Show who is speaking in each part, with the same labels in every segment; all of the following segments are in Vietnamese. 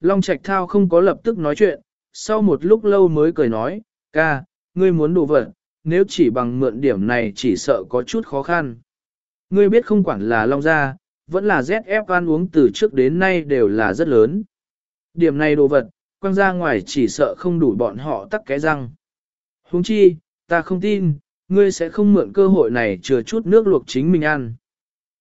Speaker 1: Long Trạch Thao không có lập tức nói chuyện, sau một lúc lâu mới cười nói, ca, ngươi muốn đồ vật, nếu chỉ bằng mượn điểm này chỉ sợ có chút khó khăn. Ngươi biết không quản là Long Gia, vẫn là ZF ăn uống từ trước đến nay đều là rất lớn. Điểm này đồ vật, quăng ra ngoài chỉ sợ không đủ bọn họ tắc cái răng. Huống chi, ta không tin, ngươi sẽ không mượn cơ hội này chừa chút nước luộc chính mình ăn.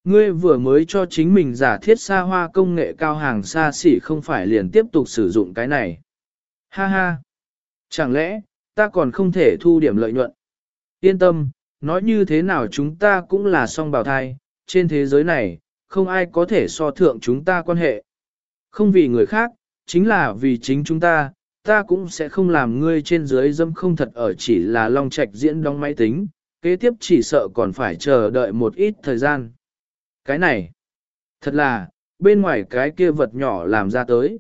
Speaker 1: Ngươi vừa mới cho chính mình giả thiết xa hoa công nghệ cao hàng xa xỉ không phải liền tiếp tục sử dụng cái này. Ha ha! Chẳng lẽ, ta còn không thể thu điểm lợi nhuận? Yên tâm, nói như thế nào chúng ta cũng là song bào thai, trên thế giới này, không ai có thể so thượng chúng ta quan hệ. Không vì người khác, chính là vì chính chúng ta, ta cũng sẽ không làm ngươi trên dưới dâm không thật ở chỉ là long trạch diễn đóng máy tính, kế tiếp chỉ sợ còn phải chờ đợi một ít thời gian. Cái này, thật là, bên ngoài cái kia vật nhỏ làm ra tới.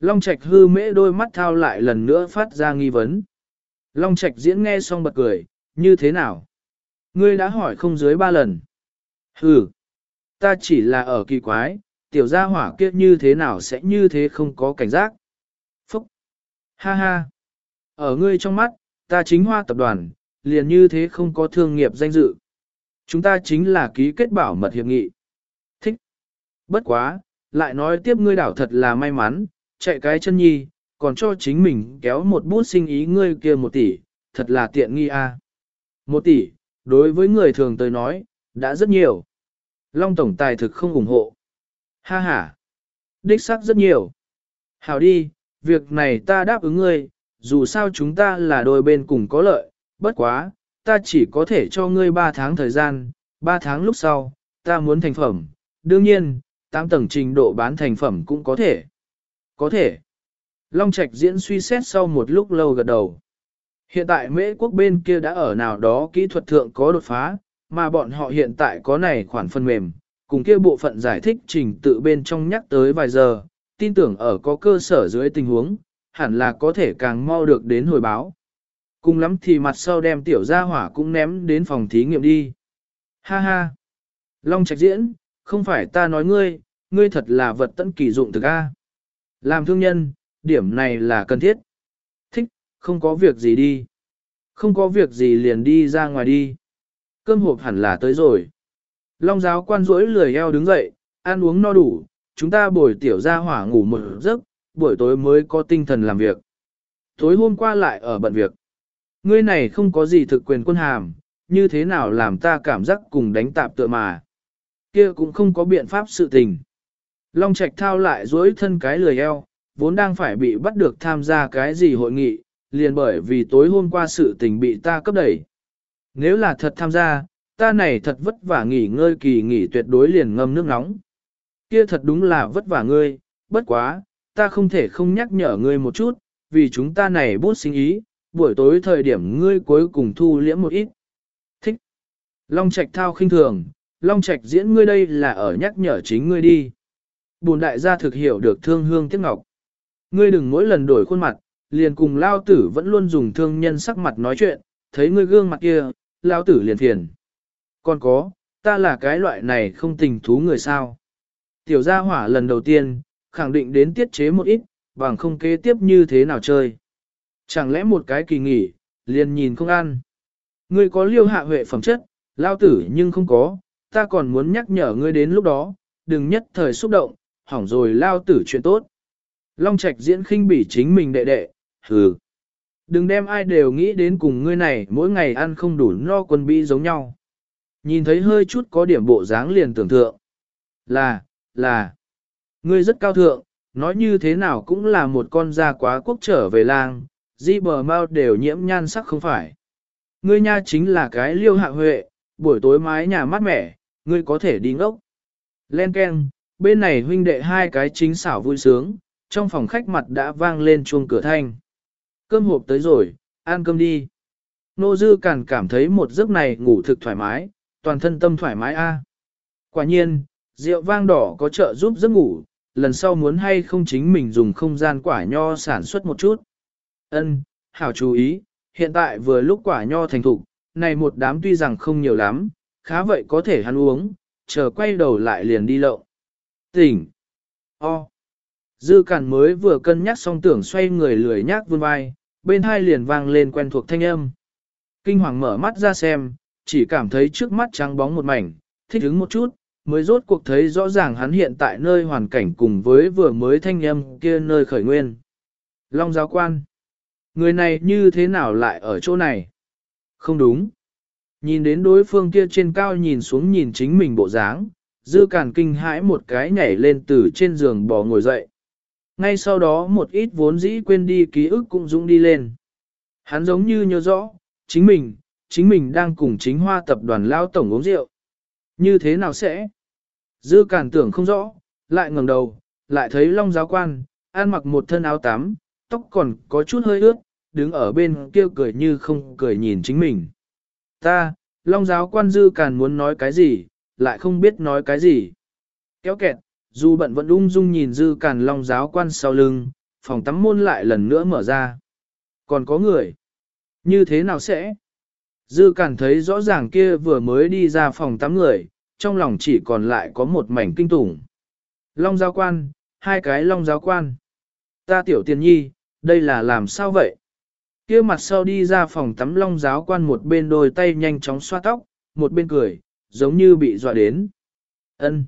Speaker 1: Long Trạch hư mễ đôi mắt thao lại lần nữa phát ra nghi vấn. Long Trạch diễn nghe xong bật cười, như thế nào? Ngươi đã hỏi không dưới ba lần. Hừ, ta chỉ là ở kỳ quái, tiểu gia hỏa kia như thế nào sẽ như thế không có cảnh giác. Phúc! Ha ha! Ở ngươi trong mắt, ta chính hoa tập đoàn, liền như thế không có thương nghiệp danh dự. Chúng ta chính là ký kết bảo mật hiệp nghị. Bất quá, lại nói tiếp ngươi đảo thật là may mắn, chạy cái chân nhi, còn cho chính mình kéo một bút sinh ý ngươi kia một tỷ, thật là tiện nghi a. Một tỷ, đối với người thường tới nói, đã rất nhiều. Long Tổng Tài thực không ủng hộ. Ha ha. Đích xác rất nhiều. Hảo đi, việc này ta đáp ứng ngươi, dù sao chúng ta là đôi bên cùng có lợi, bất quá, ta chỉ có thể cho ngươi 3 tháng thời gian, 3 tháng lúc sau, ta muốn thành phẩm. Đương nhiên, tám tầng trình độ bán thành phẩm cũng có thể. Có thể. Long Trạch diễn suy xét sau một lúc lâu gật đầu. Hiện tại Mễ quốc bên kia đã ở nào đó kỹ thuật thượng có đột phá, mà bọn họ hiện tại có này khoản phần mềm, cùng kia bộ phận giải thích trình tự bên trong nhắc tới vài giờ, tin tưởng ở có cơ sở dưới tình huống, hẳn là có thể càng mau được đến hồi báo. Cùng lắm thì mặt sau đem tiểu gia hỏa cũng ném đến phòng thí nghiệm đi. Ha ha! Long Trạch diễn, không phải ta nói ngươi, ngươi thật là vật tận kỳ dụng thực A. Làm thương nhân, điểm này là cần thiết. Thích, không có việc gì đi. Không có việc gì liền đi ra ngoài đi. Cơm hộp hẳn là tới rồi. Long giáo quan rỗi lười eo đứng dậy, ăn uống no đủ, chúng ta buổi tiểu ra hỏa ngủ một giấc, buổi tối mới có tinh thần làm việc. Tối hôm qua lại ở bận việc. Ngươi này không có gì thực quyền quân hàm, như thế nào làm ta cảm giác cùng đánh tạp tựa mà. Kia cũng không có biện pháp sự tình. Long Trạch thao lại dối thân cái lười eo, vốn đang phải bị bắt được tham gia cái gì hội nghị, liền bởi vì tối hôm qua sự tình bị ta cấp đẩy. Nếu là thật tham gia, ta này thật vất vả nghỉ ngơi kỳ nghỉ tuyệt đối liền ngâm nước nóng. Kia thật đúng là vất vả ngươi, bất quá, ta không thể không nhắc nhở ngươi một chút, vì chúng ta này bút sinh ý, buổi tối thời điểm ngươi cuối cùng thu liễm một ít. Thích. Long Trạch thao khinh thường, Long Trạch diễn ngươi đây là ở nhắc nhở chính ngươi đi. Bùn đại gia thực hiểu được thương hương tiếc ngọc. Ngươi đừng mỗi lần đổi khuôn mặt, liền cùng lao tử vẫn luôn dùng thương nhân sắc mặt nói chuyện, thấy ngươi gương mặt kia, lao tử liền thiền. Còn có, ta là cái loại này không tình thú người sao. Tiểu gia hỏa lần đầu tiên, khẳng định đến tiết chế một ít, bằng không kế tiếp như thế nào chơi. Chẳng lẽ một cái kỳ nghỉ, liền nhìn không ăn. Ngươi có liêu hạ huệ phẩm chất, lao tử nhưng không có, ta còn muốn nhắc nhở ngươi đến lúc đó, đừng nhất thời xúc động, hỏng rồi lao tử chuyện tốt. Long Trạch diễn khinh bỉ chính mình đệ đệ, hừ. Đừng đem ai đều nghĩ đến cùng ngươi này mỗi ngày ăn không đủ no quân bi giống nhau. Nhìn thấy hơi chút có điểm bộ dáng liền tưởng thượng. Là, là, ngươi rất cao thượng, nói như thế nào cũng là một con da quá quốc trở về làng, di bờ mau đều nhiễm nhan sắc không phải. Ngươi nha chính là cái liêu hạ huệ, buổi tối mái nhà mát mẻ, ngươi có thể đi ngốc. Len Ken, bên này huynh đệ hai cái chính xảo vui sướng, trong phòng khách mặt đã vang lên chuông cửa thanh. Cơm hộp tới rồi, ăn cơm đi. Nô Dư Càn cảm thấy một giấc này ngủ thực thoải mái, toàn thân tâm thoải mái a. À. Quả nhiên, rượu vang đỏ có trợ giúp giấc ngủ, lần sau muốn hay không chính mình dùng không gian quả nho sản xuất một chút. Ân, hảo chú ý, hiện tại vừa lúc quả nho thành thục, này một đám tuy rằng không nhiều lắm, khá vậy có thể hắn uống, chờ quay đầu lại liền đi lậu. Tỉnh. O. Dư cản mới vừa cân nhắc xong tưởng xoay người lười nhác vươn vai, bên hai liền vang lên quen thuộc thanh âm. Kinh hoàng mở mắt ra xem, chỉ cảm thấy trước mắt trắng bóng một mảnh, thích ứng một chút, mới rốt cuộc thấy rõ ràng hắn hiện tại nơi hoàn cảnh cùng với vừa mới thanh âm kia nơi khởi nguyên. Long giáo quan. Người này như thế nào lại ở chỗ này? Không đúng. Nhìn đến đối phương kia trên cao nhìn xuống nhìn chính mình bộ dáng, dư càn kinh hãi một cái nhảy lên từ trên giường bò ngồi dậy. Ngay sau đó một ít vốn dĩ quên đi ký ức cũng dũng đi lên. Hắn giống như nhớ rõ, chính mình, chính mình đang cùng chính hoa tập đoàn lao tổng uống rượu. Như thế nào sẽ? Dư càn tưởng không rõ, lại ngẩng đầu, lại thấy long giáo quan, ăn mặc một thân áo tắm, tóc còn có chút hơi ướt, đứng ở bên kia cười như không cười nhìn chính mình. Ta, long giáo quan dư càn muốn nói cái gì, lại không biết nói cái gì. Kéo kẹt, dù bận vẫn ung dung nhìn dư càn long giáo quan sau lưng, phòng tắm môn lại lần nữa mở ra. Còn có người. Như thế nào sẽ? Dư càn thấy rõ ràng kia vừa mới đi ra phòng tắm người, trong lòng chỉ còn lại có một mảnh kinh tủng. Long giáo quan, hai cái long giáo quan. Ta tiểu tiền nhi, đây là làm sao vậy? Kia mặt sau đi ra phòng tắm long giáo quan một bên đôi tay nhanh chóng xoa tóc, một bên cười, giống như bị dọa đến. Ân,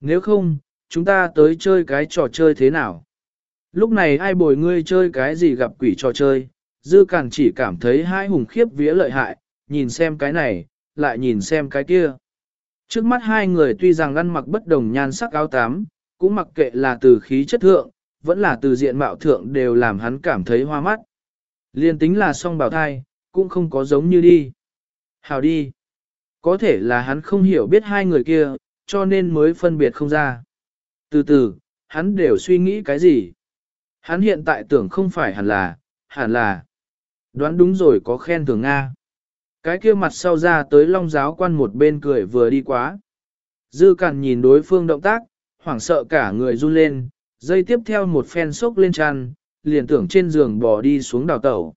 Speaker 1: Nếu không, chúng ta tới chơi cái trò chơi thế nào? Lúc này ai bồi ngươi chơi cái gì gặp quỷ trò chơi, dư càng chỉ cảm thấy hai hùng khiếp vía lợi hại, nhìn xem cái này, lại nhìn xem cái kia. Trước mắt hai người tuy rằng ăn mặc bất đồng nhan sắc áo tám, cũng mặc kệ là từ khí chất thượng, vẫn là từ diện mạo thượng đều làm hắn cảm thấy hoa mắt. Liên tính là song bảo thai, cũng không có giống như đi. Hào đi. Có thể là hắn không hiểu biết hai người kia, cho nên mới phân biệt không ra. Từ từ, hắn đều suy nghĩ cái gì? Hắn hiện tại tưởng không phải hẳn là, hẳn là. Đoán đúng rồi có khen thưởng Nga. Cái kia mặt sau ra tới long giáo quan một bên cười vừa đi quá. Dư cằn nhìn đối phương động tác, hoảng sợ cả người run lên, dây tiếp theo một phen sốc lên tràn, liền tưởng trên giường bò đi xuống đào tẩu.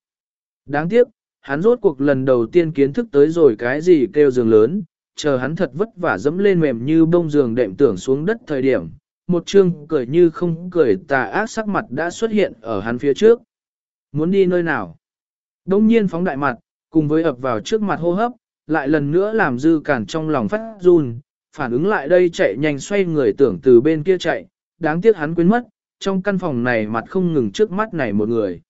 Speaker 1: Đáng tiếc, hắn rốt cuộc lần đầu tiên kiến thức tới rồi cái gì kêu giường lớn, chờ hắn thật vất vả dẫm lên mềm như bông giường đệm tưởng xuống đất thời điểm, một chương cười như không cười tà ác sắc mặt đã xuất hiện ở hắn phía trước. Muốn đi nơi nào? Đông nhiên phóng đại mặt, cùng với ập vào trước mặt hô hấp, lại lần nữa làm dư cản trong lòng phát run, phản ứng lại đây chạy nhanh xoay người tưởng từ bên kia chạy, đáng tiếc hắn quên mất, trong căn phòng này mặt không ngừng trước mắt này một người.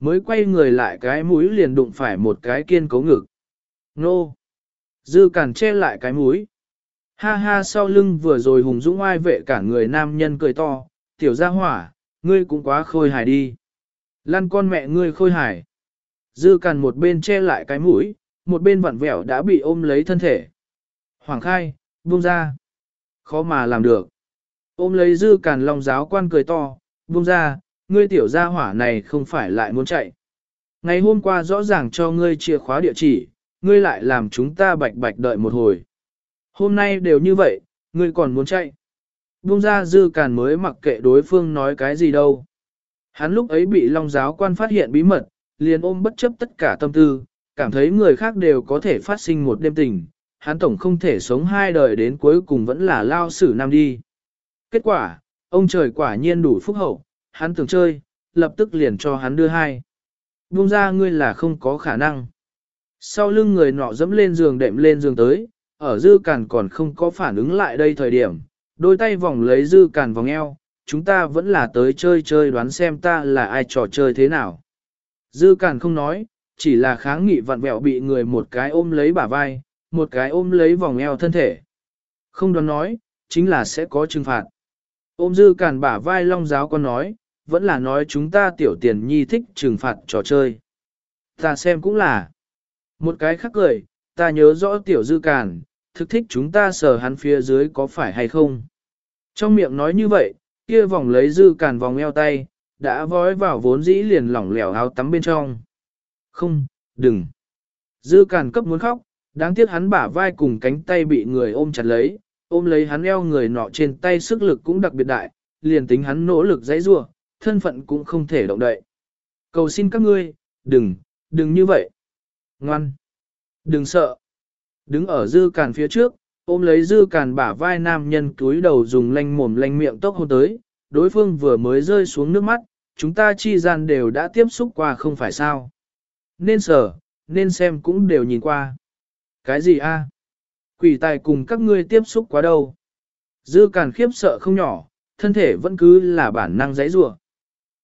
Speaker 1: Mới quay người lại cái mũi liền đụng phải một cái kiên cấu ngực. Nô! Dư cản che lại cái mũi. Ha ha sau lưng vừa rồi hùng dũng ai vệ cả người nam nhân cười to, tiểu gia hỏa, ngươi cũng quá khôi hài đi. Lăn con mẹ ngươi khôi hài. Dư cản một bên che lại cái mũi, một bên vặn vẹo đã bị ôm lấy thân thể. Hoàng khai, buông ra. Khó mà làm được. Ôm lấy dư càn long giáo quan cười to, buông ra, ngươi tiểu gia hỏa này không phải lại muốn chạy. Ngày hôm qua rõ ràng cho ngươi chìa khóa địa chỉ, ngươi lại làm chúng ta bạch bạch đợi một hồi. Hôm nay đều như vậy, ngươi còn muốn chạy. Buông ra dư càn mới mặc kệ đối phương nói cái gì đâu. Hắn lúc ấy bị long giáo quan phát hiện bí mật, liền ôm bất chấp tất cả tâm tư, cảm thấy người khác đều có thể phát sinh một đêm tình, hắn tổng không thể sống hai đời đến cuối cùng vẫn là lao sử nam đi. Kết quả, ông trời quả nhiên đủ phúc hậu, hắn tưởng chơi, lập tức liền cho hắn đưa hai. Buông ra ngươi là không có khả năng. Sau lưng người nọ dẫm lên giường đệm lên giường tới, ở dư càn còn không có phản ứng lại đây thời điểm, đôi tay vòng lấy dư càn vòng eo, chúng ta vẫn là tới chơi chơi đoán xem ta là ai trò chơi thế nào. Dư càn không nói, chỉ là kháng nghị vặn vẹo bị người một cái ôm lấy bả vai, một cái ôm lấy vòng eo thân thể. Không đoán nói, chính là sẽ có trừng phạt. Ôm dư càn bả vai long giáo con nói, vẫn là nói chúng ta tiểu tiền nhi thích trừng phạt trò chơi. Ta xem cũng là. Một cái khác cười, ta nhớ rõ tiểu dư càn, thực thích chúng ta sờ hắn phía dưới có phải hay không. Trong miệng nói như vậy, kia vòng lấy dư càn vòng eo tay, đã vói vào vốn dĩ liền lỏng lẻo áo tắm bên trong. Không, đừng. Dư càn cấp muốn khóc, đáng tiếc hắn bả vai cùng cánh tay bị người ôm chặt lấy, ôm lấy hắn eo người nọ trên tay sức lực cũng đặc biệt đại, liền tính hắn nỗ lực dãy rua, thân phận cũng không thể động đậy. Cầu xin các ngươi, đừng, đừng như vậy. Ngoan, đừng sợ. Đứng ở dư càn phía trước, ôm lấy dư càn bả vai nam nhân cúi đầu dùng lanh mồm lanh miệng tốc hôn tới, đối phương vừa mới rơi xuống nước mắt, chúng ta chi gian đều đã tiếp xúc qua không phải sao. Nên sở, nên xem cũng đều nhìn qua. Cái gì a? Quỷ tài cùng các ngươi tiếp xúc quá đâu. Dư càn khiếp sợ không nhỏ, thân thể vẫn cứ là bản năng giấy rủa.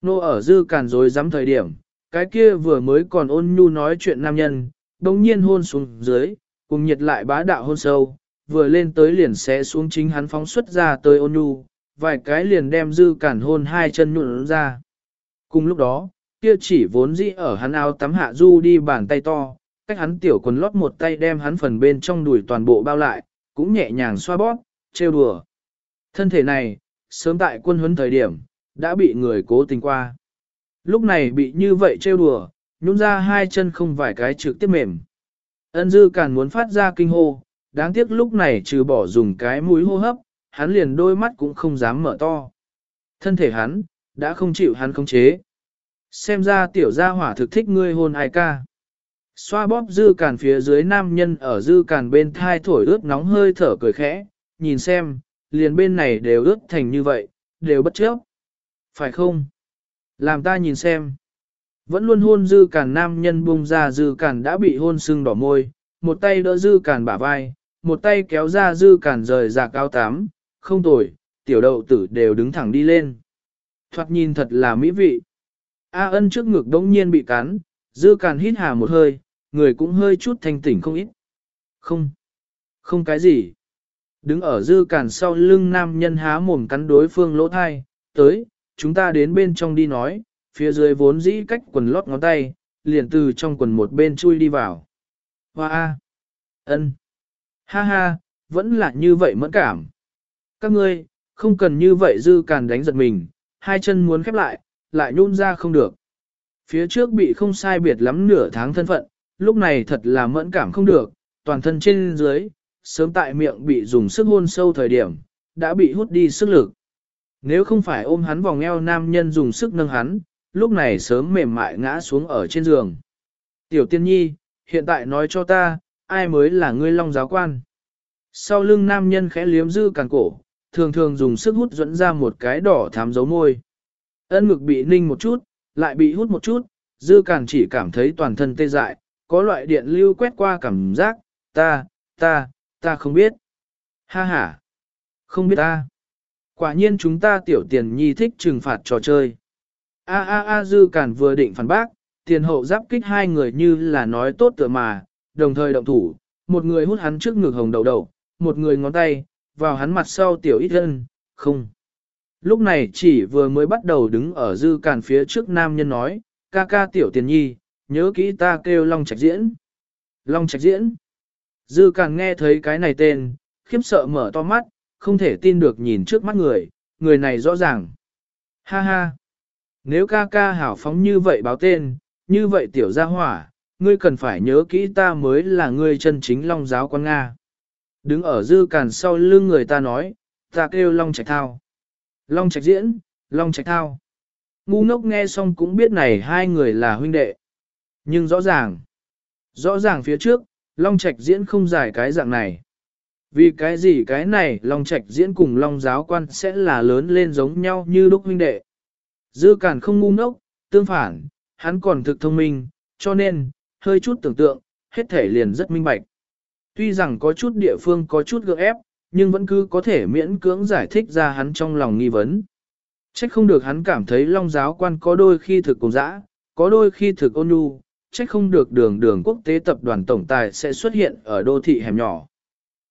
Speaker 1: Nô ở dư càn rồi dám thời điểm, cái kia vừa mới còn ôn nhu nói chuyện nam nhân, đồng nhiên hôn xuống dưới, cùng nhiệt lại bá đạo hôn sâu, vừa lên tới liền sẽ xuống chính hắn phóng xuất ra tới ôn nhu, vài cái liền đem dư cản hôn hai chân nụn ra. Cùng lúc đó, kia chỉ vốn dĩ ở hắn áo tắm hạ du đi bàn tay to, cách hắn tiểu quần lót một tay đem hắn phần bên trong đùi toàn bộ bao lại, cũng nhẹ nhàng xoa bóp, trêu đùa. Thân thể này, sớm tại quân huấn thời điểm, đã bị người cố tình qua. Lúc này bị như vậy trêu đùa, nhún ra hai chân không vài cái trực tiếp mềm. Ân dư càng muốn phát ra kinh hô, đáng tiếc lúc này trừ bỏ dùng cái mũi hô hấp, hắn liền đôi mắt cũng không dám mở to. Thân thể hắn, đã không chịu hắn khống chế. Xem ra tiểu gia hỏa thực thích ngươi hôn ai ca. Xoa bóp dư càn phía dưới nam nhân ở dư càn bên thai thổi ướt nóng hơi thở cười khẽ, nhìn xem, liền bên này đều ướt thành như vậy, đều bất chấp. Phải không? Làm ta nhìn xem. Vẫn luôn hôn dư càn nam nhân bung ra dư càn đã bị hôn sưng đỏ môi, một tay đỡ dư càn bả vai, một tay kéo ra dư càn rời ra cao tám, không tồi, tiểu đậu tử đều đứng thẳng đi lên. Thoạt nhìn thật là mỹ vị. A ân trước ngực đống nhiên bị cắn, dư càn hít hà một hơi, người cũng hơi chút thanh tỉnh không ít. Không, không cái gì. Đứng ở dư cản sau lưng nam nhân há mồm cắn đối phương lỗ thai, tới, chúng ta đến bên trong đi nói, phía dưới vốn dĩ cách quần lót ngón tay, liền từ trong quần một bên chui đi vào. Hoa a, ân, ha ha, vẫn là như vậy mẫn cảm. Các ngươi, không cần như vậy dư càn đánh giật mình, hai chân muốn khép lại, lại nhún ra không được. Phía trước bị không sai biệt lắm nửa tháng thân phận, lúc này thật là mẫn cảm không được, toàn thân trên dưới, sớm tại miệng bị dùng sức hôn sâu thời điểm, đã bị hút đi sức lực. Nếu không phải ôm hắn vòng eo nam nhân dùng sức nâng hắn, lúc này sớm mềm mại ngã xuống ở trên giường. Tiểu tiên nhi, hiện tại nói cho ta, ai mới là ngươi long giáo quan. Sau lưng nam nhân khẽ liếm dư càng cổ, thường thường dùng sức hút dẫn ra một cái đỏ thám dấu môi. Ân ngực bị ninh một chút, lại bị hút một chút, dư càng chỉ cảm thấy toàn thân tê dại, có loại điện lưu quét qua cảm giác, ta, ta, ta không biết. Ha ha, không biết ta. Quả nhiên chúng ta tiểu tiền nhi thích trừng phạt trò chơi. A a a dư cản vừa định phản bác, tiền hậu giáp kích hai người như là nói tốt tựa mà, đồng thời động thủ, một người hút hắn trước ngực hồng đầu đầu, một người ngón tay, vào hắn mặt sau tiểu ít thân, không. Lúc này chỉ vừa mới bắt đầu đứng ở dư càn phía trước nam nhân nói, ca ca tiểu tiền nhi, nhớ kỹ ta kêu Long Trạch Diễn. Long Trạch Diễn. Dư càn nghe thấy cái này tên, khiếp sợ mở to mắt, không thể tin được nhìn trước mắt người, người này rõ ràng. Ha ha. Nếu ca ca hảo phóng như vậy báo tên, như vậy tiểu gia hỏa, ngươi cần phải nhớ kỹ ta mới là ngươi chân chính Long giáo quan Nga. Đứng ở dư càn sau lưng người ta nói, ta kêu Long Trạch Thao. Long Trạch Diễn, Long Trạch Thao. Ngu ngốc nghe xong cũng biết này hai người là huynh đệ. Nhưng rõ ràng, rõ ràng phía trước, Long Trạch Diễn không giải cái dạng này. Vì cái gì cái này Long Trạch Diễn cùng Long giáo quan sẽ là lớn lên giống nhau như lúc huynh đệ. Dư cản không ngu ngốc, tương phản, hắn còn thực thông minh, cho nên, hơi chút tưởng tượng, hết thể liền rất minh bạch. Tuy rằng có chút địa phương có chút gượng ép, nhưng vẫn cứ có thể miễn cưỡng giải thích ra hắn trong lòng nghi vấn. Trách không được hắn cảm thấy long giáo quan có đôi khi thực cùng dã, có đôi khi thực ôn nhu, trách không được đường đường quốc tế tập đoàn tổng tài sẽ xuất hiện ở đô thị hẻm nhỏ.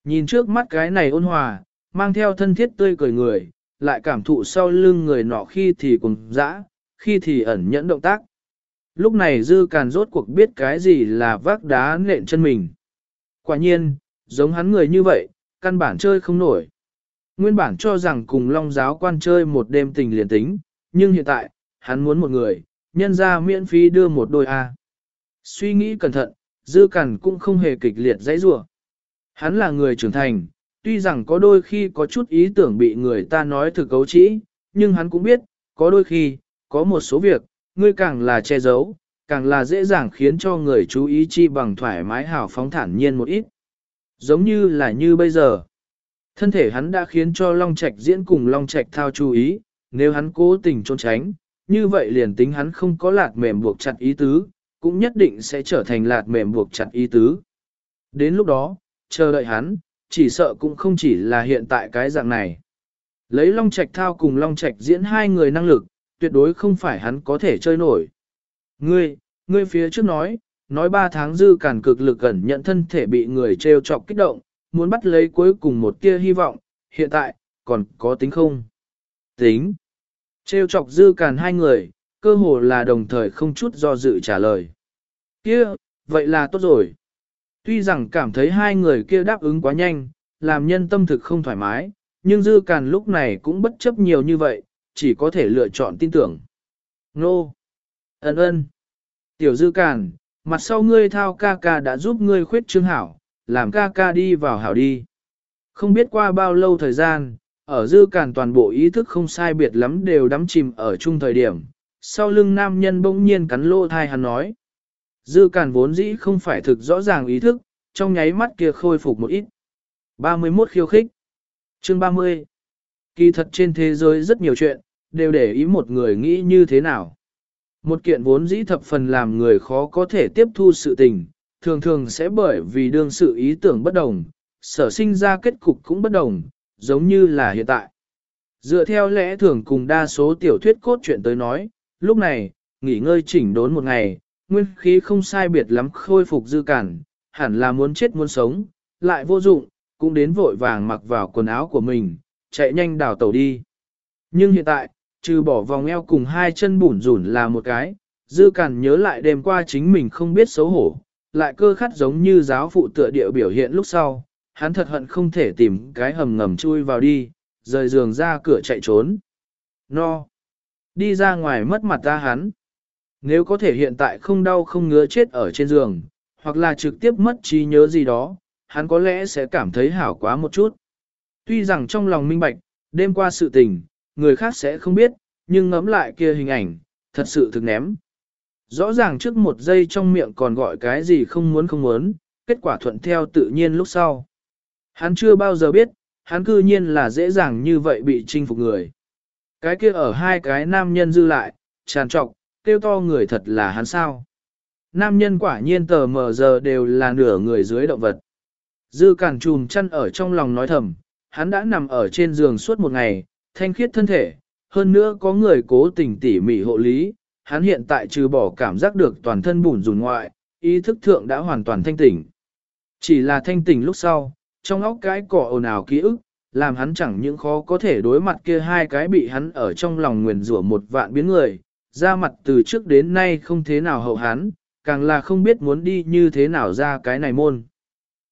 Speaker 1: Nhìn trước mắt cái này ôn hòa, mang theo thân thiết tươi cười người, lại cảm thụ sau lưng người nọ khi thì cùng dã, khi thì ẩn nhẫn động tác. Lúc này dư càn rốt cuộc biết cái gì là vác đá nện chân mình. Quả nhiên, giống hắn người như vậy, căn bản chơi không nổi. Nguyên bản cho rằng cùng long giáo quan chơi một đêm tình liền tính, nhưng hiện tại, hắn muốn một người, nhân ra miễn phí đưa một đôi A. Suy nghĩ cẩn thận, dư cẩn cũng không hề kịch liệt dãy rủa. Hắn là người trưởng thành, tuy rằng có đôi khi có chút ý tưởng bị người ta nói thực cấu trĩ, nhưng hắn cũng biết, có đôi khi, có một số việc, ngươi càng là che giấu, càng là dễ dàng khiến cho người chú ý chi bằng thoải mái hào phóng thản nhiên một ít. Giống như là như bây giờ. Thân thể hắn đã khiến cho Long Trạch diễn cùng Long Trạch thao chú ý, nếu hắn cố tình trốn tránh, như vậy liền tính hắn không có lạt mềm buộc chặt ý tứ, cũng nhất định sẽ trở thành lạt mềm buộc chặt ý tứ. Đến lúc đó, chờ đợi hắn, chỉ sợ cũng không chỉ là hiện tại cái dạng này. Lấy Long Trạch thao cùng Long Trạch diễn hai người năng lực, tuyệt đối không phải hắn có thể chơi nổi. Ngươi, ngươi phía trước nói, nói ba tháng dư cản cực lực gần nhận thân thể bị người trêu chọc kích động, muốn bắt lấy cuối cùng một tia hy vọng, hiện tại, còn có tính không? Tính. Trêu chọc dư cản hai người, cơ hồ là đồng thời không chút do dự trả lời. Kia, vậy là tốt rồi. Tuy rằng cảm thấy hai người kia đáp ứng quá nhanh, làm nhân tâm thực không thoải mái, nhưng dư càn lúc này cũng bất chấp nhiều như vậy, chỉ có thể lựa chọn tin tưởng. Nô! Ấn ơn! Tiểu dư càn, mặt sau ngươi thao ca ca đã giúp ngươi khuyết trương hảo, làm ca ca đi vào hảo đi. Không biết qua bao lâu thời gian, ở dư càn toàn bộ ý thức không sai biệt lắm đều đắm chìm ở chung thời điểm. Sau lưng nam nhân bỗng nhiên cắn lô thai hắn nói. Dư càn vốn dĩ không phải thực rõ ràng ý thức, trong nháy mắt kia khôi phục một ít. 31 khiêu khích. Chương 30. Kỳ thật trên thế giới rất nhiều chuyện, đều để ý một người nghĩ như thế nào. Một kiện vốn dĩ thập phần làm người khó có thể tiếp thu sự tình, thường thường sẽ bởi vì đương sự ý tưởng bất đồng, sở sinh ra kết cục cũng bất đồng, giống như là hiện tại. Dựa theo lẽ thường cùng đa số tiểu thuyết cốt truyện tới nói, lúc này, nghỉ ngơi chỉnh đốn một ngày, nguyên khí không sai biệt lắm khôi phục dư cản, hẳn là muốn chết muốn sống, lại vô dụng, cũng đến vội vàng mặc vào quần áo của mình, chạy nhanh đào tàu đi. Nhưng hiện tại, trừ bỏ vòng eo cùng hai chân bủn rủn là một cái, dư cản nhớ lại đêm qua chính mình không biết xấu hổ, lại cơ khắt giống như giáo phụ tựa địa biểu hiện lúc sau, hắn thật hận không thể tìm cái hầm ngầm chui vào đi, rời giường ra cửa chạy trốn. No! Đi ra ngoài mất mặt ra hắn. Nếu có thể hiện tại không đau không ngứa chết ở trên giường, hoặc là trực tiếp mất trí nhớ gì đó, hắn có lẽ sẽ cảm thấy hảo quá một chút. Tuy rằng trong lòng minh bạch, đêm qua sự tình, người khác sẽ không biết, nhưng ngẫm lại kia hình ảnh, thật sự thực ném. Rõ ràng trước một giây trong miệng còn gọi cái gì không muốn không muốn, kết quả thuận theo tự nhiên lúc sau. Hắn chưa bao giờ biết, hắn cư nhiên là dễ dàng như vậy bị chinh phục người. Cái kia ở hai cái nam nhân dư lại, tràn trọc, tiêu to người thật là hắn sao. Nam nhân quả nhiên tờ mờ giờ đều là nửa người dưới động vật. Dư cản trùm chăn ở trong lòng nói thầm, hắn đã nằm ở trên giường suốt một ngày, thanh khiết thân thể, hơn nữa có người cố tình tỉ mỉ hộ lý, hắn hiện tại trừ bỏ cảm giác được toàn thân bùn rùn ngoại, ý thức thượng đã hoàn toàn thanh tỉnh. Chỉ là thanh tỉnh lúc sau, trong óc cái cỏ ồn ào ký ức, làm hắn chẳng những khó có thể đối mặt kia hai cái bị hắn ở trong lòng nguyền rủa một vạn biến người, ra mặt từ trước đến nay không thế nào hậu hắn, càng là không biết muốn đi như thế nào ra cái này môn.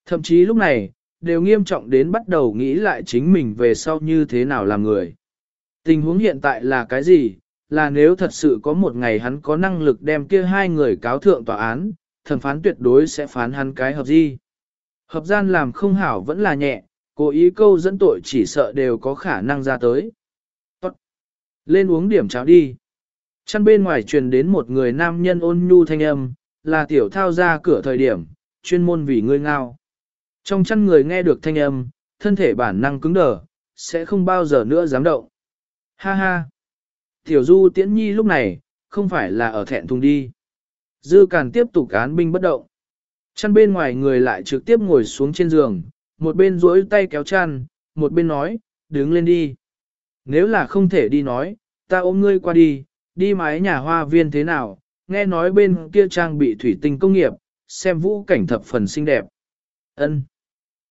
Speaker 1: Thậm chí lúc này, đều nghiêm trọng đến bắt đầu nghĩ lại chính mình về sau như thế nào làm người. Tình huống hiện tại là cái gì? Là nếu thật sự có một ngày hắn có năng lực đem kia hai người cáo thượng tòa án, thẩm phán tuyệt đối sẽ phán hắn cái hợp gì. Hợp gian làm không hảo vẫn là nhẹ, cố ý câu dẫn tội chỉ sợ đều có khả năng ra tới. Tốt. Lên uống điểm cháo đi. Chăn bên ngoài truyền đến một người nam nhân ôn nhu thanh âm, là tiểu thao ra cửa thời điểm, chuyên môn vì ngươi ngao. Trong chăn người nghe được thanh âm, thân thể bản năng cứng đờ, sẽ không bao giờ nữa dám động. Ha ha! Tiểu du tiễn nhi lúc này, không phải là ở thẹn thùng đi. Dư càn tiếp tục án binh bất động. Chăn bên ngoài người lại trực tiếp ngồi xuống trên giường, một bên duỗi tay kéo chăn, một bên nói, đứng lên đi. Nếu là không thể đi nói, ta ôm ngươi qua đi, đi mái nhà hoa viên thế nào, nghe nói bên kia trang bị thủy tinh công nghiệp, xem vũ cảnh thập phần xinh đẹp. Ân.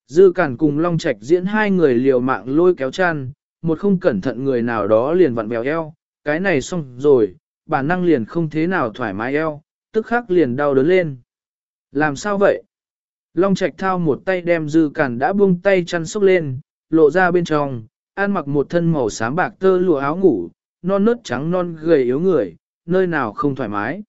Speaker 1: Dư Cản cùng Long Trạch diễn hai người liều mạng lôi kéo chăn, một không cẩn thận người nào đó liền vặn bèo eo, cái này xong rồi, bản năng liền không thế nào thoải mái eo, tức khắc liền đau đớn lên. Làm sao vậy? Long Trạch thao một tay đem Dư Cản đã buông tay chăn xúc lên, lộ ra bên trong, ăn mặc một thân màu xám bạc tơ lụa áo ngủ, non nớt trắng non gầy yếu người, nơi nào không thoải mái.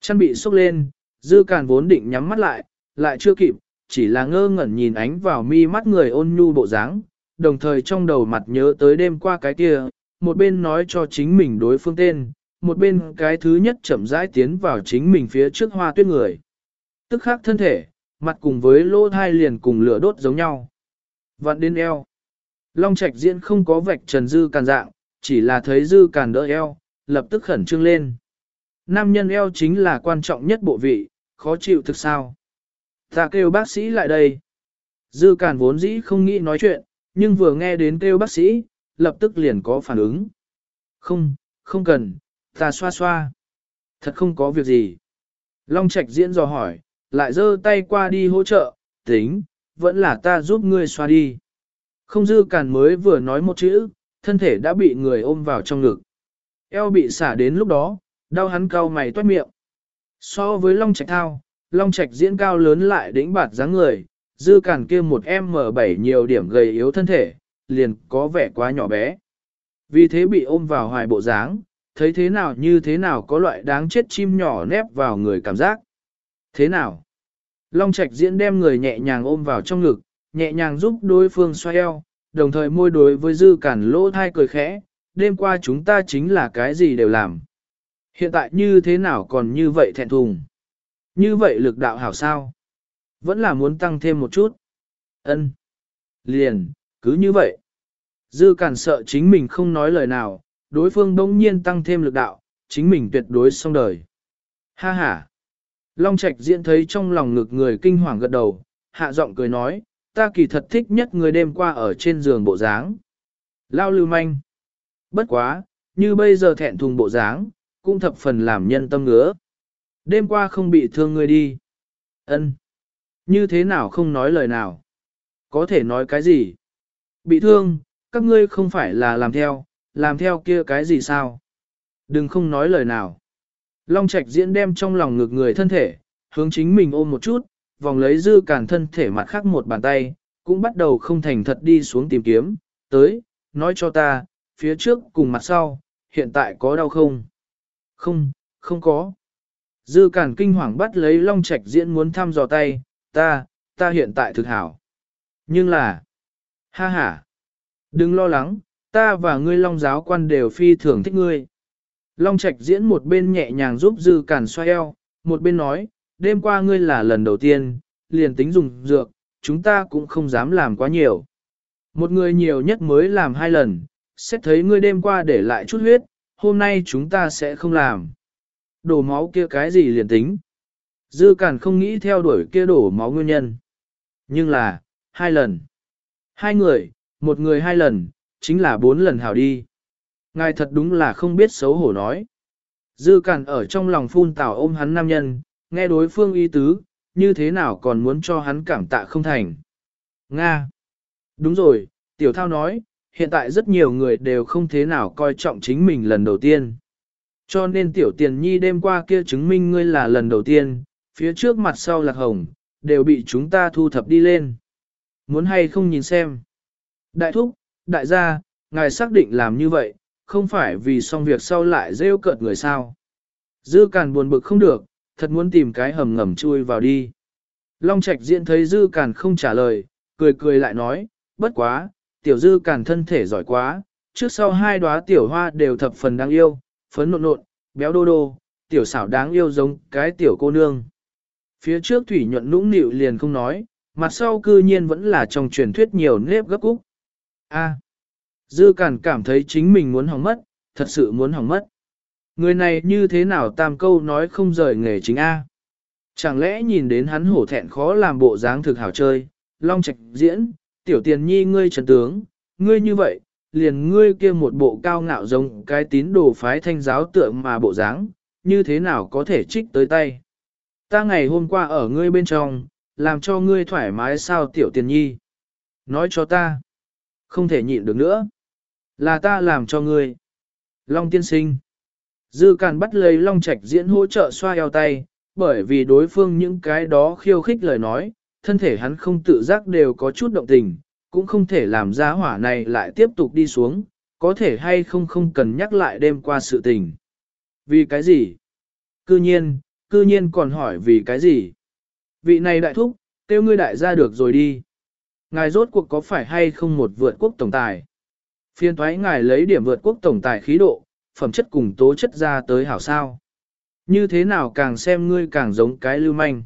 Speaker 1: Chăn bị xúc lên, Dư Cản vốn định nhắm mắt lại, lại chưa kịp, chỉ là ngơ ngẩn nhìn ánh vào mi mắt người ôn nhu bộ dáng, đồng thời trong đầu mặt nhớ tới đêm qua cái kia, một bên nói cho chính mình đối phương tên, một bên cái thứ nhất chậm rãi tiến vào chính mình phía trước hoa tuyết người. Tức khắc thân thể, mặt cùng với lỗ thai liền cùng lửa đốt giống nhau. Vặn đến eo. Long Trạch diễn không có vạch trần dư càn dạng, chỉ là thấy dư càn đỡ eo, lập tức khẩn trương lên. Nam nhân eo chính là quan trọng nhất bộ vị, khó chịu thực sao. Ta kêu bác sĩ lại đây. Dư càn vốn dĩ không nghĩ nói chuyện, nhưng vừa nghe đến kêu bác sĩ, lập tức liền có phản ứng. Không, không cần, ta xoa xoa. Thật không có việc gì. Long Trạch diễn dò hỏi, lại giơ tay qua đi hỗ trợ, tính, vẫn là ta giúp ngươi xoa đi. Không dư càn mới vừa nói một chữ, thân thể đã bị người ôm vào trong ngực. Eo bị xả đến lúc đó, đau hắn cau mày toát miệng. So với Long Trạch thao, Long Trạch diễn cao lớn lại đỉnh bạt dáng người, dư càn kia một M7 nhiều điểm gầy yếu thân thể, liền có vẻ quá nhỏ bé. Vì thế bị ôm vào hoài bộ dáng, thấy thế nào như thế nào có loại đáng chết chim nhỏ nép vào người cảm giác. Thế nào? Long Trạch diễn đem người nhẹ nhàng ôm vào trong ngực, nhẹ nhàng giúp đối phương xoay eo, đồng thời môi đối với dư cản lỗ thai cười khẽ, đêm qua chúng ta chính là cái gì đều làm. Hiện tại như thế nào còn như vậy thẹn thùng? Như vậy lực đạo hảo sao? Vẫn là muốn tăng thêm một chút. Ân, Liền, cứ như vậy. Dư cản sợ chính mình không nói lời nào, đối phương đông nhiên tăng thêm lực đạo, chính mình tuyệt đối xong đời. Ha ha! Long Trạch diễn thấy trong lòng ngực người kinh hoàng gật đầu, hạ giọng cười nói, ta kỳ thật thích nhất người đêm qua ở trên giường bộ dáng. Lao lưu manh. Bất quá, như bây giờ thẹn thùng bộ dáng, cũng thập phần làm nhân tâm ngứa. Đêm qua không bị thương người đi. Ân. Như thế nào không nói lời nào? Có thể nói cái gì? Bị thương, các ngươi không phải là làm theo, làm theo kia cái gì sao? Đừng không nói lời nào. Long Trạch diễn đem trong lòng ngực người thân thể, hướng chính mình ôm một chút, vòng lấy dư cản thân thể mặt khác một bàn tay, cũng bắt đầu không thành thật đi xuống tìm kiếm, tới, nói cho ta, phía trước cùng mặt sau, hiện tại có đau không? Không, không có. Dư cản kinh hoàng bắt lấy Long Trạch diễn muốn thăm dò tay, ta, ta hiện tại thực hảo. Nhưng là, ha ha, đừng lo lắng, ta và ngươi Long giáo quan đều phi thường thích ngươi. Long Trạch diễn một bên nhẹ nhàng giúp Dư Cản xoay eo, một bên nói, đêm qua ngươi là lần đầu tiên, liền tính dùng dược, chúng ta cũng không dám làm quá nhiều. Một người nhiều nhất mới làm hai lần, xét thấy ngươi đêm qua để lại chút huyết, hôm nay chúng ta sẽ không làm. Đổ máu kia cái gì liền tính. Dư Cản không nghĩ theo đuổi kia đổ máu nguyên nhân. Nhưng là, hai lần. Hai người, một người hai lần, chính là bốn lần hảo đi. Ngài thật đúng là không biết xấu hổ nói. Dư cản ở trong lòng phun tào ôm hắn nam nhân, nghe đối phương ý tứ, như thế nào còn muốn cho hắn cảm tạ không thành. Nga. Đúng rồi, tiểu thao nói, hiện tại rất nhiều người đều không thế nào coi trọng chính mình lần đầu tiên. Cho nên tiểu tiền nhi đêm qua kia chứng minh ngươi là lần đầu tiên, phía trước mặt sau lạc hồng, đều bị chúng ta thu thập đi lên. Muốn hay không nhìn xem. Đại thúc, đại gia, ngài xác định làm như vậy, không phải vì xong việc sau lại rêu cợt người sao. Dư càn buồn bực không được, thật muốn tìm cái hầm ngầm chui vào đi. Long Trạch diễn thấy dư càn không trả lời, cười cười lại nói, bất quá, tiểu dư càn thân thể giỏi quá, trước sau hai đóa tiểu hoa đều thập phần đáng yêu, phấn nộn nộn, béo đô đô, tiểu xảo đáng yêu giống cái tiểu cô nương. Phía trước thủy nhuận nũng nịu liền không nói, mặt sau cư nhiên vẫn là trong truyền thuyết nhiều nếp gấp cúc. A. Dư Cản cảm thấy chính mình muốn hỏng mất, thật sự muốn hỏng mất. Người này như thế nào tam câu nói không rời nghề chính A. Chẳng lẽ nhìn đến hắn hổ thẹn khó làm bộ dáng thực hảo chơi, long trạch diễn, tiểu tiền nhi ngươi trần tướng, ngươi như vậy, liền ngươi kia một bộ cao ngạo giống cái tín đồ phái thanh giáo tượng mà bộ dáng, như thế nào có thể trích tới tay. Ta ngày hôm qua ở ngươi bên trong, làm cho ngươi thoải mái sao tiểu tiền nhi. Nói cho ta, không thể nhịn được nữa. Là ta làm cho ngươi. Long tiên sinh. Dư Càn bắt lấy Long Trạch diễn hỗ trợ xoa eo tay, bởi vì đối phương những cái đó khiêu khích lời nói, thân thể hắn không tự giác đều có chút động tình, cũng không thể làm ra hỏa này lại tiếp tục đi xuống, có thể hay không không cần nhắc lại đêm qua sự tình. Vì cái gì? Cư nhiên, cư nhiên còn hỏi vì cái gì? Vị này đại thúc, tiêu ngươi đại gia được rồi đi. Ngài rốt cuộc có phải hay không một vượt quốc tổng tài? Phiên thoái ngài lấy điểm vượt quốc tổng tài khí độ, phẩm chất cùng tố chất ra tới hảo sao. Như thế nào càng xem ngươi càng giống cái lưu manh.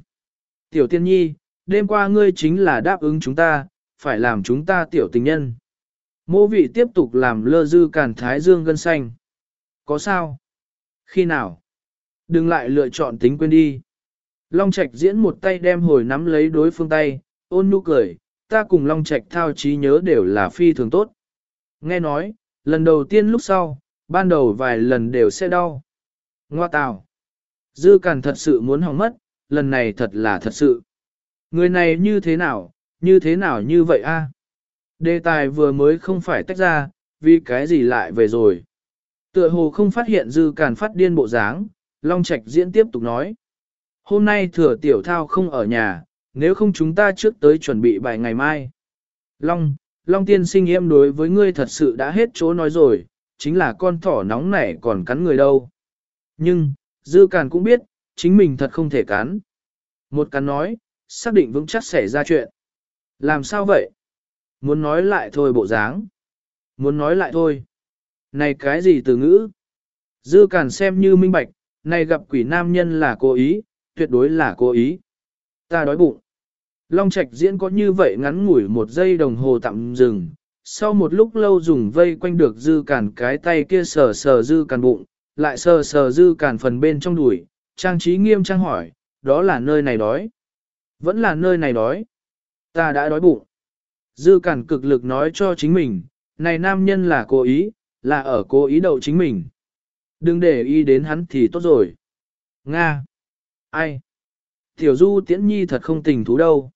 Speaker 1: Tiểu tiên nhi, đêm qua ngươi chính là đáp ứng chúng ta, phải làm chúng ta tiểu tình nhân. Mô vị tiếp tục làm lơ dư cản thái dương gân xanh. Có sao? Khi nào? Đừng lại lựa chọn tính quên đi. Long Trạch diễn một tay đem hồi nắm lấy đối phương tay, ôn nhu cười, ta cùng Long Trạch thao trí nhớ đều là phi thường tốt. Nghe nói, lần đầu tiên lúc sau, ban đầu vài lần đều sẽ đau. Ngoa tào. Dư cản thật sự muốn hỏng mất, lần này thật là thật sự. Người này như thế nào, như thế nào như vậy a? Đề tài vừa mới không phải tách ra, vì cái gì lại về rồi. Tựa hồ không phát hiện dư càn phát điên bộ dáng, Long Trạch diễn tiếp tục nói. Hôm nay thừa tiểu thao không ở nhà, nếu không chúng ta trước tới chuẩn bị bài ngày mai. Long, Long tiên sinh em đối với ngươi thật sự đã hết chỗ nói rồi, chính là con thỏ nóng nảy còn cắn người đâu. Nhưng, dư càn cũng biết, chính mình thật không thể cắn. Một cắn nói, xác định vững chắc xảy ra chuyện. Làm sao vậy? Muốn nói lại thôi bộ dáng. Muốn nói lại thôi. Này cái gì từ ngữ? Dư càn xem như minh bạch, này gặp quỷ nam nhân là cố ý, tuyệt đối là cố ý. Ta đói bụng. Long Trạch diễn có như vậy ngắn ngủi một giây đồng hồ tạm dừng, sau một lúc lâu dùng vây quanh được dư cản cái tay kia sờ sờ dư cản bụng, lại sờ sờ dư cản phần bên trong đùi, trang trí nghiêm trang hỏi, đó là nơi này đói. Vẫn là nơi này đói. Ta đã đói bụng. Dư cản cực lực nói cho chính mình, này nam nhân là cố ý, là ở cố ý đậu chính mình. Đừng để ý đến hắn thì tốt rồi. Nga. Ai? Tiểu du tiễn nhi thật không tình thú đâu.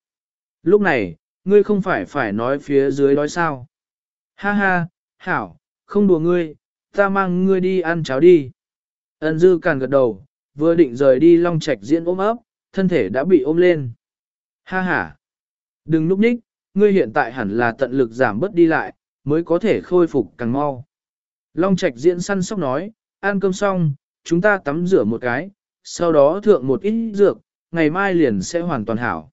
Speaker 1: Lúc này, ngươi không phải phải nói phía dưới đói sao. Ha ha, hảo, không đùa ngươi, ta mang ngươi đi ăn cháo đi. Ân dư càn gật đầu, vừa định rời đi long Trạch diễn ôm ấp, thân thể đã bị ôm lên. Ha ha, đừng núp ních, ngươi hiện tại hẳn là tận lực giảm bớt đi lại, mới có thể khôi phục càng mau. Long Trạch diễn săn sóc nói, ăn cơm xong, chúng ta tắm rửa một cái, sau đó thượng một ít dược, ngày mai liền sẽ hoàn toàn hảo.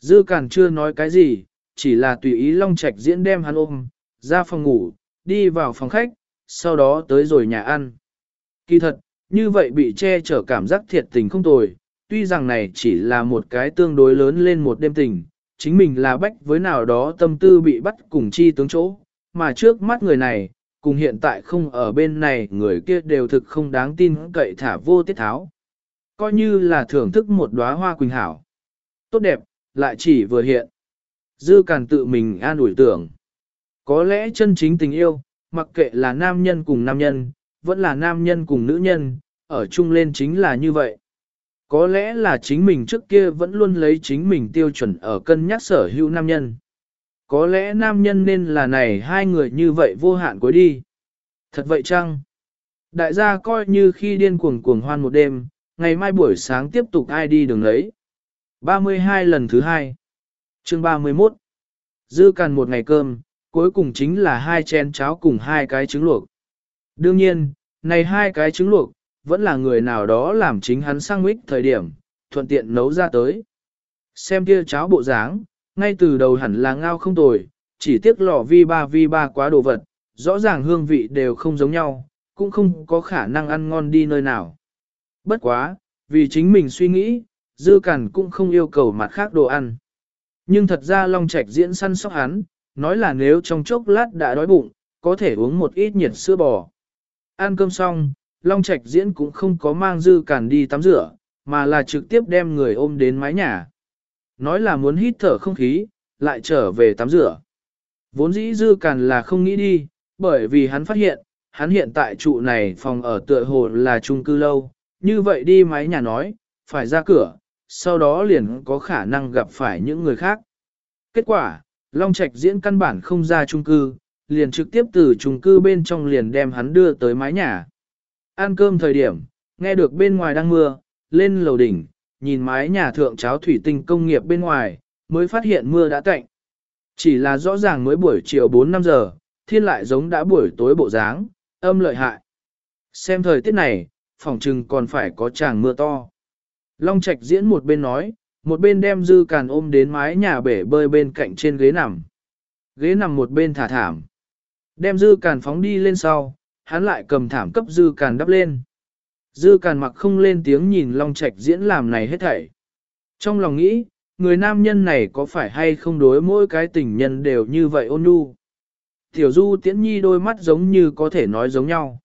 Speaker 1: Dư Cản chưa nói cái gì, chỉ là tùy ý Long Trạch diễn đem hắn ôm, ra phòng ngủ, đi vào phòng khách, sau đó tới rồi nhà ăn. Kỳ thật, như vậy bị che chở cảm giác thiệt tình không tồi, tuy rằng này chỉ là một cái tương đối lớn lên một đêm tình, chính mình là bách với nào đó tâm tư bị bắt cùng chi tướng chỗ, mà trước mắt người này, cùng hiện tại không ở bên này người kia đều thực không đáng tin cậy thả vô tiết tháo. Coi như là thưởng thức một đóa hoa quỳnh hảo. Tốt đẹp, lại chỉ vừa hiện. Dư càn tự mình an ủi tưởng. Có lẽ chân chính tình yêu, mặc kệ là nam nhân cùng nam nhân, vẫn là nam nhân cùng nữ nhân, ở chung lên chính là như vậy. Có lẽ là chính mình trước kia vẫn luôn lấy chính mình tiêu chuẩn ở cân nhắc sở hữu nam nhân. Có lẽ nam nhân nên là này hai người như vậy vô hạn cuối đi. Thật vậy chăng? Đại gia coi như khi điên cuồng cuồng hoan một đêm, ngày mai buổi sáng tiếp tục ai đi đường lấy. 32 lần thứ hai. Chương 31. Dư càn một ngày cơm, cuối cùng chính là hai chén cháo cùng hai cái trứng luộc. Đương nhiên, này hai cái trứng luộc, vẫn là người nào đó làm chính hắn sang mít thời điểm, thuận tiện nấu ra tới. Xem kia cháo bộ dáng, ngay từ đầu hẳn là ngao không tồi, chỉ tiếc lò vi ba vi ba quá đồ vật, rõ ràng hương vị đều không giống nhau, cũng không có khả năng ăn ngon đi nơi nào. Bất quá, vì chính mình suy nghĩ, dư cằn cũng không yêu cầu mặt khác đồ ăn. Nhưng thật ra Long Trạch diễn săn sóc hắn, nói là nếu trong chốc lát đã đói bụng, có thể uống một ít nhiệt sữa bò. Ăn cơm xong, Long Trạch diễn cũng không có mang dư cằn đi tắm rửa, mà là trực tiếp đem người ôm đến mái nhà. Nói là muốn hít thở không khí, lại trở về tắm rửa. Vốn dĩ dư cằn là không nghĩ đi, bởi vì hắn phát hiện, hắn hiện tại trụ này phòng ở tựa hồ là chung cư lâu, như vậy đi mái nhà nói, phải ra cửa, sau đó liền có khả năng gặp phải những người khác. Kết quả, Long Trạch diễn căn bản không ra chung cư, liền trực tiếp từ chung cư bên trong liền đem hắn đưa tới mái nhà. Ăn cơm thời điểm, nghe được bên ngoài đang mưa, lên lầu đỉnh, nhìn mái nhà thượng cháo thủy tinh công nghiệp bên ngoài, mới phát hiện mưa đã tạnh. Chỉ là rõ ràng mới buổi chiều 4-5 giờ, thiên lại giống đã buổi tối bộ dáng, âm lợi hại. Xem thời tiết này, phòng trừng còn phải có chàng mưa to. Long Trạch diễn một bên nói, một bên đem dư càn ôm đến mái nhà bể bơi bên cạnh trên ghế nằm. Ghế nằm một bên thả thảm. Đem dư càn phóng đi lên sau, hắn lại cầm thảm cấp dư càn đắp lên. Dư càn mặc không lên tiếng nhìn Long Trạch diễn làm này hết thảy. Trong lòng nghĩ, người nam nhân này có phải hay không đối mỗi cái tình nhân đều như vậy ôn nhu. Tiểu du tiễn nhi đôi mắt giống như có thể nói giống nhau.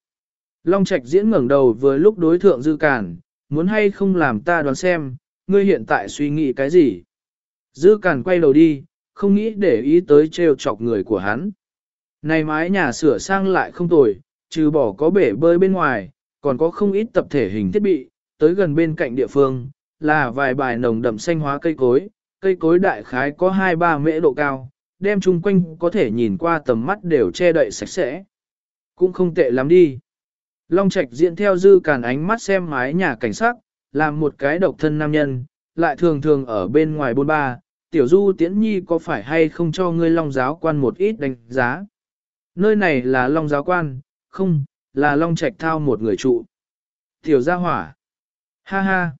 Speaker 1: Long Trạch diễn ngẩng đầu vừa lúc đối thượng dư càn muốn hay không làm ta đoán xem, ngươi hiện tại suy nghĩ cái gì. Dư càn quay đầu đi, không nghĩ để ý tới trêu chọc người của hắn. Này mái nhà sửa sang lại không tồi, trừ bỏ có bể bơi bên ngoài, còn có không ít tập thể hình thiết bị, tới gần bên cạnh địa phương, là vài bài nồng đậm xanh hóa cây cối, cây cối đại khái có 2-3 mễ độ cao, đem chung quanh có thể nhìn qua tầm mắt đều che đậy sạch sẽ. Cũng không tệ lắm đi. Long Trạch diện theo dư càn ánh mắt xem mái nhà cảnh sát, làm một cái độc thân nam nhân, lại thường thường ở bên ngoài bôn ba, tiểu du tiễn nhi có phải hay không cho ngươi long giáo quan một ít đánh giá. Nơi này là long giáo quan, không, là long trạch thao một người trụ. Tiểu gia hỏa. Ha ha.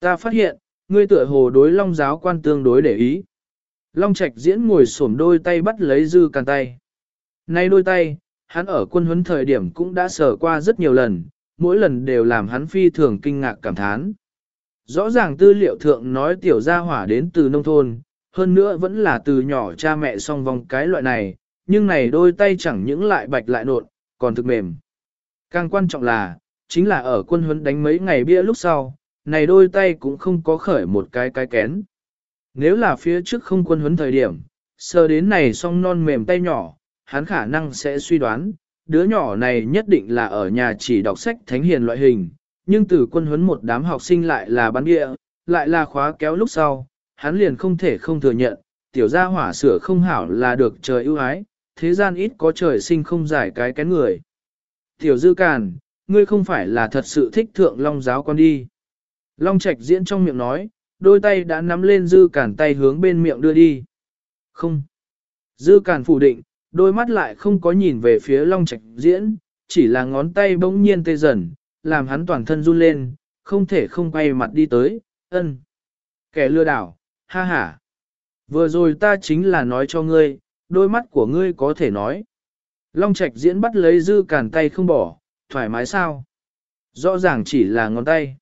Speaker 1: Ta phát hiện, ngươi tựa hồ đối long giáo quan tương đối để ý. Long Trạch diễn ngồi xổm đôi tay bắt lấy dư càn tay. Nay đôi tay, hắn ở quân huấn thời điểm cũng đã sờ qua rất nhiều lần, mỗi lần đều làm hắn phi thường kinh ngạc cảm thán. Rõ ràng tư liệu thượng nói tiểu gia hỏa đến từ nông thôn, hơn nữa vẫn là từ nhỏ cha mẹ song vòng cái loại này, nhưng này đôi tay chẳng những lại bạch lại nộn, còn thực mềm. Càng quan trọng là, chính là ở quân huấn đánh mấy ngày bia lúc sau, này đôi tay cũng không có khởi một cái cái kén. Nếu là phía trước không quân huấn thời điểm, sờ đến này song non mềm tay nhỏ, hắn khả năng sẽ suy đoán, đứa nhỏ này nhất định là ở nhà chỉ đọc sách thánh hiền loại hình, nhưng từ quân huấn một đám học sinh lại là bán địa, lại là khóa kéo lúc sau, hắn liền không thể không thừa nhận, tiểu gia hỏa sửa không hảo là được trời ưu ái, thế gian ít có trời sinh không giải cái kén người. Tiểu dư càn, ngươi không phải là thật sự thích thượng long giáo con đi. Long Trạch diễn trong miệng nói, đôi tay đã nắm lên dư cản tay hướng bên miệng đưa đi. Không. Dư cản phủ định, đôi mắt lại không có nhìn về phía Long Trạch diễn, chỉ là ngón tay bỗng nhiên tê dần, làm hắn toàn thân run lên, không thể không quay mặt đi tới, ân. Kẻ lừa đảo, ha ha. Vừa rồi ta chính là nói cho ngươi, đôi mắt của ngươi có thể nói. Long Trạch diễn bắt lấy dư cản tay không bỏ, thoải mái sao? Rõ ràng chỉ là ngón tay.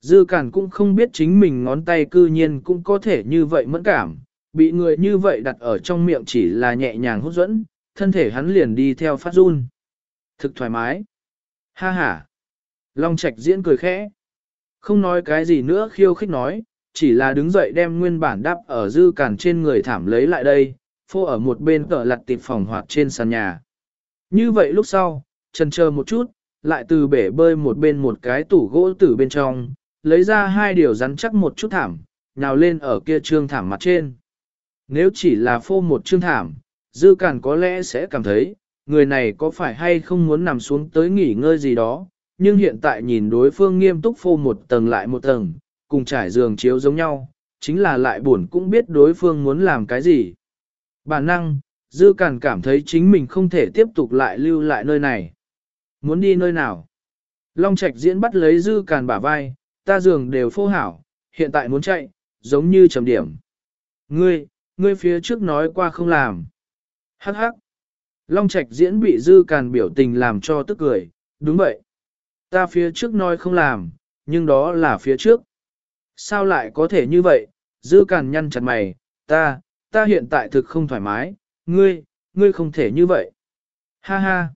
Speaker 1: Dư Cản cũng không biết chính mình ngón tay cư nhiên cũng có thể như vậy mẫn cảm, bị người như vậy đặt ở trong miệng chỉ là nhẹ nhàng hút dẫn, thân thể hắn liền đi theo phát run. Thực thoải mái. Ha ha. Long Trạch diễn cười khẽ. Không nói cái gì nữa khiêu khích nói, chỉ là đứng dậy đem nguyên bản đắp ở dư cản trên người thảm lấy lại đây, phô ở một bên cỡ lặt tịp phòng hoạt trên sàn nhà. Như vậy lúc sau, chân chờ một chút, lại từ bể bơi một bên một cái tủ gỗ từ bên trong, lấy ra hai điều rắn chắc một chút thảm, nhào lên ở kia trương thảm mặt trên. Nếu chỉ là phô một chương thảm, dư cản có lẽ sẽ cảm thấy, người này có phải hay không muốn nằm xuống tới nghỉ ngơi gì đó, nhưng hiện tại nhìn đối phương nghiêm túc phô một tầng lại một tầng, cùng trải giường chiếu giống nhau, chính là lại buồn cũng biết đối phương muốn làm cái gì. Bản năng, dư cản cảm thấy chính mình không thể tiếp tục lại lưu lại nơi này. Muốn đi nơi nào? Long Trạch diễn bắt lấy dư cản bả vai, ta giường đều phô hảo, hiện tại muốn chạy, giống như trầm điểm. Ngươi, ngươi phía trước nói qua không làm. Hắc hắc. Long Trạch diễn bị dư càn biểu tình làm cho tức cười, đúng vậy. Ta phía trước nói không làm, nhưng đó là phía trước. Sao lại có thể như vậy? Dư càn nhăn chặt mày, ta, ta hiện tại thực không thoải mái, ngươi, ngươi không thể như vậy. Ha ha.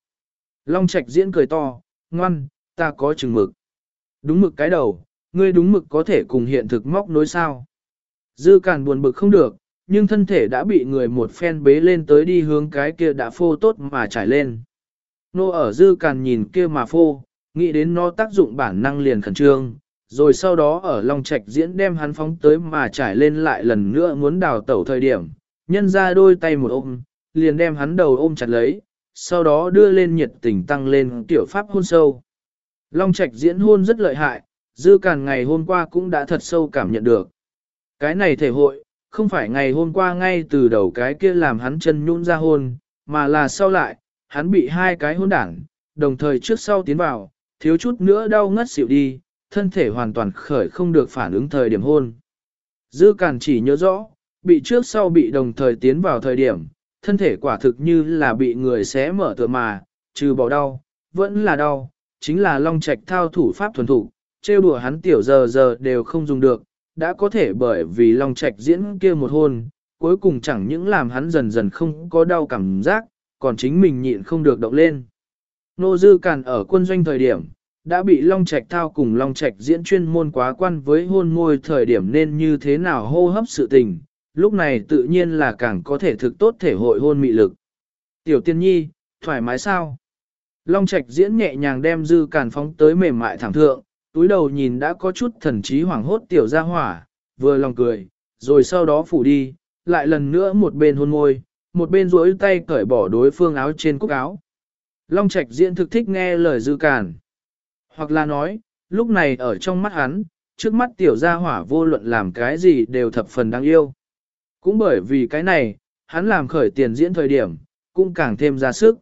Speaker 1: Long Trạch diễn cười to, ngoan, ta có chừng mực. Đúng mực cái đầu, ngươi đúng mực có thể cùng hiện thực móc nối sao. Dư càn buồn bực không được, nhưng thân thể đã bị người một phen bế lên tới đi hướng cái kia đã phô tốt mà trải lên. Nô ở dư càn nhìn kia mà phô, nghĩ đến nó tác dụng bản năng liền khẩn trương, rồi sau đó ở Long Trạch diễn đem hắn phóng tới mà trải lên lại lần nữa muốn đào tẩu thời điểm, nhân ra đôi tay một ôm, liền đem hắn đầu ôm chặt lấy, sau đó đưa lên nhiệt tình tăng lên tiểu pháp hôn sâu. Long Trạch diễn hôn rất lợi hại, Dư Càn ngày hôm qua cũng đã thật sâu cảm nhận được. Cái này thể hội, không phải ngày hôm qua ngay từ đầu cái kia làm hắn chân nhũn ra hôn, mà là sau lại, hắn bị hai cái hôn đảng, đồng thời trước sau tiến vào, thiếu chút nữa đau ngất xỉu đi, thân thể hoàn toàn khởi không được phản ứng thời điểm hôn. Dư Càn chỉ nhớ rõ, bị trước sau bị đồng thời tiến vào thời điểm, thân thể quả thực như là bị người xé mở tựa mà, trừ bỏ đau, vẫn là đau, chính là long trạch thao thủ pháp thuần thủ, trêu đùa hắn tiểu giờ giờ đều không dùng được, đã có thể bởi vì Long Trạch diễn kia một hôn, cuối cùng chẳng những làm hắn dần dần không có đau cảm giác, còn chính mình nhịn không được động lên. Nô Dư Càn ở quân doanh thời điểm, đã bị Long Trạch thao cùng Long Trạch diễn chuyên môn quá quan với hôn môi thời điểm nên như thế nào hô hấp sự tình, lúc này tự nhiên là càng có thể thực tốt thể hội hôn mị lực. Tiểu tiên nhi, thoải mái sao? Long Trạch diễn nhẹ nhàng đem Dư Càn phóng tới mềm mại thẳng thượng, túi đầu nhìn đã có chút thần trí hoảng hốt tiểu ra hỏa, vừa lòng cười, rồi sau đó phủ đi, lại lần nữa một bên hôn môi, một bên duỗi tay cởi bỏ đối phương áo trên cúc áo. Long Trạch diễn thực thích nghe lời dư cản Hoặc là nói, lúc này ở trong mắt hắn, trước mắt tiểu gia hỏa vô luận làm cái gì đều thập phần đáng yêu. Cũng bởi vì cái này, hắn làm khởi tiền diễn thời điểm, cũng càng thêm ra sức.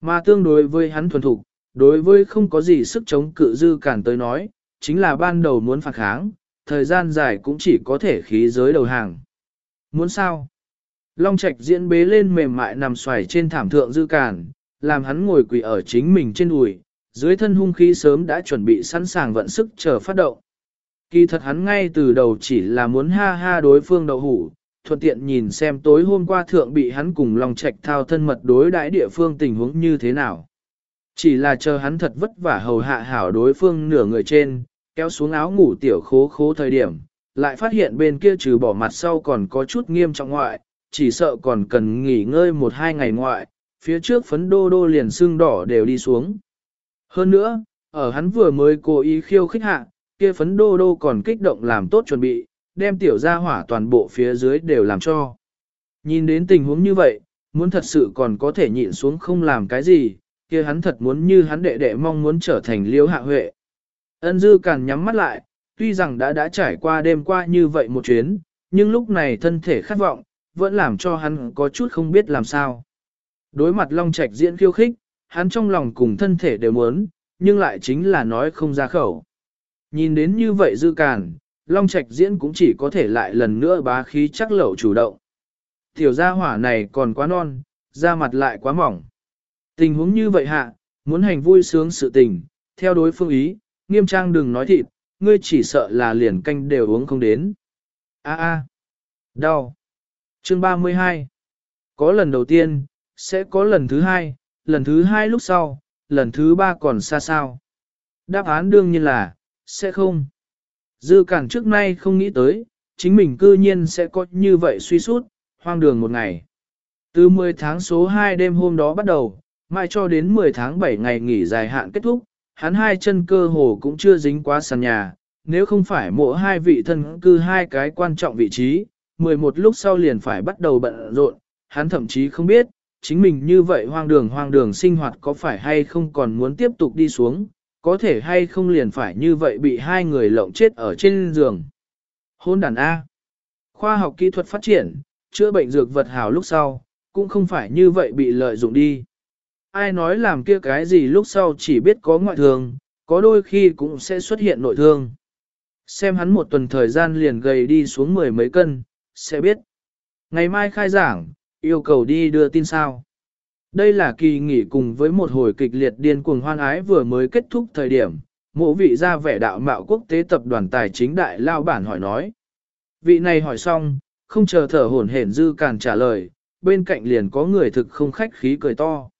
Speaker 1: Mà tương đối với hắn thuần thục, đối với không có gì sức chống cự dư cản tới nói, chính là ban đầu muốn phản kháng, thời gian dài cũng chỉ có thể khí giới đầu hàng. Muốn sao? Long Trạch diễn bế lên mềm mại nằm xoài trên thảm thượng dư cản, làm hắn ngồi quỳ ở chính mình trên đùi, dưới thân hung khí sớm đã chuẩn bị sẵn sàng vận sức chờ phát động. Kỳ thật hắn ngay từ đầu chỉ là muốn ha ha đối phương đậu hủ, thuận tiện nhìn xem tối hôm qua thượng bị hắn cùng Long Trạch thao thân mật đối đãi địa phương tình huống như thế nào. Chỉ là chờ hắn thật vất vả hầu hạ hảo đối phương nửa người trên, kéo xuống áo ngủ tiểu khố khố thời điểm, lại phát hiện bên kia trừ bỏ mặt sau còn có chút nghiêm trọng ngoại, chỉ sợ còn cần nghỉ ngơi một hai ngày ngoại, phía trước phấn đô đô liền xương đỏ đều đi xuống. Hơn nữa, ở hắn vừa mới cố ý khiêu khích hạ, kia phấn đô đô còn kích động làm tốt chuẩn bị, đem tiểu ra hỏa toàn bộ phía dưới đều làm cho. Nhìn đến tình huống như vậy, muốn thật sự còn có thể nhịn xuống không làm cái gì, kia hắn thật muốn như hắn đệ đệ mong muốn trở thành liễu hạ huệ. Ân dư càng nhắm mắt lại, tuy rằng đã đã trải qua đêm qua như vậy một chuyến, nhưng lúc này thân thể khát vọng, vẫn làm cho hắn có chút không biết làm sao. Đối mặt Long Trạch diễn khiêu khích, hắn trong lòng cùng thân thể đều muốn, nhưng lại chính là nói không ra khẩu. Nhìn đến như vậy dư càn, Long Trạch diễn cũng chỉ có thể lại lần nữa bá khí chắc lẩu chủ động. Tiểu gia hỏa này còn quá non, da mặt lại quá mỏng. Tình huống như vậy hạ, muốn hành vui sướng sự tình, theo đối phương ý, nghiêm trang đừng nói thịt, ngươi chỉ sợ là liền canh đều uống không đến. A a, đau. Chương 32. Có lần đầu tiên, sẽ có lần thứ hai, lần thứ hai lúc sau, lần thứ ba còn xa sao. Đáp án đương nhiên là, sẽ không. Dư cản trước nay không nghĩ tới, chính mình cư nhiên sẽ có như vậy suy sút, hoang đường một ngày. Từ 10 tháng số 2 đêm hôm đó bắt đầu, mai cho đến 10 tháng 7 ngày nghỉ dài hạn kết thúc, hắn hai chân cơ hồ cũng chưa dính quá sàn nhà, nếu không phải mỗi hai vị thân cư hai cái quan trọng vị trí, 11 lúc sau liền phải bắt đầu bận rộn, hắn thậm chí không biết, chính mình như vậy hoang đường hoang đường sinh hoạt có phải hay không còn muốn tiếp tục đi xuống, có thể hay không liền phải như vậy bị hai người lộng chết ở trên giường. Hôn đàn A. Khoa học kỹ thuật phát triển, chữa bệnh dược vật hảo lúc sau, cũng không phải như vậy bị lợi dụng đi. Ai nói làm kia cái gì lúc sau chỉ biết có ngoại thương, có đôi khi cũng sẽ xuất hiện nội thương. Xem hắn một tuần thời gian liền gầy đi xuống mười mấy cân, sẽ biết. Ngày mai khai giảng, yêu cầu đi đưa tin sao. Đây là kỳ nghỉ cùng với một hồi kịch liệt điên cuồng hoan ái vừa mới kết thúc thời điểm, mộ vị ra vẻ đạo mạo quốc tế tập đoàn tài chính đại lao bản hỏi nói. Vị này hỏi xong, không chờ thở hổn hển dư càn trả lời, bên cạnh liền có người thực không khách khí cười to.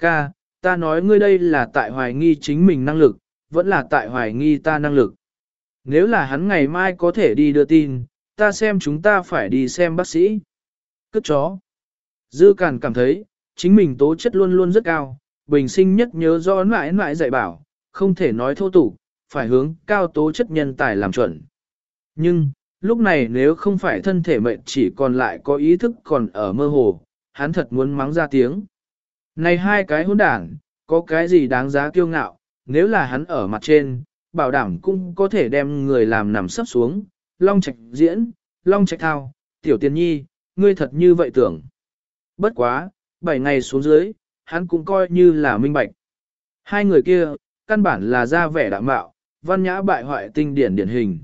Speaker 1: Ca, ta nói ngươi đây là tại hoài nghi chính mình năng lực, vẫn là tại hoài nghi ta năng lực. Nếu là hắn ngày mai có thể đi đưa tin, ta xem chúng ta phải đi xem bác sĩ. Cất chó. Dư Càn cảm thấy, chính mình tố chất luôn luôn rất cao, bình sinh nhất nhớ do mãi mãi dạy bảo, không thể nói thô tục, phải hướng cao tố chất nhân tài làm chuẩn. Nhưng, lúc này nếu không phải thân thể mệnh chỉ còn lại có ý thức còn ở mơ hồ, hắn thật muốn mắng ra tiếng. Này hai cái hỗn đảng, có cái gì đáng giá kiêu ngạo, nếu là hắn ở mặt trên, bảo đảm cũng có thể đem người làm nằm sấp xuống, long trạch diễn, long trạch thao, tiểu tiên nhi, ngươi thật như vậy tưởng. Bất quá, bảy ngày xuống dưới, hắn cũng coi như là minh bạch. Hai người kia, căn bản là ra vẻ đạm mạo, văn nhã bại hoại tinh điển điển hình.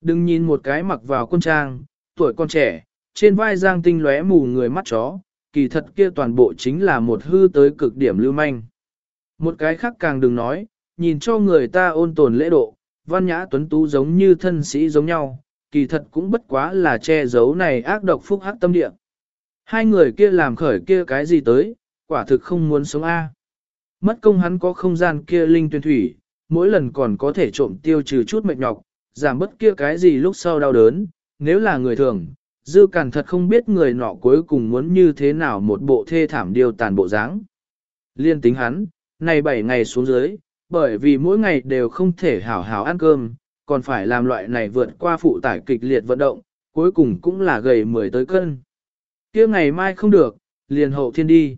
Speaker 1: Đừng nhìn một cái mặc vào quân trang, tuổi con trẻ, trên vai giang tinh lóe mù người mắt chó, kỳ thật kia toàn bộ chính là một hư tới cực điểm lưu manh. Một cái khác càng đừng nói, nhìn cho người ta ôn tồn lễ độ, văn nhã tuấn tú giống như thân sĩ giống nhau, kỳ thật cũng bất quá là che giấu này ác độc phúc hắc tâm địa. Hai người kia làm khởi kia cái gì tới, quả thực không muốn sống A. Mất công hắn có không gian kia linh tuyên thủy, mỗi lần còn có thể trộm tiêu trừ chút mệt nhọc, giảm bất kia cái gì lúc sau đau đớn, nếu là người thường, dư càn thật không biết người nọ cuối cùng muốn như thế nào một bộ thê thảm điều tàn bộ dáng. Liên tính hắn, này 7 ngày xuống dưới, bởi vì mỗi ngày đều không thể hảo hảo ăn cơm, còn phải làm loại này vượt qua phụ tải kịch liệt vận động, cuối cùng cũng là gầy 10 tới cân. kia ngày mai không được, liền hậu thiên đi.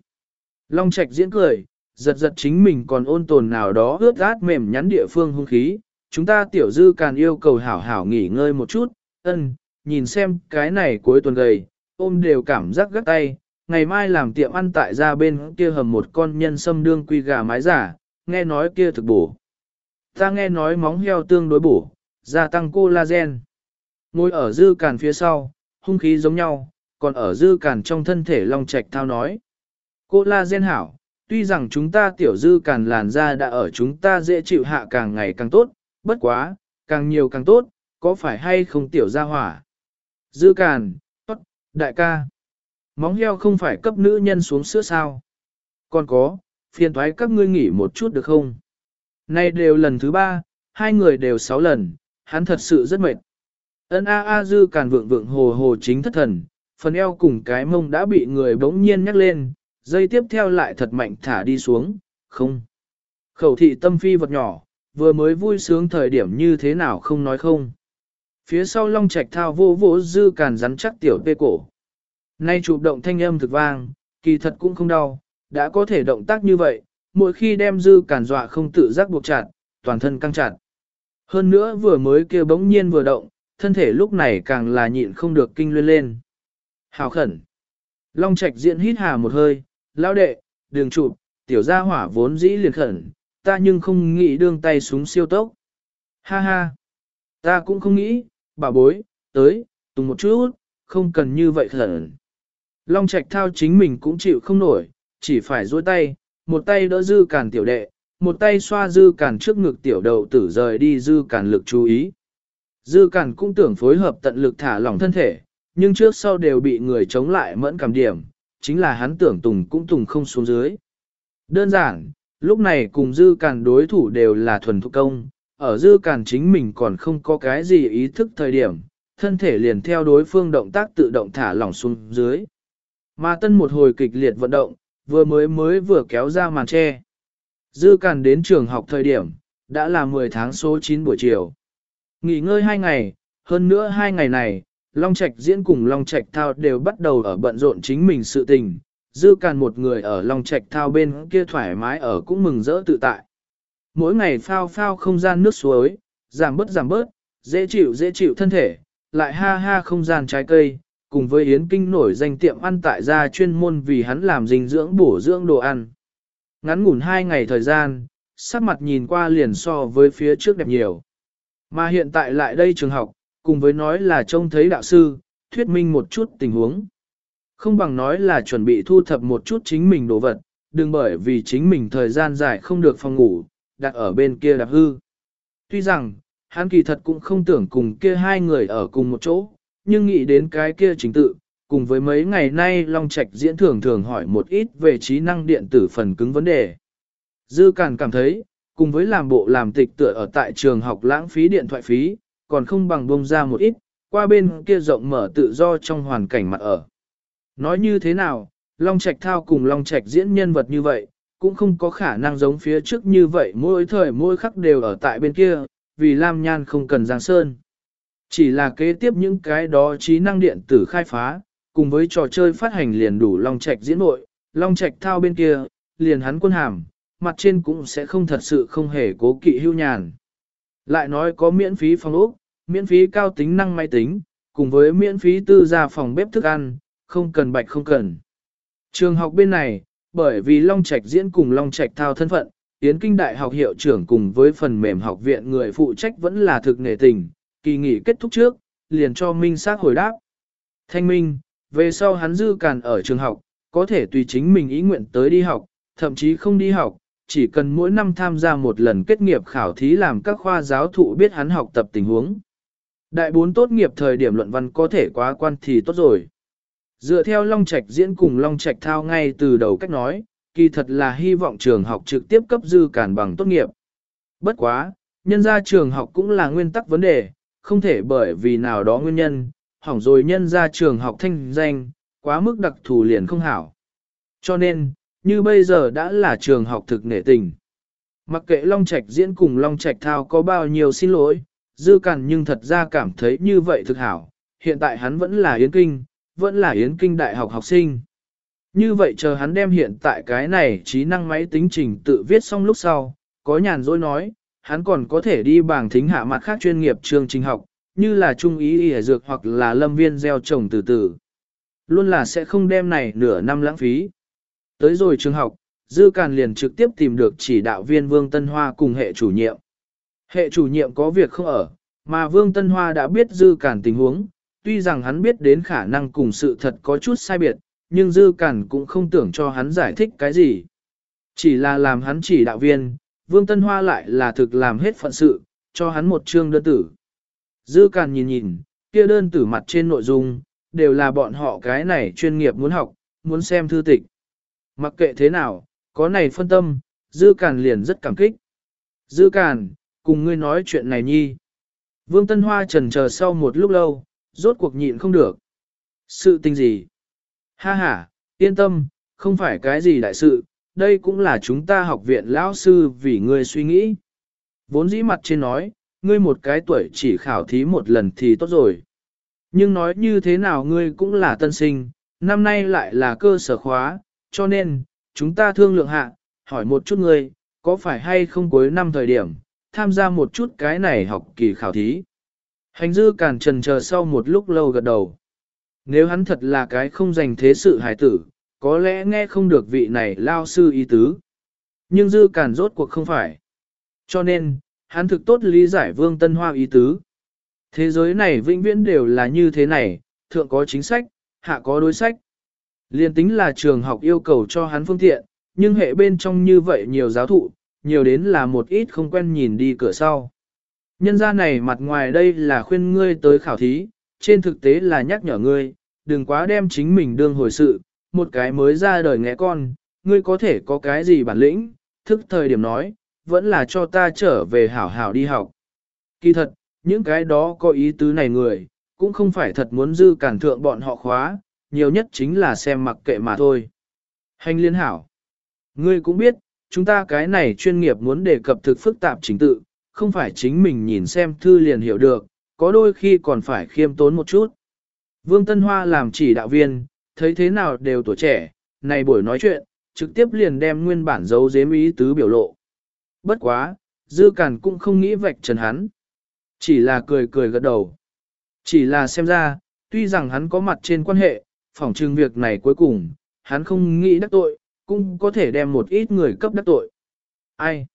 Speaker 1: Long Trạch diễn cười, giật giật chính mình còn ôn tồn nào đó ướt át mềm nhắn địa phương hung khí. Chúng ta tiểu dư càn yêu cầu hảo hảo nghỉ ngơi một chút, ân, nhìn xem cái này cuối tuần gầy, ôm đều cảm giác gắt tay, ngày mai làm tiệm ăn tại ra bên kia hầm một con nhân sâm đương quy gà mái giả, nghe nói kia thực bổ. Ta nghe nói móng heo tương đối bổ, gia tăng collagen. Ngồi ở dư càn phía sau, hung khí giống nhau, còn ở dư càn trong thân thể long trạch thao nói. Collagen hảo, tuy rằng chúng ta tiểu dư càn làn da đã ở chúng ta dễ chịu hạ càng ngày càng tốt, bất quá, càng nhiều càng tốt, có phải hay không tiểu ra hỏa? Dư càn, tốt, đại ca. Móng heo không phải cấp nữ nhân xuống sữa sao? Còn có, phiền thoái các ngươi nghỉ một chút được không? Nay đều lần thứ ba, hai người đều sáu lần, hắn thật sự rất mệt. Ân a a dư càn vượng vượng hồ hồ chính thất thần, phần eo cùng cái mông đã bị người bỗng nhiên nhắc lên, dây tiếp theo lại thật mạnh thả đi xuống, không. Khẩu thị tâm phi vật nhỏ, vừa mới vui sướng thời điểm như thế nào không nói không. Phía sau long trạch thao vô vô dư càn rắn chắc tiểu tê cổ. Nay chụp động thanh âm thực vang, kỳ thật cũng không đau, đã có thể động tác như vậy, mỗi khi đem dư càn dọa không tự giác buộc chặt, toàn thân căng chặt. Hơn nữa vừa mới kêu bỗng nhiên vừa động, thân thể lúc này càng là nhịn không được kinh luyên lên. Hào khẩn. Long Trạch diện hít hà một hơi, lão đệ, đường chụp, tiểu gia hỏa vốn dĩ liền khẩn, ta nhưng không nghĩ đương tay súng siêu tốc. Ha ha, ta cũng không nghĩ, bà bối, tới, tùng một chút, không cần như vậy khẩn. Long Trạch thao chính mình cũng chịu không nổi, chỉ phải duỗi tay, một tay đỡ dư cản tiểu đệ, một tay xoa dư cản trước ngực tiểu đầu tử rời đi dư cản lực chú ý. Dư cản cũng tưởng phối hợp tận lực thả lỏng thân thể, nhưng trước sau đều bị người chống lại mẫn cảm điểm, chính là hắn tưởng tùng cũng tùng không xuống dưới. Đơn giản, lúc này cùng dư cản đối thủ đều là thuần thục công, ở dư cản chính mình còn không có cái gì ý thức thời điểm, thân thể liền theo đối phương động tác tự động thả lỏng xuống dưới. Mà tân một hồi kịch liệt vận động, vừa mới mới vừa kéo ra màn che. Dư càn đến trường học thời điểm, đã là 10 tháng số 9 buổi chiều. Nghỉ ngơi 2 ngày, hơn nữa 2 ngày này, Long Trạch diễn cùng Long Trạch thao đều bắt đầu ở bận rộn chính mình sự tình. Dư càn một người ở Long Trạch thao bên kia thoải mái ở cũng mừng rỡ tự tại. Mỗi ngày phao phao không gian nước suối, giảm bớt giảm bớt, dễ chịu dễ chịu thân thể, lại ha ha không gian trái cây, cùng với Yến Kinh nổi danh tiệm ăn tại gia chuyên môn vì hắn làm dinh dưỡng bổ dưỡng đồ ăn. Ngắn ngủn hai ngày thời gian, sắc mặt nhìn qua liền so với phía trước đẹp nhiều. Mà hiện tại lại đây trường học, cùng với nói là trông thấy đạo sư, thuyết minh một chút tình huống. Không bằng nói là chuẩn bị thu thập một chút chính mình đồ vật, đừng bởi vì chính mình thời gian dài không được phòng ngủ, đặt ở bên kia đạp hư. Tuy rằng, hắn kỳ thật cũng không tưởng cùng kia hai người ở cùng một chỗ, nhưng nghĩ đến cái kia chính tự, cùng với mấy ngày nay Long Trạch diễn thường thường hỏi một ít về trí năng điện tử phần cứng vấn đề. Dư Càn cảm thấy, cùng với làm bộ làm tịch tựa ở tại trường học lãng phí điện thoại phí, còn không bằng bông ra một ít, qua bên kia rộng mở tự do trong hoàn cảnh mặt ở. Nói như thế nào, Long Trạch thao cùng Long Trạch diễn nhân vật như vậy, cũng không có khả năng giống phía trước như vậy mỗi thời mỗi khắc đều ở tại bên kia, vì Lam Nhan không cần Giang Sơn. Chỉ là kế tiếp những cái đó trí năng điện tử khai phá, cùng với trò chơi phát hành liền đủ Long Trạch diễn nội, Long Trạch thao bên kia, liền hắn quân hàm, mặt trên cũng sẽ không thật sự không hề cố kỵ hưu nhàn. Lại nói có miễn phí phòng ốc, miễn phí cao tính năng máy tính, cùng với miễn phí tư gia phòng bếp thức ăn, không cần bạch không cần. Trường học bên này, bởi vì Long Trạch diễn cùng Long Trạch thao thân phận, Yến Kinh Đại học hiệu trưởng cùng với phần mềm học viện người phụ trách vẫn là thực nề tình, kỳ nghỉ kết thúc trước, liền cho Minh xác hồi đáp. Thanh Minh, về sau hắn dư càn ở trường học, có thể tùy chính mình ý nguyện tới đi học, thậm chí không đi học, chỉ cần mỗi năm tham gia một lần kết nghiệp khảo thí làm các khoa giáo thụ biết hắn học tập tình huống. Đại bốn tốt nghiệp thời điểm luận văn có thể quá quan thì tốt rồi. Dựa theo Long Trạch diễn cùng Long Trạch thao ngay từ đầu cách nói, kỳ thật là hy vọng trường học trực tiếp cấp dư cản bằng tốt nghiệp. Bất quá, nhân ra trường học cũng là nguyên tắc vấn đề, không thể bởi vì nào đó nguyên nhân, hỏng rồi nhân ra trường học thanh danh, quá mức đặc thù liền không hảo. Cho nên, như bây giờ đã là trường học thực nể tình. Mặc kệ Long Trạch diễn cùng Long Trạch thao có bao nhiêu xin lỗi, dư cản nhưng thật ra cảm thấy như vậy thực hảo, hiện tại hắn vẫn là Yến Kinh, vẫn là Yến Kinh đại học học sinh. Như vậy chờ hắn đem hiện tại cái này trí năng máy tính trình tự viết xong lúc sau, có nhàn dối nói, hắn còn có thể đi bảng thính hạ mặt khác chuyên nghiệp trường trình học, như là trung ý y dược hoặc là lâm viên gieo trồng từ từ. Luôn là sẽ không đem này nửa năm lãng phí. Tới rồi trường học, Dư Càn liền trực tiếp tìm được chỉ đạo viên Vương Tân Hoa cùng hệ chủ nhiệm. Hệ chủ nhiệm có việc không ở, mà Vương Tân Hoa đã biết Dư Càn tình huống, tuy rằng hắn biết đến khả năng cùng sự thật có chút sai biệt, nhưng Dư cản cũng không tưởng cho hắn giải thích cái gì. Chỉ là làm hắn chỉ đạo viên, Vương Tân Hoa lại là thực làm hết phận sự, cho hắn một chương đơn tử. Dư cản nhìn nhìn, kia đơn tử mặt trên nội dung, đều là bọn họ cái này chuyên nghiệp muốn học, muốn xem thư tịch. Mặc kệ thế nào, có này phân tâm, Dư cản liền rất cảm kích. Dư cản, cùng ngươi nói chuyện này nhi. Vương Tân Hoa trần chờ sau một lúc lâu, rốt cuộc nhịn không được. Sự tình gì? Ha ha, yên tâm, không phải cái gì đại sự, đây cũng là chúng ta học viện lão sư vì ngươi suy nghĩ. Vốn dĩ mặt trên nói, ngươi một cái tuổi chỉ khảo thí một lần thì tốt rồi. Nhưng nói như thế nào ngươi cũng là tân sinh, năm nay lại là cơ sở khóa, cho nên, chúng ta thương lượng hạ, hỏi một chút ngươi, có phải hay không cuối năm thời điểm, tham gia một chút cái này học kỳ khảo thí. Hành dư càn trần chờ sau một lúc lâu gật đầu. Nếu hắn thật là cái không dành thế sự hài tử, có lẽ nghe không được vị này lao sư ý tứ. Nhưng dư càn rốt cuộc không phải. Cho nên, hắn thực tốt lý giải vương tân hoa ý tứ. Thế giới này vĩnh viễn đều là như thế này, thượng có chính sách, hạ có đối sách. Liên tính là trường học yêu cầu cho hắn phương tiện, nhưng hệ bên trong như vậy nhiều giáo thụ, nhiều đến là một ít không quen nhìn đi cửa sau. Nhân gia này mặt ngoài đây là khuyên ngươi tới khảo thí, trên thực tế là nhắc nhở ngươi, đừng quá đem chính mình đương hồi sự, một cái mới ra đời nghe con, ngươi có thể có cái gì bản lĩnh, thức thời điểm nói, vẫn là cho ta trở về hảo hảo đi học. Kỳ thật, những cái đó có ý tứ này người, cũng không phải thật muốn dư cản thượng bọn họ khóa, nhiều nhất chính là xem mặc kệ mà thôi. Hành liên hảo. Ngươi cũng biết, chúng ta cái này chuyên nghiệp muốn đề cập thực phức tạp chính tự, không phải chính mình nhìn xem thư liền hiểu được, có đôi khi còn phải khiêm tốn một chút. Vương Tân Hoa làm chỉ đạo viên, thấy thế nào đều tuổi trẻ, này buổi nói chuyện, trực tiếp liền đem nguyên bản dấu dếm ý tứ biểu lộ. Bất quá, Dư Cản cũng không nghĩ vạch trần hắn. Chỉ là cười cười gật đầu. Chỉ là xem ra, tuy rằng hắn có mặt trên quan hệ, phỏng trừng việc này cuối cùng, hắn không nghĩ đắc tội, cũng có thể đem một ít người cấp đắc tội. Ai?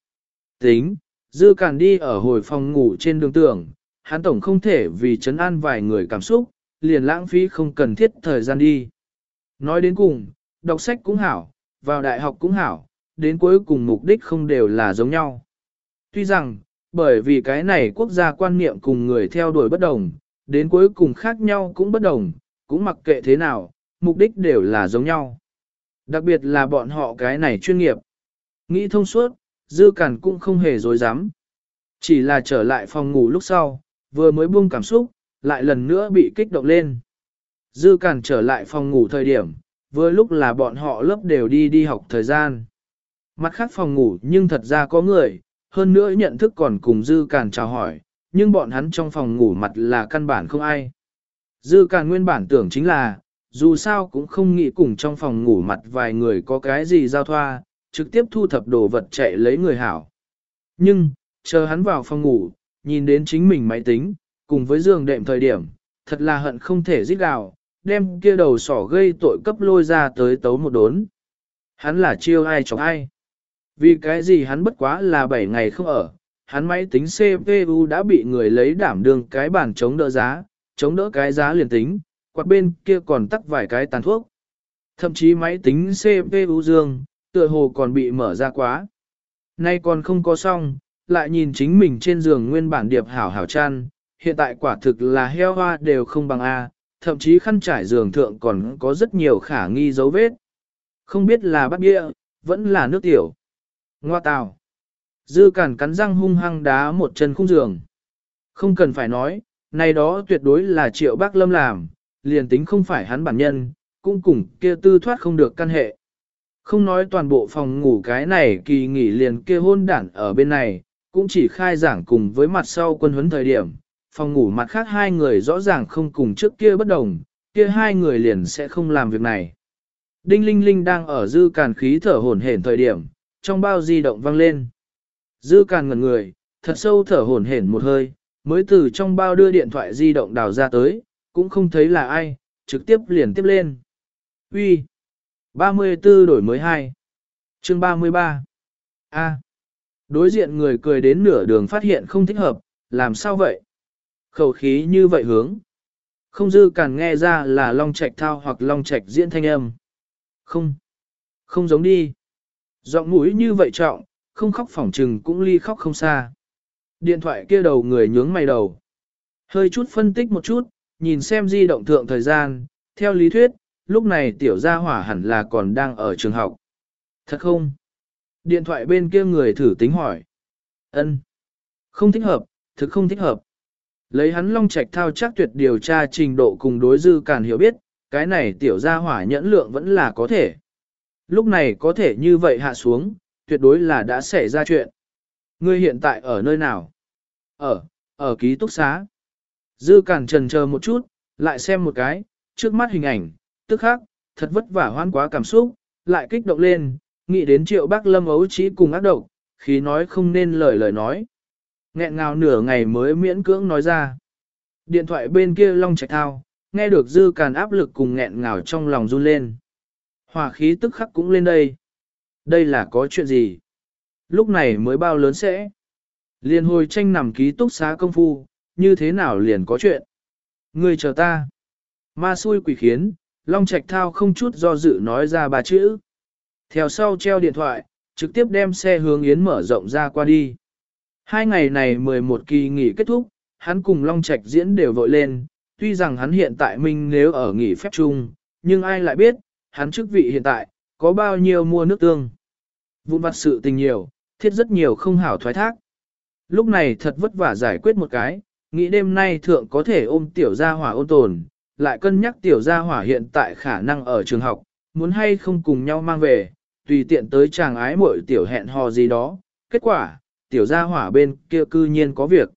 Speaker 1: Tính, Dư Cản đi ở hồi phòng ngủ trên đường tưởng, hắn tổng không thể vì chấn an vài người cảm xúc, liền lãng phí không cần thiết thời gian đi. Nói đến cùng, đọc sách cũng hảo, vào đại học cũng hảo, đến cuối cùng mục đích không đều là giống nhau. Tuy rằng, bởi vì cái này quốc gia quan niệm cùng người theo đuổi bất đồng, đến cuối cùng khác nhau cũng bất đồng, cũng mặc kệ thế nào, mục đích đều là giống nhau. Đặc biệt là bọn họ cái này chuyên nghiệp. Nghĩ thông suốt, dư cản cũng không hề dối dám. Chỉ là trở lại phòng ngủ lúc sau, vừa mới buông cảm xúc, lại lần nữa bị kích động lên. Dư cản trở lại phòng ngủ thời điểm, vừa lúc là bọn họ lớp đều đi đi học thời gian. Mặt khác phòng ngủ nhưng thật ra có người, hơn nữa nhận thức còn cùng Dư cản chào hỏi, nhưng bọn hắn trong phòng ngủ mặt là căn bản không ai. Dư cản nguyên bản tưởng chính là, dù sao cũng không nghĩ cùng trong phòng ngủ mặt vài người có cái gì giao thoa, trực tiếp thu thập đồ vật chạy lấy người hảo. Nhưng, chờ hắn vào phòng ngủ, nhìn đến chính mình máy tính, cùng với giường đệm thời điểm, thật là hận không thể giết gào, đem kia đầu sỏ gây tội cấp lôi ra tới tấu một đốn. Hắn là chiêu ai chọc ai. Vì cái gì hắn bất quá là 7 ngày không ở, hắn máy tính CPU đã bị người lấy đảm đương cái bản chống đỡ giá, chống đỡ cái giá liền tính, quạt bên kia còn tắc vài cái tàn thuốc. Thậm chí máy tính CPU dương, tựa hồ còn bị mở ra quá. Nay còn không có xong, lại nhìn chính mình trên giường nguyên bản điệp hảo hảo chăn, hiện tại quả thực là heo hoa đều không bằng A, thậm chí khăn trải giường thượng còn có rất nhiều khả nghi dấu vết. Không biết là bắt bia, vẫn là nước tiểu. Ngoa tào. Dư cản cắn răng hung hăng đá một chân khung giường. Không cần phải nói, này đó tuyệt đối là triệu bác lâm làm, liền tính không phải hắn bản nhân, cũng cùng kia tư thoát không được căn hệ. Không nói toàn bộ phòng ngủ cái này kỳ nghỉ liền kia hôn đản ở bên này, cũng chỉ khai giảng cùng với mặt sau quân huấn thời điểm. Phòng ngủ mặt khác hai người rõ ràng không cùng trước kia bất đồng, kia hai người liền sẽ không làm việc này. Đinh Linh Linh đang ở dư càn khí thở hổn hển thời điểm, trong bao di động vang lên. Dư càn ngẩn người, thật sâu thở hổn hển một hơi, mới từ trong bao đưa điện thoại di động đào ra tới, cũng không thấy là ai, trực tiếp liền tiếp lên. Uy, 34 đổi mới 2. Chương 33. A. Đối diện người cười đến nửa đường phát hiện không thích hợp, làm sao vậy? Khẩu khí như vậy hướng. Không dư càn nghe ra là long trạch thao hoặc long trạch diễn thanh âm. Không. Không giống đi. Giọng mũi như vậy trọng, không khóc phỏng trừng cũng ly khóc không xa. Điện thoại kia đầu người nhướng mày đầu. Hơi chút phân tích một chút, nhìn xem di động thượng thời gian, theo lý thuyết, lúc này tiểu gia hỏa hẳn là còn đang ở trường học. Thật không? Điện thoại bên kia người thử tính hỏi. ân Không thích hợp, thực không thích hợp. Lấy hắn long trạch thao chắc tuyệt điều tra trình độ cùng đối dư càn hiểu biết, cái này tiểu gia hỏa nhẫn lượng vẫn là có thể. Lúc này có thể như vậy hạ xuống, tuyệt đối là đã xảy ra chuyện. Ngươi hiện tại ở nơi nào? Ở, ở ký túc xá. Dư càn trần chờ một chút, lại xem một cái, trước mắt hình ảnh, tức khắc, thật vất vả hoan quá cảm xúc, lại kích động lên, nghĩ đến triệu bác lâm ấu trí cùng ác độc, khi nói không nên lời lời nói. Nghẹn ngào nửa ngày mới miễn cưỡng nói ra. Điện thoại bên kia long trạch thao, nghe được dư càn áp lực cùng nghẹn ngào trong lòng run lên. Hòa khí tức khắc cũng lên đây. Đây là có chuyện gì? Lúc này mới bao lớn sẽ? Liền hồi tranh nằm ký túc xá công phu, như thế nào liền có chuyện? Ngươi chờ ta. Ma xui quỷ khiến, Long Trạch Thao không chút do dự nói ra ba chữ. Theo sau treo điện thoại, trực tiếp đem xe hướng Yến mở rộng ra qua đi. Hai ngày này 11 kỳ nghỉ kết thúc, hắn cùng Long Trạch diễn đều vội lên, tuy rằng hắn hiện tại mình nếu ở nghỉ phép chung, nhưng ai lại biết, hắn chức vị hiện tại, có bao nhiêu mua nước tương. Vụn vặt sự tình nhiều, thiết rất nhiều không hảo thoái thác. Lúc này thật vất vả giải quyết một cái, nghĩ đêm nay thượng có thể ôm tiểu gia hỏa ôn tồn, lại cân nhắc tiểu gia hỏa hiện tại khả năng ở trường học, muốn hay không cùng nhau mang về, tùy tiện tới chàng ái muội tiểu hẹn hò gì đó. Kết quả, tiểu gia hỏa bên kia cư nhiên có việc.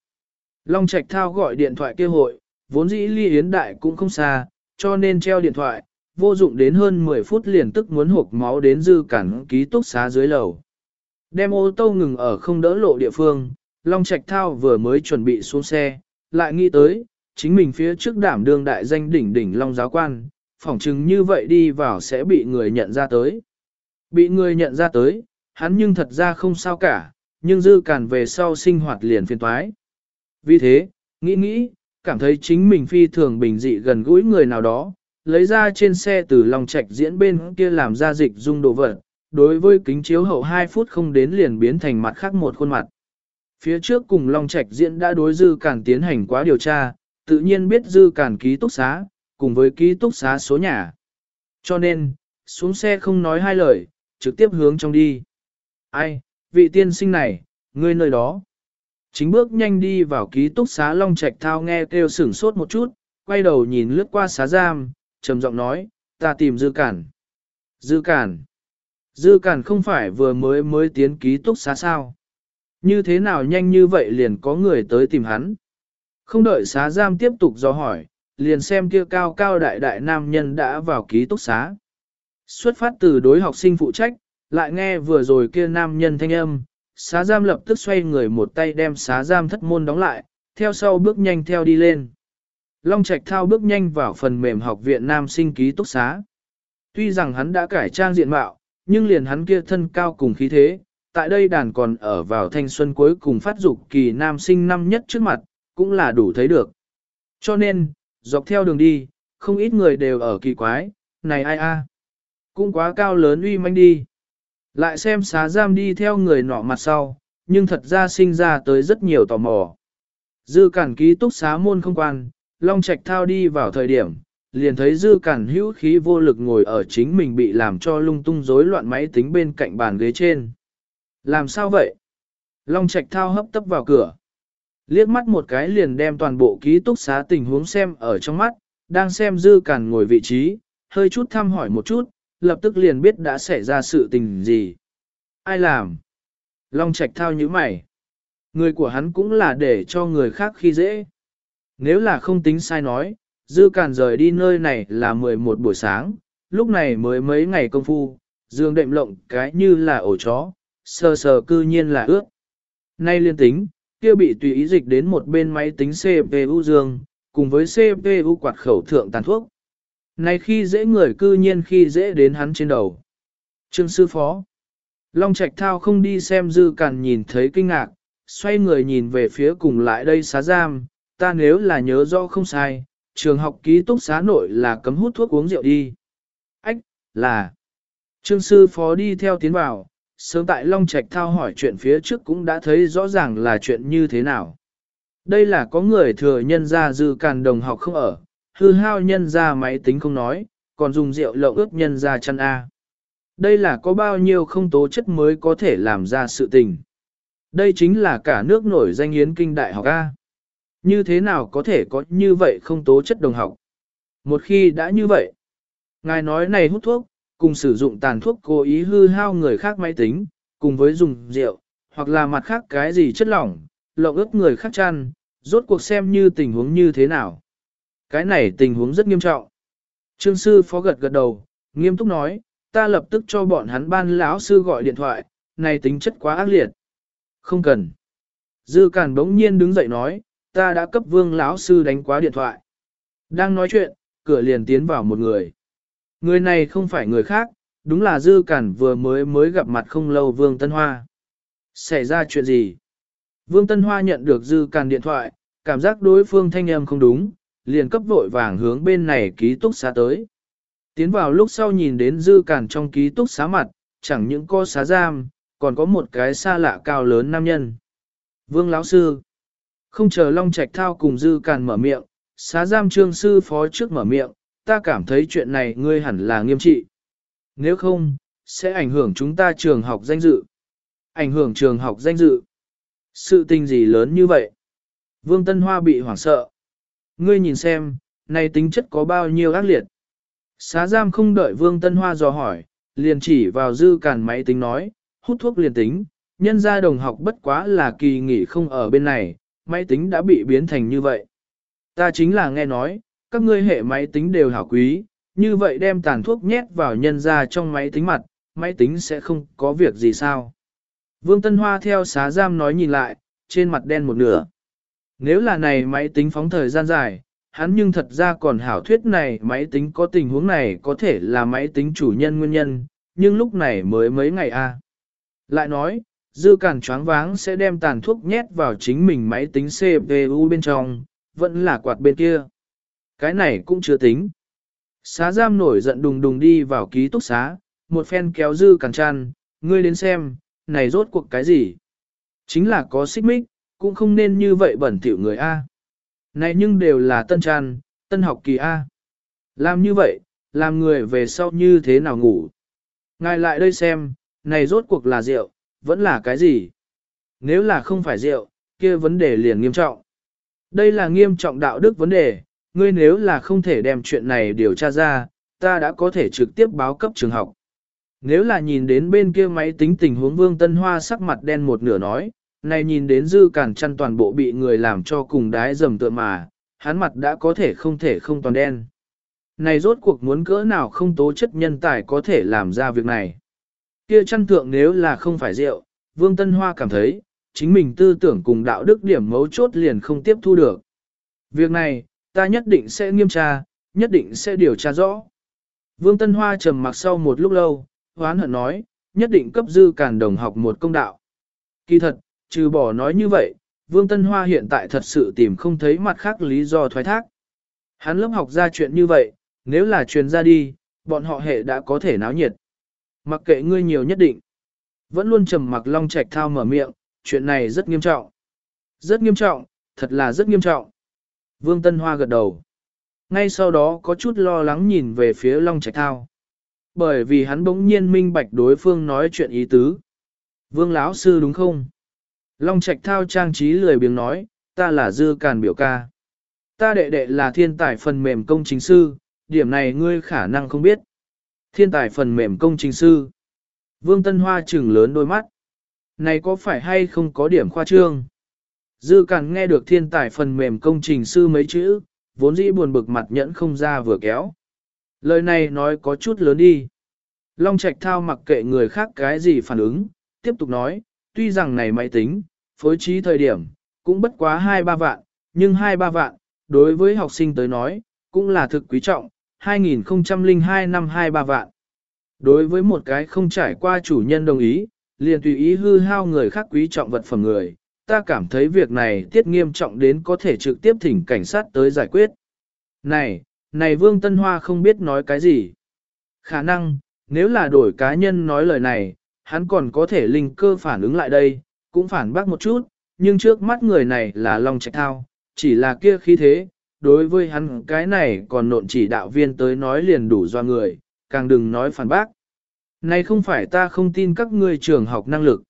Speaker 1: Long Trạch Thao gọi điện thoại kia hội, vốn dĩ ly yến đại cũng không xa, cho nên treo điện thoại, vô dụng đến hơn 10 phút liền tức muốn hộp máu đến dư cản ký túc xá dưới lầu. Đem ô tô ngừng ở không đỡ lộ địa phương, Long Trạch Thao vừa mới chuẩn bị xuống xe, lại nghĩ tới, chính mình phía trước đảm đương đại danh đỉnh đỉnh Long giáo quan, phỏng chừng như vậy đi vào sẽ bị người nhận ra tới. Bị người nhận ra tới, hắn nhưng thật ra không sao cả, nhưng dư cản về sau sinh hoạt liền phiền toái. Vì thế, nghĩ nghĩ, cảm thấy chính mình phi thường bình dị gần gũi người nào đó, lấy ra trên xe từ lòng trạch diễn bên kia làm ra dịch dung đồ vật, đối với kính chiếu hậu 2 phút không đến liền biến thành mặt khác một khuôn mặt. Phía trước cùng Long Trạch diễn đã đối dư cản tiến hành quá điều tra, tự nhiên biết dư cản ký túc xá, cùng với ký túc xá số nhà. Cho nên, xuống xe không nói hai lời, trực tiếp hướng trong đi. Ai, vị tiên sinh này, ngươi nơi đó. Chính bước nhanh đi vào ký túc xá Long Trạch thao nghe kêu sửng sốt một chút, quay đầu nhìn lướt qua xá giam, trầm giọng nói, ta tìm dư cản. Dư cản. Dư cản không phải vừa mới mới tiến ký túc xá sao. Như thế nào nhanh như vậy liền có người tới tìm hắn. Không đợi xá giam tiếp tục do hỏi, liền xem kia cao cao đại đại nam nhân đã vào ký túc xá. Xuất phát từ đối học sinh phụ trách, lại nghe vừa rồi kia nam nhân thanh âm, xá giam lập tức xoay người một tay đem xá giam thất môn đóng lại, theo sau bước nhanh theo đi lên. Long Trạch thao bước nhanh vào phần mềm học viện nam sinh ký túc xá. Tuy rằng hắn đã cải trang diện mạo, nhưng liền hắn kia thân cao cùng khí thế, tại đây đàn còn ở vào thanh xuân cuối cùng phát dục kỳ nam sinh năm nhất trước mặt, cũng là đủ thấy được. Cho nên, dọc theo đường đi, không ít người đều ở kỳ quái, này ai a, cũng quá cao lớn uy manh đi. Lại xem xá giam đi theo người nọ mặt sau, nhưng thật ra sinh ra tới rất nhiều tò mò. Dư cản ký túc xá môn không quan, Long Trạch thao đi vào thời điểm, liền thấy dư cản hữu khí vô lực ngồi ở chính mình bị làm cho lung tung rối loạn máy tính bên cạnh bàn ghế trên. Làm sao vậy? Long Trạch thao hấp tấp vào cửa. Liếc mắt một cái liền đem toàn bộ ký túc xá tình huống xem ở trong mắt, đang xem dư cản ngồi vị trí, hơi chút thăm hỏi một chút, lập tức liền biết đã xảy ra sự tình gì. Ai làm? Long Trạch thao như mày. Người của hắn cũng là để cho người khác khi dễ. Nếu là không tính sai nói, dư cản rời đi nơi này là 11 buổi sáng, lúc này mới mấy ngày công phu, dương đệm lộng cái như là ổ chó, sờ sờ cư nhiên là ướt. Nay liên tính, kia bị tùy ý dịch đến một bên máy tính CPU dương, cùng với CPU quạt khẩu thượng tàn thuốc. Này khi dễ người cư nhiên khi dễ đến hắn trên đầu. Trương sư phó. Long Trạch Thao không đi xem dư càn nhìn thấy kinh ngạc, xoay người nhìn về phía cùng lại đây xá giam, ta nếu là nhớ rõ không sai, trường học ký túc xá nội là cấm hút thuốc uống rượu đi. Ách, là. Trương sư phó đi theo tiến vào, sớm tại Long Trạch Thao hỏi chuyện phía trước cũng đã thấy rõ ràng là chuyện như thế nào. Đây là có người thừa nhân ra dư càn đồng học không ở, hư hao nhân ra máy tính không nói, còn dùng rượu lộng ướp nhân ra chăn A. Đây là có bao nhiêu không tố chất mới có thể làm ra sự tình. Đây chính là cả nước nổi danh yến kinh đại học A. Như thế nào có thể có như vậy không tố chất đồng học? Một khi đã như vậy, ngài nói này hút thuốc, cùng sử dụng tàn thuốc cố ý hư hao người khác máy tính, cùng với dùng rượu, hoặc là mặt khác cái gì chất lỏng, lộng ướp người khác chăn, rốt cuộc xem như tình huống như thế nào. Cái này tình huống rất nghiêm trọng. Trương sư phó gật gật đầu, nghiêm túc nói, ta lập tức cho bọn hắn ban lão sư gọi điện thoại, này tính chất quá ác liệt. Không cần. Dư Cản bỗng nhiên đứng dậy nói, ta đã cấp vương lão sư đánh quá điện thoại. Đang nói chuyện, cửa liền tiến vào một người. Người này không phải người khác, đúng là Dư Cản vừa mới mới gặp mặt không lâu Vương Tân Hoa. Xảy ra chuyện gì? Vương Tân Hoa nhận được Dư Cản điện thoại, cảm giác đối phương thanh âm không đúng, liền cấp vội vàng hướng bên này ký túc xá tới. Tiến vào lúc sau nhìn đến Dư Cản trong ký túc xá mặt, chẳng những có xá giam, còn có một cái xa lạ cao lớn nam nhân. Vương lão sư. Không chờ Long Trạch Thao cùng Dư Càn mở miệng, xá giam trương sư phó trước mở miệng, ta cảm thấy chuyện này ngươi hẳn là nghiêm trị. Nếu không, sẽ ảnh hưởng chúng ta trường học danh dự. Ảnh hưởng trường học danh dự. Sự tình gì lớn như vậy? Vương Tân Hoa bị hoảng sợ. Ngươi nhìn xem, này tính chất có bao nhiêu ác liệt. Xá giam không đợi Vương Tân Hoa dò hỏi, liền chỉ vào dư càn máy tính nói, hút thuốc liền tính, nhân gia đồng học bất quá là kỳ nghỉ không ở bên này, máy tính đã bị biến thành như vậy. Ta chính là nghe nói, các ngươi hệ máy tính đều hảo quý, như vậy đem tàn thuốc nhét vào nhân ra trong máy tính mặt, máy tính sẽ không có việc gì sao. Vương Tân Hoa theo xá giam nói nhìn lại, trên mặt đen một nửa. Nếu là này máy tính phóng thời gian dài, hắn nhưng thật ra còn hảo thuyết này máy tính có tình huống này có thể là máy tính chủ nhân nguyên nhân, nhưng lúc này mới mấy ngày a. Lại nói, dư cản choáng váng sẽ đem tàn thuốc nhét vào chính mình máy tính CPU bên trong, vẫn là quạt bên kia. Cái này cũng chưa tính. Xá giam nổi giận đùng đùng đi vào ký túc xá, một phen kéo dư càng tràn, ngươi đến xem, này rốt cuộc cái gì? Chính là có xích mích, cũng không nên như vậy bẩn thỉu người A. Này nhưng đều là tân tràn tân học kỳ A. Làm như vậy, làm người về sau như thế nào ngủ? Ngài lại đây xem, này rốt cuộc là rượu, vẫn là cái gì? Nếu là không phải rượu, kia vấn đề liền nghiêm trọng. Đây là nghiêm trọng đạo đức vấn đề, ngươi nếu là không thể đem chuyện này điều tra ra, ta đã có thể trực tiếp báo cấp trường học. Nếu là nhìn đến bên kia máy tính tình huống Vương Tân Hoa sắc mặt đen một nửa nói, này nhìn đến dư cản chăn toàn bộ bị người làm cho cùng đái dầm tựa mà, hắn mặt đã có thể không thể không toàn đen. Này rốt cuộc muốn cỡ nào không tố chất nhân tài có thể làm ra việc này. Kia chăn thượng nếu là không phải rượu, Vương Tân Hoa cảm thấy, chính mình tư tưởng cùng đạo đức điểm mấu chốt liền không tiếp thu được. Việc này, ta nhất định sẽ nghiêm tra, nhất định sẽ điều tra rõ. Vương Tân Hoa trầm mặc sau một lúc lâu, hoán hận nói, nhất định cấp dư cản đồng học một công đạo. Kỳ thật, trừ bỏ nói như vậy, Vương Tân Hoa hiện tại thật sự tìm không thấy mặt khác lý do thoái thác. Hắn lớp học ra chuyện như vậy, nếu là truyền ra đi, bọn họ hệ đã có thể náo nhiệt. Mặc kệ ngươi nhiều nhất định. Vẫn luôn trầm mặc long trạch thao mở miệng, chuyện này rất nghiêm trọng. Rất nghiêm trọng, thật là rất nghiêm trọng. Vương Tân Hoa gật đầu. Ngay sau đó có chút lo lắng nhìn về phía Long Trạch Thao. Bởi vì hắn bỗng nhiên minh bạch đối phương nói chuyện ý tứ. Vương lão sư đúng không? Long Trạch Thao trang trí lười biếng nói, ta là dư càn biểu ca. Ta đệ đệ là thiên tài phần mềm công chính sư, điểm này ngươi khả năng không biết. Thiên tài phần mềm công chính sư. Vương Tân Hoa trừng lớn đôi mắt. Này có phải hay không có điểm khoa trương? Dư cẩn nghe được thiên tài phần mềm công trình sư mấy chữ, vốn dĩ buồn bực mặt nhẫn không ra vừa kéo. Lời này nói có chút lớn đi. Long Trạch Thao mặc kệ người khác cái gì phản ứng, tiếp tục nói, tuy rằng này máy tính, phối trí thời điểm, cũng bất quá 2-3 vạn, nhưng 2-3 vạn, đối với học sinh tới nói, cũng là thực quý trọng, 2002 năm 23 vạn. Đối với một cái không trải qua chủ nhân đồng ý, liền tùy ý hư hao người khác quý trọng vật phẩm người, ta cảm thấy việc này tiết nghiêm trọng đến có thể trực tiếp thỉnh cảnh sát tới giải quyết. Này, này Vương Tân Hoa không biết nói cái gì. Khả năng, nếu là đổi cá nhân nói lời này, hắn còn có thể linh cơ phản ứng lại đây, cũng phản bác một chút, nhưng trước mắt người này là Long Trạch Thao, chỉ là kia khí thế, đối với hắn cái này còn nộn chỉ đạo viên tới nói liền đủ do người, càng đừng nói phản bác. Này không phải ta không tin các ngươi trường học năng lực.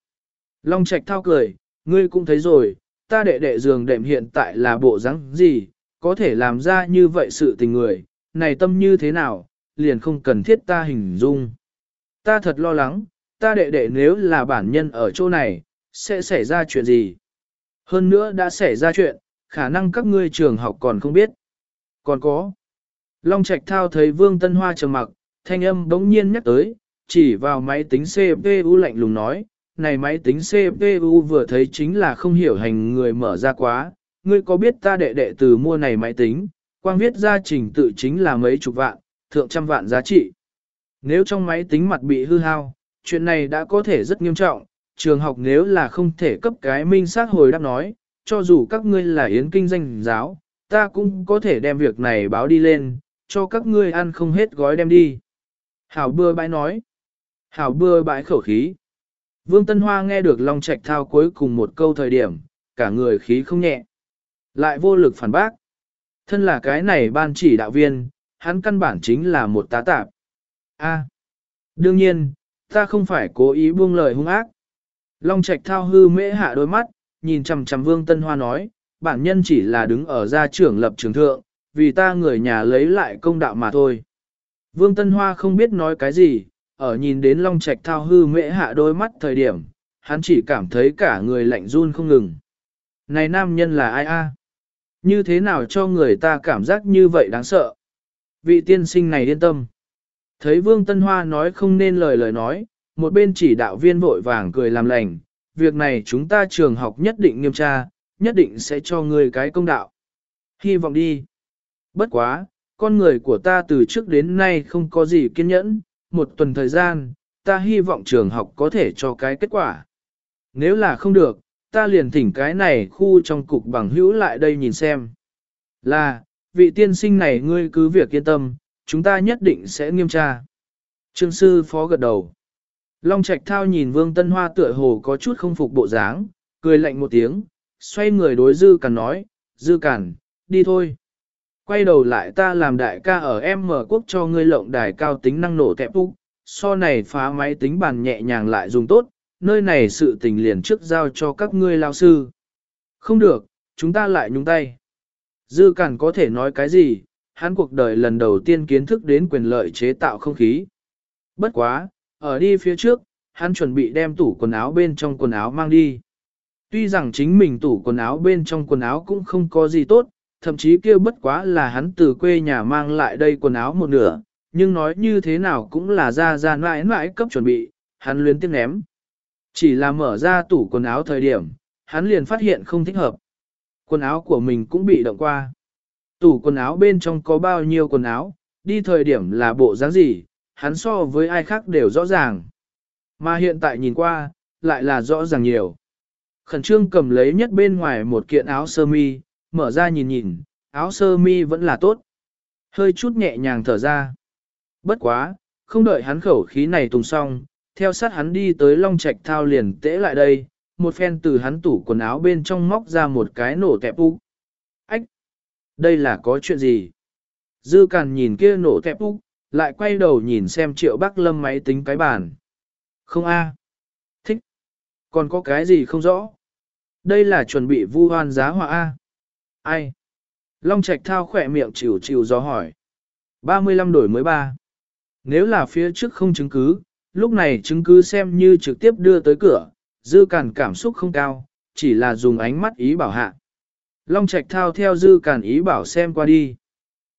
Speaker 1: Long Trạch Thao cười, ngươi cũng thấy rồi, ta đệ đệ giường đệm hiện tại là bộ dáng gì, có thể làm ra như vậy sự tình người, này tâm như thế nào, liền không cần thiết ta hình dung. Ta thật lo lắng, ta đệ đệ nếu là bản nhân ở chỗ này, sẽ xảy ra chuyện gì? Hơn nữa đã xảy ra chuyện, khả năng các ngươi trường học còn không biết. Còn có. Long Trạch Thao thấy Vương Tân Hoa trầm mặc, thanh âm bỗng nhiên nhắc tới, chỉ vào máy tính CPU lạnh lùng nói, này máy tính CPU vừa thấy chính là không hiểu hành người mở ra quá, ngươi có biết ta đệ đệ từ mua này máy tính, quang viết ra trình tự chính là mấy chục vạn, thượng trăm vạn giá trị. Nếu trong máy tính mặt bị hư hao, chuyện này đã có thể rất nghiêm trọng, trường học nếu là không thể cấp cái minh xác hồi đáp nói, cho dù các ngươi là yến kinh danh giáo, ta cũng có thể đem việc này báo đi lên, cho các ngươi ăn không hết gói đem đi. Hảo bưa bãi nói. Hảo bưa bãi khẩu khí. Vương Tân Hoa nghe được Long Trạch thao cuối cùng một câu thời điểm, cả người khí không nhẹ. Lại vô lực phản bác. Thân là cái này ban chỉ đạo viên, hắn căn bản chính là một tá tạp. A. đương nhiên, ta không phải cố ý buông lời hung ác. Long Trạch thao hư mễ hạ đôi mắt, nhìn chằm chằm Vương Tân Hoa nói, bản nhân chỉ là đứng ở gia trưởng lập trường thượng, vì ta người nhà lấy lại công đạo mà thôi. Vương Tân Hoa không biết nói cái gì, ở nhìn đến Long Trạch thao hư mễ hạ đôi mắt thời điểm, hắn chỉ cảm thấy cả người lạnh run không ngừng. Này nam nhân là ai a? À? Như thế nào cho người ta cảm giác như vậy đáng sợ? Vị tiên sinh này yên tâm. Thấy Vương Tân Hoa nói không nên lời lời nói, một bên chỉ đạo viên vội vàng cười làm lành, việc này chúng ta trường học nhất định nghiêm tra, nhất định sẽ cho người cái công đạo. Hy vọng đi. Bất quá, con người của ta từ trước đến nay không có gì kiên nhẫn, một tuần thời gian, ta hy vọng trường học có thể cho cái kết quả. Nếu là không được, ta liền thỉnh cái này khu trong cục bằng hữu lại đây nhìn xem. Là, vị tiên sinh này ngươi cứ việc yên tâm, chúng ta nhất định sẽ nghiêm tra. Trương sư phó gật đầu. Long Trạch Thao nhìn Vương Tân Hoa tựa hồ có chút không phục bộ dáng, cười lạnh một tiếng, xoay người đối Dư Cản nói, Dư Cản, đi thôi. Quay đầu lại ta làm đại ca ở em mở quốc cho ngươi lộng đài cao tính năng nổ tẹp úc, so này phá máy tính bàn nhẹ nhàng lại dùng tốt, nơi này sự tình liền trước giao cho các ngươi lao sư. Không được, chúng ta lại nhúng tay. Dư Cản có thể nói cái gì, hắn cuộc đời lần đầu tiên kiến thức đến quyền lợi chế tạo không khí. Bất quá, ở đi phía trước, hắn chuẩn bị đem tủ quần áo bên trong quần áo mang đi. Tuy rằng chính mình tủ quần áo bên trong quần áo cũng không có gì tốt, thậm chí kia bất quá là hắn từ quê nhà mang lại đây quần áo một nửa, nhưng nói như thế nào cũng là ra ra mãi mãi cấp chuẩn bị, hắn luyến tiếc ném. Chỉ là mở ra tủ quần áo thời điểm, hắn liền phát hiện không thích hợp. Quần áo của mình cũng bị động qua. Tủ quần áo bên trong có bao nhiêu quần áo, đi thời điểm là bộ dáng gì, hắn so với ai khác đều rõ ràng. Mà hiện tại nhìn qua, lại là rõ ràng nhiều. Khẩn trương cầm lấy nhất bên ngoài một kiện áo sơ mi, mở ra nhìn nhìn, áo sơ mi vẫn là tốt. Hơi chút nhẹ nhàng thở ra. Bất quá, không đợi hắn khẩu khí này tùng xong, theo sát hắn đi tới long trạch thao liền tễ lại đây, một phen từ hắn tủ quần áo bên trong móc ra một cái nổ tẹp úc. Ách! Đây là có chuyện gì? Dư càn nhìn kia nổ tẹp úc, lại quay đầu nhìn xem triệu bắc lâm máy tính cái bàn. Không a Thích. Còn có cái gì không rõ? Đây là chuẩn bị vu hoan giá họa A. Ai? Long Trạch thao khỏe miệng chịu chịu do hỏi. 35 đổi mới ba. Nếu là phía trước không chứng cứ, lúc này chứng cứ xem như trực tiếp đưa tới cửa, dư càn cảm xúc không cao, chỉ là dùng ánh mắt ý bảo hạ. Long Trạch thao theo dư càn ý bảo xem qua đi.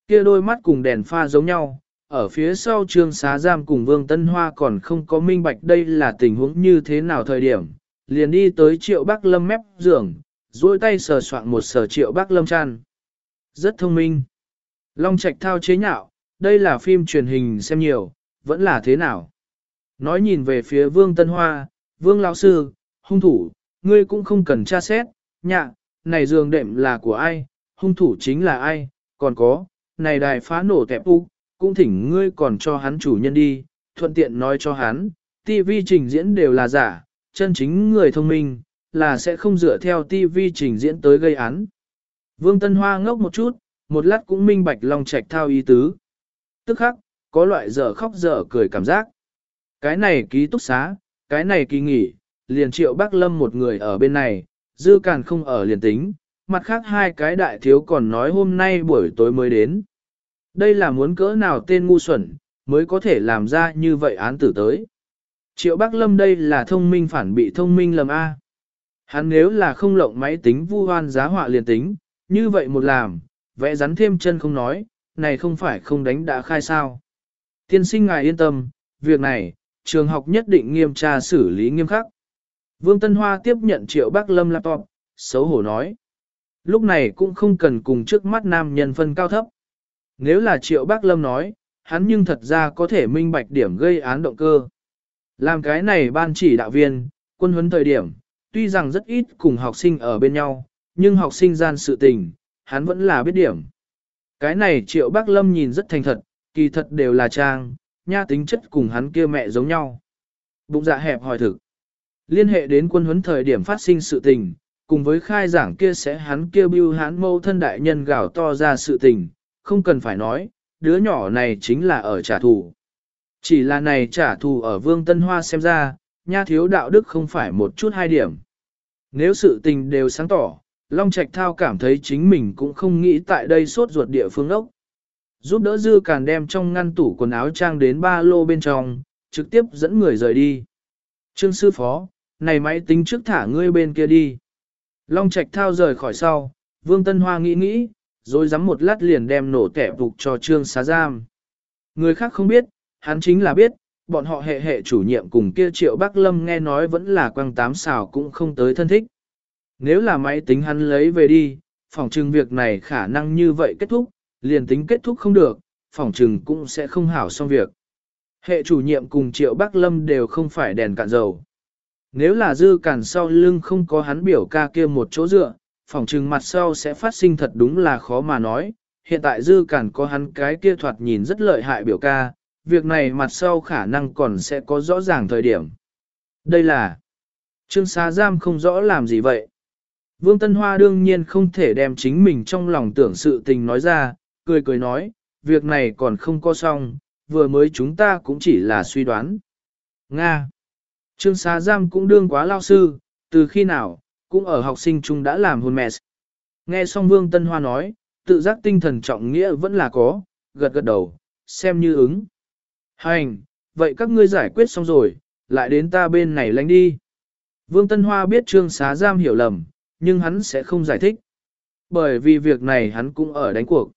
Speaker 1: Kia đôi mắt cùng đèn pha giống nhau, ở phía sau trương xá giam cùng Vương Tân Hoa còn không có minh bạch đây là tình huống như thế nào thời điểm, liền đi tới triệu Bắc lâm mép giường, duỗi tay sờ soạn một sờ triệu bác lâm chăn. Rất thông minh. Long Trạch thao chế nhạo, đây là phim truyền hình xem nhiều, vẫn là thế nào? Nói nhìn về phía Vương Tân Hoa, Vương lão sư, hung thủ, ngươi cũng không cần tra xét, nhạ, này giường đệm là của ai, hung thủ chính là ai, còn có, này đài phá nổ tẹp u, cũng thỉnh ngươi còn cho hắn chủ nhân đi, thuận tiện nói cho hắn, TV trình diễn đều là giả, chân chính người thông minh, là sẽ không dựa theo TV trình diễn tới gây án. Vương Tân Hoa ngốc một chút, một lát cũng minh bạch Long Trạch thao ý tứ. Tức khắc, có loại dở khóc dở cười cảm giác. Cái này ký túc xá, cái này kỳ nghỉ, liền triệu bác lâm một người ở bên này, dư càn không ở liền tính, mặt khác hai cái đại thiếu còn nói hôm nay buổi tối mới đến. Đây là muốn cỡ nào tên ngu xuẩn, mới có thể làm ra như vậy án tử tới. Triệu Bác Lâm đây là thông minh phản bị thông minh lầm A. Hắn nếu là không lộng máy tính vu hoan giá họa liền tính, như vậy một làm, vẽ rắn thêm chân không nói, này không phải không đánh đã khai sao. Tiên sinh ngài yên tâm, việc này, trường học nhất định nghiêm tra xử lý nghiêm khắc. Vương Tân Hoa tiếp nhận triệu bác Lâm laptop, xấu hổ nói. Lúc này cũng không cần cùng trước mắt nam nhân phân cao thấp. Nếu là triệu bác Lâm nói, hắn nhưng thật ra có thể minh bạch điểm gây án động cơ. Làm cái này ban chỉ đạo viên, quân huấn thời điểm, tuy rằng rất ít cùng học sinh ở bên nhau, nhưng học sinh gian sự tình, hắn vẫn là biết điểm. Cái này triệu bác lâm nhìn rất thành thật, kỳ thật đều là trang, nha tính chất cùng hắn kia mẹ giống nhau. Bụng dạ hẹp hỏi thực. Liên hệ đến quân huấn thời điểm phát sinh sự tình, cùng với khai giảng kia sẽ hắn kia bưu hắn mâu thân đại nhân gào to ra sự tình, không cần phải nói, đứa nhỏ này chính là ở trả thù. Chỉ là này trả thù ở Vương Tân Hoa xem ra, nha thiếu đạo đức không phải một chút hai điểm. Nếu sự tình đều sáng tỏ, Long Trạch Thao cảm thấy chính mình cũng không nghĩ tại đây suốt ruột địa phương ốc. Giúp đỡ Dư Càn đem trong ngăn tủ quần áo trang đến ba lô bên trong, trực tiếp dẫn người rời đi. Trương sư phó, này máy tính trước thả ngươi bên kia đi. Long Trạch Thao rời khỏi sau, Vương Tân Hoa nghĩ nghĩ, rồi dám một lát liền đem nổ tẻ phục cho Trương xá giam. Người khác không biết, hắn chính là biết, bọn họ hệ hệ chủ nhiệm cùng kia triệu Bắc Lâm nghe nói vẫn là quang tám xào cũng không tới thân thích. Nếu là máy tính hắn lấy về đi, phòng trừng việc này khả năng như vậy kết thúc, liền tính kết thúc không được, phòng trừng cũng sẽ không hảo xong việc. Hệ chủ nhiệm cùng triệu Bắc Lâm đều không phải đèn cạn dầu. Nếu là dư cản sau lưng không có hắn biểu ca kia một chỗ dựa, phòng trừng mặt sau sẽ phát sinh thật đúng là khó mà nói. Hiện tại dư cản có hắn cái kia thoạt nhìn rất lợi hại biểu ca, việc này mặt sau khả năng còn sẽ có rõ ràng thời điểm. Đây là Trương xá giam không rõ làm gì vậy. Vương Tân Hoa đương nhiên không thể đem chính mình trong lòng tưởng sự tình nói ra, cười cười nói, việc này còn không có xong, vừa mới chúng ta cũng chỉ là suy đoán. Nga Trương xá giam cũng đương quá lao sư, từ khi nào, cũng ở học sinh chung đã làm hôn mẹ. Nghe xong Vương Tân Hoa nói, tự giác tinh thần trọng nghĩa vẫn là có, gật gật đầu, xem như ứng. Hành, vậy các ngươi giải quyết xong rồi, lại đến ta bên này lánh đi. Vương Tân Hoa biết Trương Xá Giam hiểu lầm, nhưng hắn sẽ không giải thích. Bởi vì việc này hắn cũng ở đánh cuộc.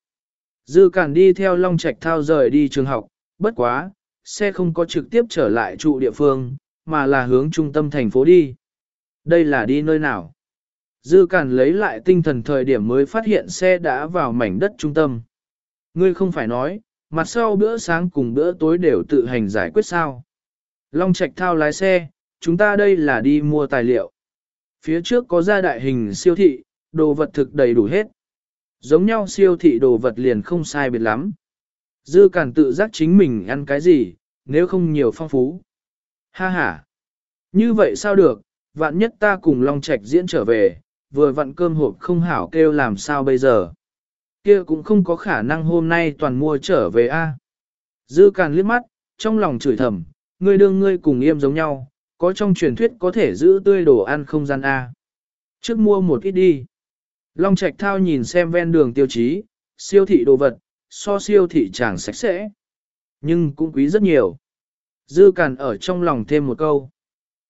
Speaker 1: Dư Cản đi theo Long Trạch Thao rời đi trường học, bất quá, xe không có trực tiếp trở lại trụ địa phương, mà là hướng trung tâm thành phố đi. Đây là đi nơi nào? Dư Cản lấy lại tinh thần thời điểm mới phát hiện xe đã vào mảnh đất trung tâm. Ngươi không phải nói, mặt sau bữa sáng cùng bữa tối đều tự hành giải quyết sao. Long Trạch thao lái xe, chúng ta đây là đi mua tài liệu. Phía trước có gia đại hình siêu thị, đồ vật thực đầy đủ hết. Giống nhau siêu thị đồ vật liền không sai biệt lắm. Dư cản tự giác chính mình ăn cái gì, nếu không nhiều phong phú. Ha ha! Như vậy sao được, vạn nhất ta cùng Long Trạch diễn trở về, vừa vặn cơm hộp không hảo kêu làm sao bây giờ kia cũng không có khả năng hôm nay toàn mua trở về a. Dư càn liếc mắt, trong lòng chửi thầm, ngươi đương ngươi cùng yêm giống nhau, có trong truyền thuyết có thể giữ tươi đồ ăn không gian a. Trước mua một ít đi. Long Trạch Thao nhìn xem ven đường tiêu chí, siêu thị đồ vật, so siêu thị chẳng sạch sẽ. Nhưng cũng quý rất nhiều. Dư Càn ở trong lòng thêm một câu.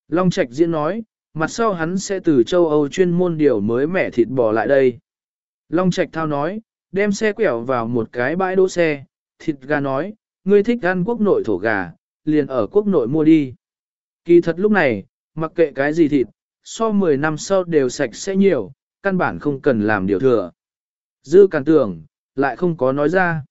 Speaker 1: Long Trạch diễn nói, mặt sau hắn sẽ từ châu Âu chuyên môn điều mới mẻ thịt bò lại đây. Long Trạch Thao nói, đem xe quẹo vào một cái bãi đỗ xe, thịt gà nói, ngươi thích ăn quốc nội thổ gà, liền ở quốc nội mua đi. Kỳ thật lúc này, mặc kệ cái gì thịt, so 10 năm sau đều sạch sẽ nhiều, căn bản không cần làm điều thừa. Dư càn tưởng, lại không có nói ra.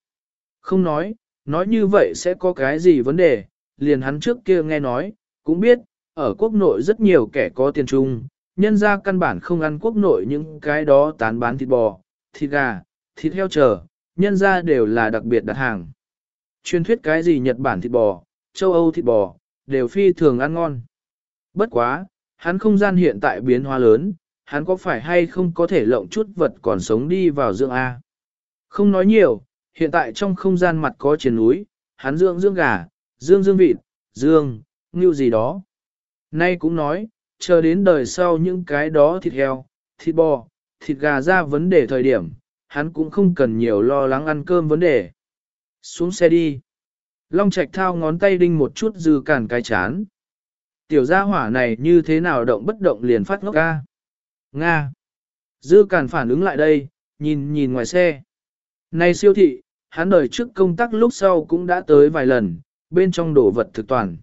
Speaker 1: Không nói, nói như vậy sẽ có cái gì vấn đề, liền hắn trước kia nghe nói, cũng biết, ở quốc nội rất nhiều kẻ có tiền trung, nhân ra căn bản không ăn quốc nội những cái đó tán bán thịt bò, thịt gà, thịt heo chờ, nhân ra đều là đặc biệt đặt hàng. Truyền thuyết cái gì Nhật Bản thịt bò, châu Âu thịt bò, đều phi thường ăn ngon. Bất quá, hắn không gian hiện tại biến hóa lớn, hắn có phải hay không có thể lộng chút vật còn sống đi vào dưỡng A. Không nói nhiều, hiện tại trong không gian mặt có triển núi, hắn dưỡng dưỡng gà, dưỡng dưỡng vịt, dương, ngưu gì đó. Nay cũng nói, chờ đến đời sau những cái đó thịt heo, thịt bò, thịt gà ra vấn đề thời điểm, hắn cũng không cần nhiều lo lắng ăn cơm vấn đề. Xuống xe đi. Long Trạch thao ngón tay đinh một chút dư cản cái chán. Tiểu gia hỏa này như thế nào động bất động liền phát ngốc ca. Nga. Dư cản phản ứng lại đây, nhìn nhìn ngoài xe. Này siêu thị, hắn đời trước công tác lúc sau cũng đã tới vài lần, bên trong đồ vật thực toàn.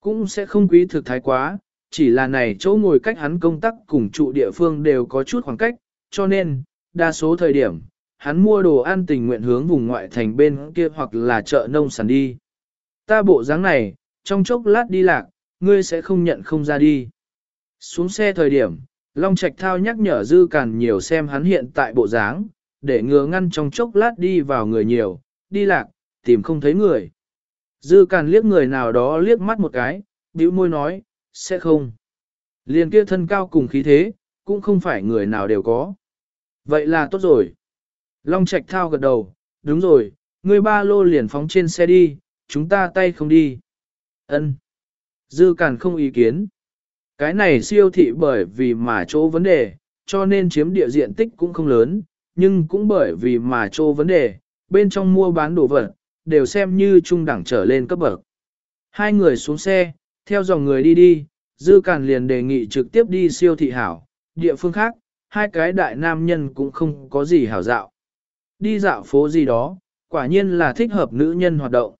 Speaker 1: Cũng sẽ không quý thực thái quá, chỉ là này chỗ ngồi cách hắn công tác cùng trụ địa phương đều có chút khoảng cách, cho nên, đa số thời điểm, hắn mua đồ ăn tình nguyện hướng vùng ngoại thành bên kia hoặc là chợ nông sản đi. Ta bộ dáng này, trong chốc lát đi lạc, ngươi sẽ không nhận không ra đi. Xuống xe thời điểm, Long Trạch Thao nhắc nhở Dư Càn nhiều xem hắn hiện tại bộ dáng, để ngừa ngăn trong chốc lát đi vào người nhiều, đi lạc, tìm không thấy người. Dư Càn liếc người nào đó liếc mắt một cái, bĩu môi nói, sẽ không. Liền kia thân cao cùng khí thế, cũng không phải người nào đều có. Vậy là tốt rồi. Long Trạch thao gật đầu, đúng rồi, ngươi ba lô liền phóng trên xe đi, chúng ta tay không đi. Ân. Dư cản không ý kiến. Cái này siêu thị bởi vì mà chỗ vấn đề, cho nên chiếm địa diện tích cũng không lớn, nhưng cũng bởi vì mà chỗ vấn đề, bên trong mua bán đồ vật, đều xem như trung đẳng trở lên cấp bậc. Hai người xuống xe, theo dòng người đi đi, Dư cản liền đề nghị trực tiếp đi siêu thị hảo, địa phương khác, hai cái đại nam nhân cũng không có gì hảo dạo. Đi dạo phố gì đó, quả nhiên là thích hợp nữ nhân hoạt động.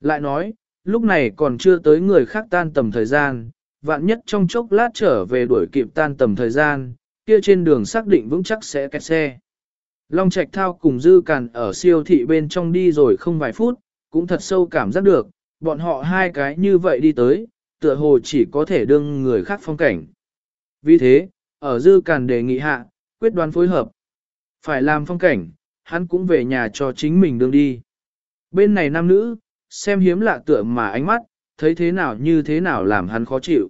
Speaker 1: Lại nói, lúc này còn chưa tới người khác tan tầm thời gian, vạn nhất trong chốc lát trở về đuổi kịp tan tầm thời gian, kia trên đường xác định vững chắc sẽ kẹt xe. Long Trạch Thao cùng Dư Càn ở siêu thị bên trong đi rồi không vài phút, cũng thật sâu cảm giác được, bọn họ hai cái như vậy đi tới, tựa hồ chỉ có thể đương người khác phong cảnh. Vì thế, ở Dư Càn đề nghị hạ, quyết đoán phối hợp. Phải làm phong cảnh, hắn cũng về nhà cho chính mình đương đi. Bên này nam nữ, xem hiếm lạ tựa mà ánh mắt, thấy thế nào như thế nào làm hắn khó chịu.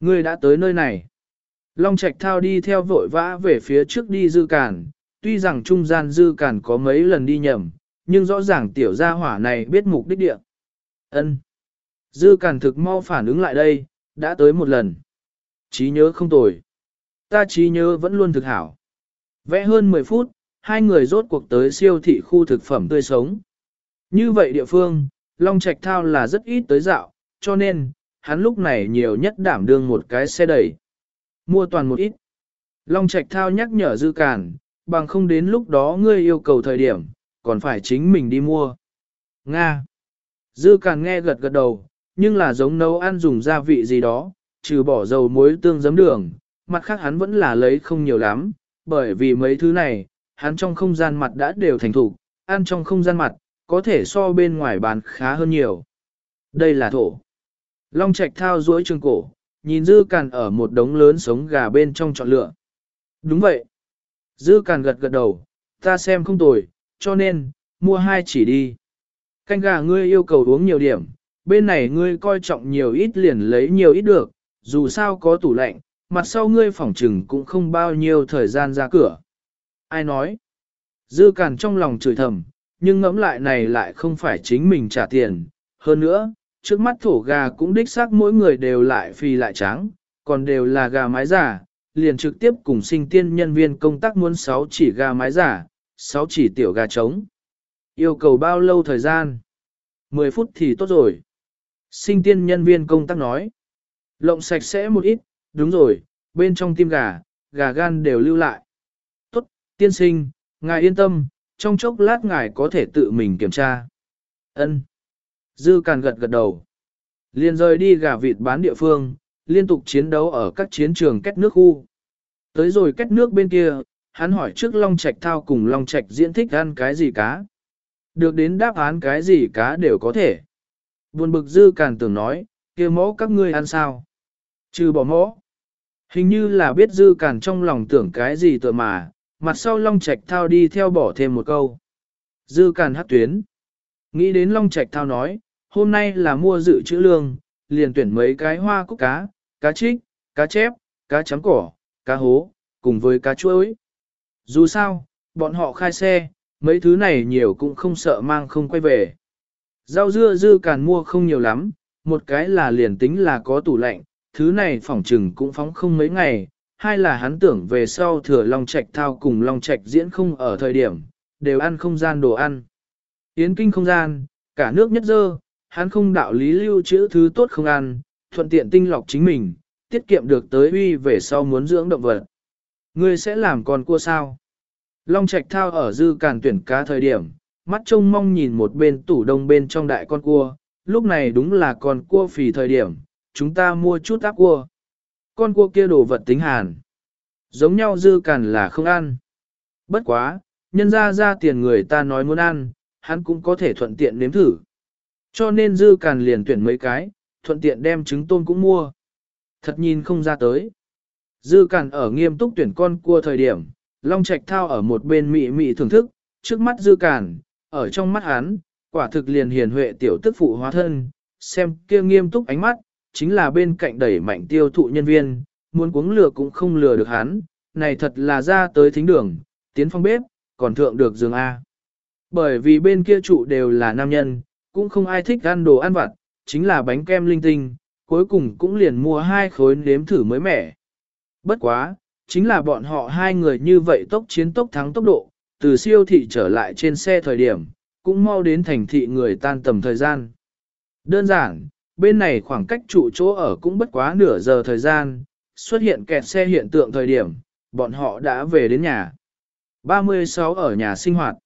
Speaker 1: Ngươi đã tới nơi này. Long Trạch Thao đi theo vội vã về phía trước đi Dư Càn, tuy rằng trung gian dư cản có mấy lần đi nhầm, nhưng rõ ràng tiểu gia hỏa này biết mục đích địa. Ân. Dư cản thực mau phản ứng lại đây, đã tới một lần. Trí nhớ không tồi. Ta trí nhớ vẫn luôn thực hảo. Vẽ hơn 10 phút, hai người rốt cuộc tới siêu thị khu thực phẩm tươi sống. Như vậy địa phương, Long Trạch Thao là rất ít tới dạo, cho nên, hắn lúc này nhiều nhất đảm đương một cái xe đẩy. Mua toàn một ít. Long Trạch Thao nhắc nhở Dư Cản, bằng không đến lúc đó ngươi yêu cầu thời điểm, còn phải chính mình đi mua. Nga. Dư càng nghe gật gật đầu, nhưng là giống nấu ăn dùng gia vị gì đó, trừ bỏ dầu muối tương giấm đường, mặt khác hắn vẫn là lấy không nhiều lắm, bởi vì mấy thứ này, hắn trong không gian mặt đã đều thành thủ, ăn trong không gian mặt, có thể so bên ngoài bán khá hơn nhiều. Đây là thổ. Long Trạch thao duỗi trường cổ, nhìn dư càn ở một đống lớn sống gà bên trong chọn lựa. Đúng vậy. Dư càn gật gật đầu, ta xem không tồi, cho nên, mua hai chỉ đi. Canh gà ngươi yêu cầu uống nhiều điểm, bên này ngươi coi trọng nhiều ít liền lấy nhiều ít được, dù sao có tủ lạnh, mặt sau ngươi phỏng trừng cũng không bao nhiêu thời gian ra cửa. Ai nói? Dư càn trong lòng chửi thầm, nhưng ngẫm lại này lại không phải chính mình trả tiền. Hơn nữa, trước mắt thổ gà cũng đích xác mỗi người đều lại phì lại trắng, còn đều là gà mái giả, liền trực tiếp cùng sinh tiên nhân viên công tác muốn 6 chỉ gà mái giả, 6 chỉ tiểu gà trống. Yêu cầu bao lâu thời gian? 10 phút thì tốt rồi. Sinh tiên nhân viên công tác nói. Lộng sạch sẽ một ít, đúng rồi, bên trong tim gà, gà gan đều lưu lại. Tốt, tiên sinh, ngài yên tâm, trong chốc lát ngài có thể tự mình kiểm tra. Ân. Dư càn gật gật đầu. Liên rời đi gà vịt bán địa phương, liên tục chiến đấu ở các chiến trường kết nước khu. Tới rồi kết nước bên kia, hắn hỏi trước Long Trạch thao cùng Long Trạch diễn thích ăn cái gì cá. Được đến đáp án cái gì cá đều có thể. Buồn bực dư càn tưởng nói, kia mẫu các ngươi ăn sao? Trừ bỏ mẫu, Hình như là biết dư càn trong lòng tưởng cái gì tựa mà, mặt sau Long Trạch thao đi theo bỏ thêm một câu. Dư càn hát tuyến. Nghĩ đến Long Trạch thao nói, hôm nay là mua dự trữ lương, liền tuyển mấy cái hoa cúc cá, cá trích, cá chép, cá chấm cỏ, cá hố, cùng với cá chuối. Dù sao, bọn họ khai xe, mấy thứ này nhiều cũng không sợ mang không quay về. Rau dưa dư càn mua không nhiều lắm, một cái là liền tính là có tủ lạnh, thứ này phỏng trừng cũng phóng không mấy ngày, hai là hắn tưởng về sau thừa Long Trạch thao cùng Long Trạch diễn không ở thời điểm, đều ăn không gian đồ ăn. Yến kinh không gian, cả nước nhất dơ, hắn không đạo lý lưu trữ thứ tốt không ăn, thuận tiện tinh lọc chính mình, tiết kiệm được tới uy về sau muốn dưỡng động vật. Ngươi sẽ làm con cua sao? Long Trạch thao ở dư càn tuyển cá thời điểm, mắt trông mong nhìn một bên tủ đông bên trong đại con cua, lúc này đúng là con cua phì thời điểm, chúng ta mua chút áp cua. Con cua kia đồ vật tính hàn. Giống nhau dư càn là không ăn. Bất quá, nhân ra ra tiền người ta nói muốn ăn, hắn cũng có thể thuận tiện nếm thử. Cho nên dư càn liền tuyển mấy cái, thuận tiện đem trứng tôm cũng mua. Thật nhìn không ra tới. Dư càn ở nghiêm túc tuyển con cua thời điểm, Long Trạch thao ở một bên mị mị thưởng thức, trước mắt dư càn, ở trong mắt hắn, quả thực liền hiền huệ tiểu tức phụ hóa thân, xem kia nghiêm túc ánh mắt, chính là bên cạnh đẩy mạnh tiêu thụ nhân viên, muốn cuống lừa cũng không lừa được hắn, này thật là ra tới thính đường, tiến phong bếp, còn thượng được giường A. Bởi vì bên kia trụ đều là nam nhân, cũng không ai thích ăn đồ ăn vặt, chính là bánh kem linh tinh, cuối cùng cũng liền mua hai khối nếm thử mới mẻ. Bất quá, chính là bọn họ hai người như vậy tốc chiến tốc thắng tốc độ, từ siêu thị trở lại trên xe thời điểm, cũng mau đến thành thị người tan tầm thời gian. Đơn giản, bên này khoảng cách trụ chỗ ở cũng bất quá nửa giờ thời gian, xuất hiện kẹt xe hiện tượng thời điểm, bọn họ đã về đến nhà. 36 ở nhà sinh hoạt.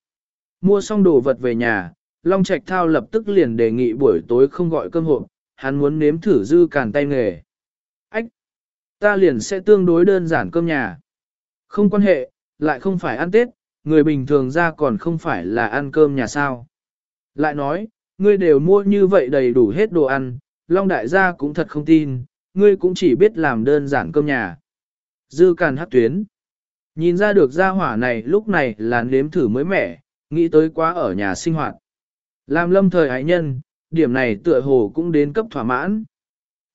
Speaker 1: Mua xong đồ vật về nhà, Long Trạch Thao lập tức liền đề nghị buổi tối không gọi cơm hộp, hắn muốn nếm thử dư càn tay nghề. Ách! Ta liền sẽ tương đối đơn giản cơm nhà. Không quan hệ, lại không phải ăn Tết, người bình thường ra còn không phải là ăn cơm nhà sao. Lại nói, ngươi đều mua như vậy đầy đủ hết đồ ăn, Long Đại gia cũng thật không tin, ngươi cũng chỉ biết làm đơn giản cơm nhà. Dư càn hát tuyến. Nhìn ra được gia hỏa này lúc này là nếm thử mới mẻ, nghĩ tới quá ở nhà sinh hoạt. Làm lâm thời ái nhân, điểm này tựa hồ cũng đến cấp thỏa mãn.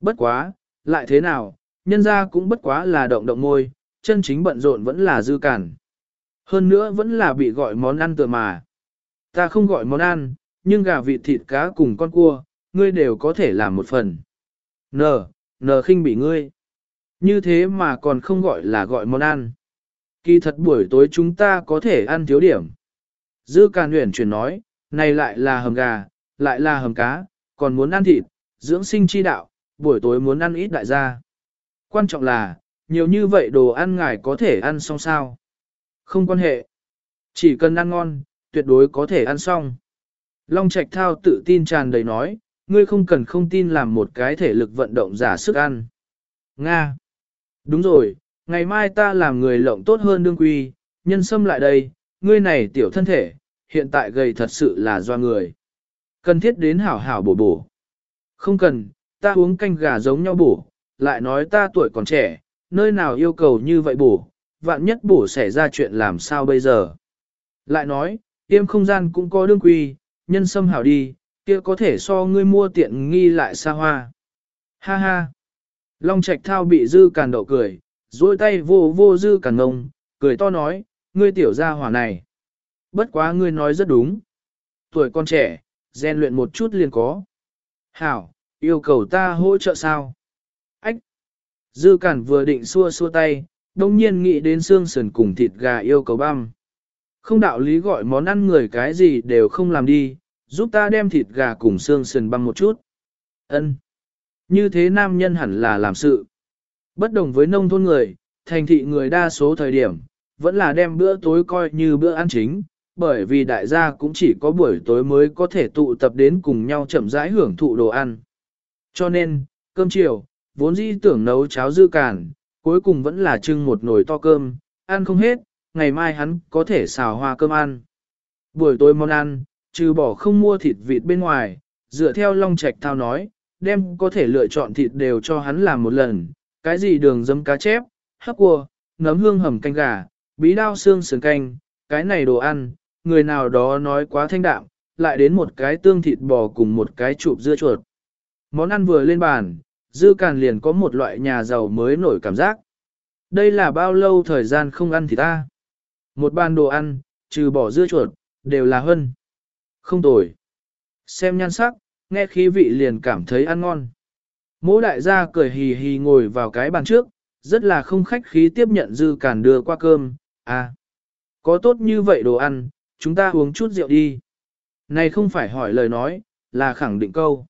Speaker 1: Bất quá, lại thế nào, nhân ra cũng bất quá là động động môi, chân chính bận rộn vẫn là dư cản. Hơn nữa vẫn là bị gọi món ăn tựa mà. Ta không gọi món ăn, nhưng gà vịt thịt cá cùng con cua, ngươi đều có thể làm một phần. Nờ, nờ khinh bị ngươi. Như thế mà còn không gọi là gọi món ăn. Kỳ thật buổi tối chúng ta có thể ăn thiếu điểm. Dư Càn Huyền chuyển nói, này lại là hầm gà, lại là hầm cá, còn muốn ăn thịt, dưỡng sinh chi đạo, buổi tối muốn ăn ít đại gia. Quan trọng là, nhiều như vậy đồ ăn ngài có thể ăn xong sao. Không quan hệ. Chỉ cần ăn ngon, tuyệt đối có thể ăn xong. Long Trạch Thao tự tin tràn đầy nói, ngươi không cần không tin làm một cái thể lực vận động giả sức ăn. Nga. Đúng rồi, ngày mai ta làm người lộng tốt hơn đương quy, nhân sâm lại đây, ngươi này tiểu thân thể, hiện tại gầy thật sự là do người. Cần thiết đến hảo hảo bổ bổ. Không cần, ta uống canh gà giống nhau bổ, lại nói ta tuổi còn trẻ, nơi nào yêu cầu như vậy bổ, vạn nhất bổ xảy ra chuyện làm sao bây giờ. Lại nói, tiêm không gian cũng có đương quy, nhân sâm hảo đi, kia có thể so ngươi mua tiện nghi lại xa hoa. Ha ha. Long Trạch Thao bị dư càn đậu cười, duỗi tay vô vô dư càn ngông, cười to nói, ngươi tiểu gia hỏa này. bất quá ngươi nói rất đúng. Tuổi con trẻ, rèn luyện một chút liền có. Hảo, yêu cầu ta hỗ trợ sao? Ách! Dư cản vừa định xua xua tay, đồng nhiên nghĩ đến xương sườn cùng thịt gà yêu cầu băm. Không đạo lý gọi món ăn người cái gì đều không làm đi, giúp ta đem thịt gà cùng xương sườn băm một chút. Ân, Như thế nam nhân hẳn là làm sự. Bất đồng với nông thôn người, thành thị người đa số thời điểm, vẫn là đem bữa tối coi như bữa ăn chính, bởi vì đại gia cũng chỉ có buổi tối mới có thể tụ tập đến cùng nhau chậm rãi hưởng thụ đồ ăn. Cho nên, cơm chiều, vốn dĩ tưởng nấu cháo dư cản, cuối cùng vẫn là trưng một nồi to cơm, ăn không hết, ngày mai hắn có thể xào hoa cơm ăn. Buổi tối món ăn, trừ bỏ không mua thịt vịt bên ngoài, dựa theo Long Trạch Thao nói, đem có thể lựa chọn thịt đều cho hắn làm một lần, cái gì đường dấm cá chép, hấp cua, nấm hương hầm canh gà, bí đao xương sườn canh, cái này đồ ăn, người nào đó nói quá thanh đạm, lại đến một cái tương thịt bò cùng một cái chụp dưa chuột. Món ăn vừa lên bàn, dư càn liền có một loại nhà giàu mới nổi cảm giác. Đây là bao lâu thời gian không ăn thì ta. Một bàn đồ ăn, trừ bỏ dưa chuột, đều là hơn. Không tồi. Xem nhan sắc, nghe khí vị liền cảm thấy ăn ngon. Mỗ đại gia cười hì hì ngồi vào cái bàn trước, rất là không khách khí tiếp nhận dư càn đưa qua cơm. À, có tốt như vậy đồ ăn, chúng ta uống chút rượu đi. Này không phải hỏi lời nói, là khẳng định câu.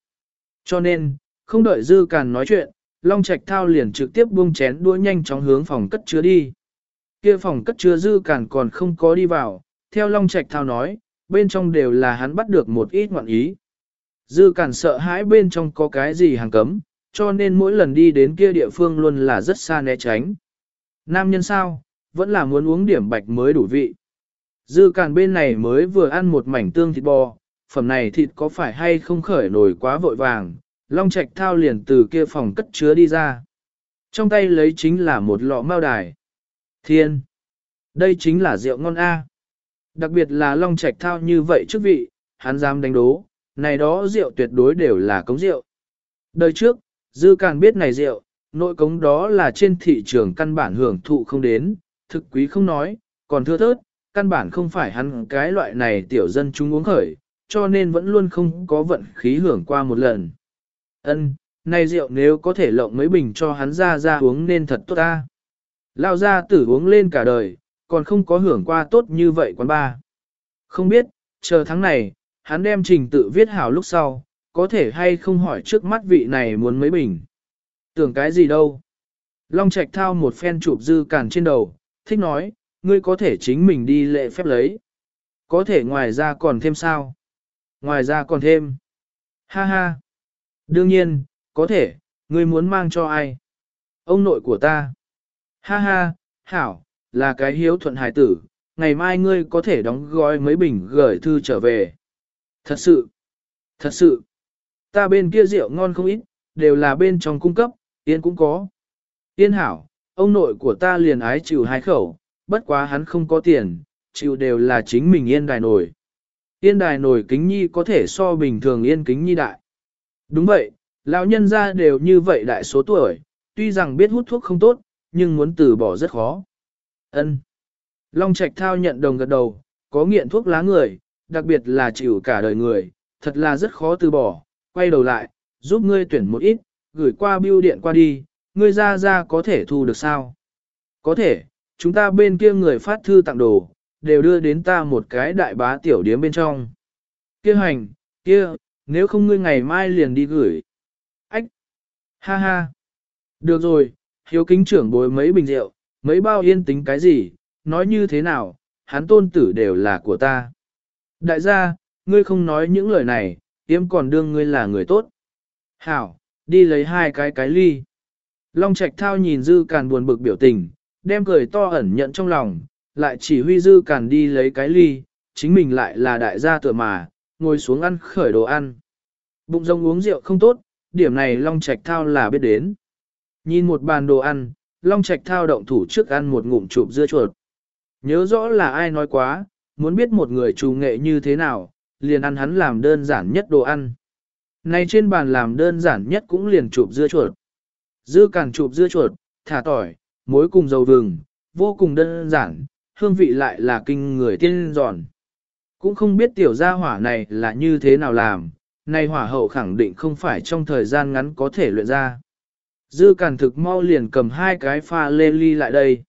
Speaker 1: Cho nên, không đợi dư càn nói chuyện, Long Trạch Thao liền trực tiếp buông chén đũa nhanh chóng hướng phòng cất chứa đi. Kia phòng cất chứa dư càn còn không có đi vào, theo Long Trạch Thao nói, bên trong đều là hắn bắt được một ít ngoạn ý. Dư cản sợ hãi bên trong có cái gì hàng cấm, cho nên mỗi lần đi đến kia địa phương luôn là rất xa né tránh. Nam nhân sao, vẫn là muốn uống điểm bạch mới đủ vị. Dư cản bên này mới vừa ăn một mảnh tương thịt bò, phẩm này thịt có phải hay không khởi nổi quá vội vàng, Long Trạch thao liền từ kia phòng cất chứa đi ra. Trong tay lấy chính là một lọ mao đài. Thiên! Đây chính là rượu ngon A. Đặc biệt là Long Trạch thao như vậy trước vị, hắn dám đánh đố, này đó rượu tuyệt đối đều là cống rượu. Đời trước, Dư Càn biết này rượu, nội cống đó là trên thị trường căn bản hưởng thụ không đến, thực quý không nói, còn thưa thớt, căn bản không phải hắn cái loại này tiểu dân chúng uống khởi, cho nên vẫn luôn không có vận khí hưởng qua một lần. Ân, này rượu nếu có thể lộng mấy bình cho hắn ra ra uống nên thật tốt ta. Lao ra tử uống lên cả đời, còn không có hưởng qua tốt như vậy quán ba. Không biết, chờ tháng này, hắn đem trình tự viết hảo lúc sau, có thể hay không hỏi trước mắt vị này muốn mấy bình. Tưởng cái gì đâu. Long Trạch thao một phen chụp dư cản trên đầu, thích nói, ngươi có thể chính mình đi lệ phép lấy. Có thể ngoài ra còn thêm sao? Ngoài ra còn thêm. Ha ha. Đương nhiên, có thể, ngươi muốn mang cho ai? Ông nội của ta. Ha ha, hảo, là cái hiếu thuận hải tử, ngày mai ngươi có thể đóng gói mấy bình gửi thư trở về. Thật sự, thật sự, ta bên kia rượu ngon không ít, đều là bên trong cung cấp, yên cũng có. Yên hảo, ông nội của ta liền ái chịu hai khẩu, bất quá hắn không có tiền, chịu đều là chính mình yên đài nổi. Yên đài nổi kính nhi có thể so bình thường yên kính nhi đại. Đúng vậy, lão nhân ra đều như vậy đại số tuổi, tuy rằng biết hút thuốc không tốt, nhưng muốn từ bỏ rất khó. Ân. Long Trạch Thao nhận đồng gật đầu, có nghiện thuốc lá người, đặc biệt là chịu cả đời người, thật là rất khó từ bỏ, quay đầu lại, giúp ngươi tuyển một ít, gửi qua bưu điện qua đi, ngươi ra ra có thể thu được sao? Có thể, chúng ta bên kia người phát thư tặng đồ, đều đưa đến ta một cái đại bá tiểu điếm bên trong. Kia hành, kia, nếu không ngươi ngày mai liền đi gửi. Ách! Ha ha! Được rồi, hiếu kính trưởng bồi mấy bình rượu, mấy bao yên tính cái gì, nói như thế nào, hắn tôn tử đều là của ta. Đại gia, ngươi không nói những lời này, yếm còn đương ngươi là người tốt. Hảo, đi lấy hai cái cái ly. Long Trạch Thao nhìn Dư Càn buồn bực biểu tình, đem cười to ẩn nhận trong lòng, lại chỉ huy Dư Càn đi lấy cái ly, chính mình lại là đại gia tựa mà, ngồi xuống ăn khởi đồ ăn. Bụng rông uống rượu không tốt, điểm này Long Trạch Thao là biết đến. Nhìn một bàn đồ ăn, Long Trạch Thao động thủ trước ăn một ngụm chụp dưa chuột. Nhớ rõ là ai nói quá, muốn biết một người trù nghệ như thế nào, liền ăn hắn làm đơn giản nhất đồ ăn. Này trên bàn làm đơn giản nhất cũng liền chụp dưa chuột. Dưa càng chụp dưa chuột, thả tỏi, muối cùng dầu vừng, vô cùng đơn giản, hương vị lại là kinh người tiên giòn. Cũng không biết tiểu gia hỏa này là như thế nào làm, này hỏa hậu khẳng định không phải trong thời gian ngắn có thể luyện ra. Dư càn thực mau liền cầm hai cái pha lê ly lại đây.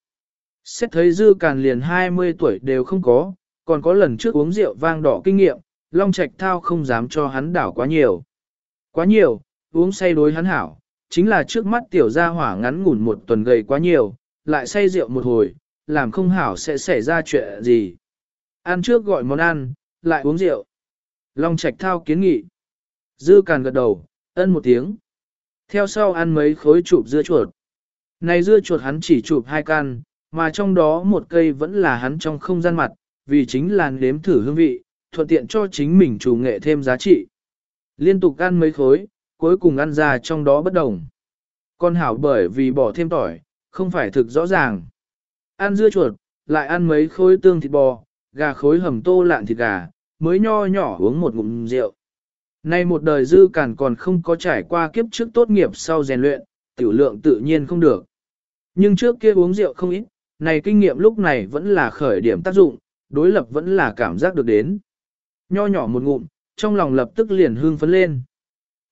Speaker 1: Xét thấy dư càn liền 20 tuổi đều không có, còn có lần trước uống rượu vang đỏ kinh nghiệm, Long Trạch Thao không dám cho hắn đảo quá nhiều. Quá nhiều, uống say đối hắn hảo, chính là trước mắt tiểu gia hỏa ngắn ngủn một tuần gầy quá nhiều, lại say rượu một hồi, làm không hảo sẽ xảy ra chuyện gì. Ăn trước gọi món ăn, lại uống rượu. Long Trạch Thao kiến nghị. Dư càn gật đầu, ân một tiếng. Theo sau ăn mấy khối chụp dưa chuột. Này dưa chuột hắn chỉ chụp hai căn, mà trong đó một cây vẫn là hắn trong không gian mặt, vì chính là nếm thử hương vị, thuận tiện cho chính mình chủ nghệ thêm giá trị. Liên tục ăn mấy khối, cuối cùng ăn ra trong đó bất đồng. Con hảo bởi vì bỏ thêm tỏi, không phải thực rõ ràng. Ăn dưa chuột, lại ăn mấy khối tương thịt bò, gà khối hầm tô lạn thịt gà, mới nho nhỏ uống một ngụm rượu. Nay một đời dư cản còn không có trải qua kiếp trước tốt nghiệp sau rèn luyện, tiểu lượng tự nhiên không được. Nhưng trước kia uống rượu không ít, này kinh nghiệm lúc này vẫn là khởi điểm tác dụng, đối lập vẫn là cảm giác được đến. Nho nhỏ một ngụm, trong lòng lập tức liền hương phấn lên.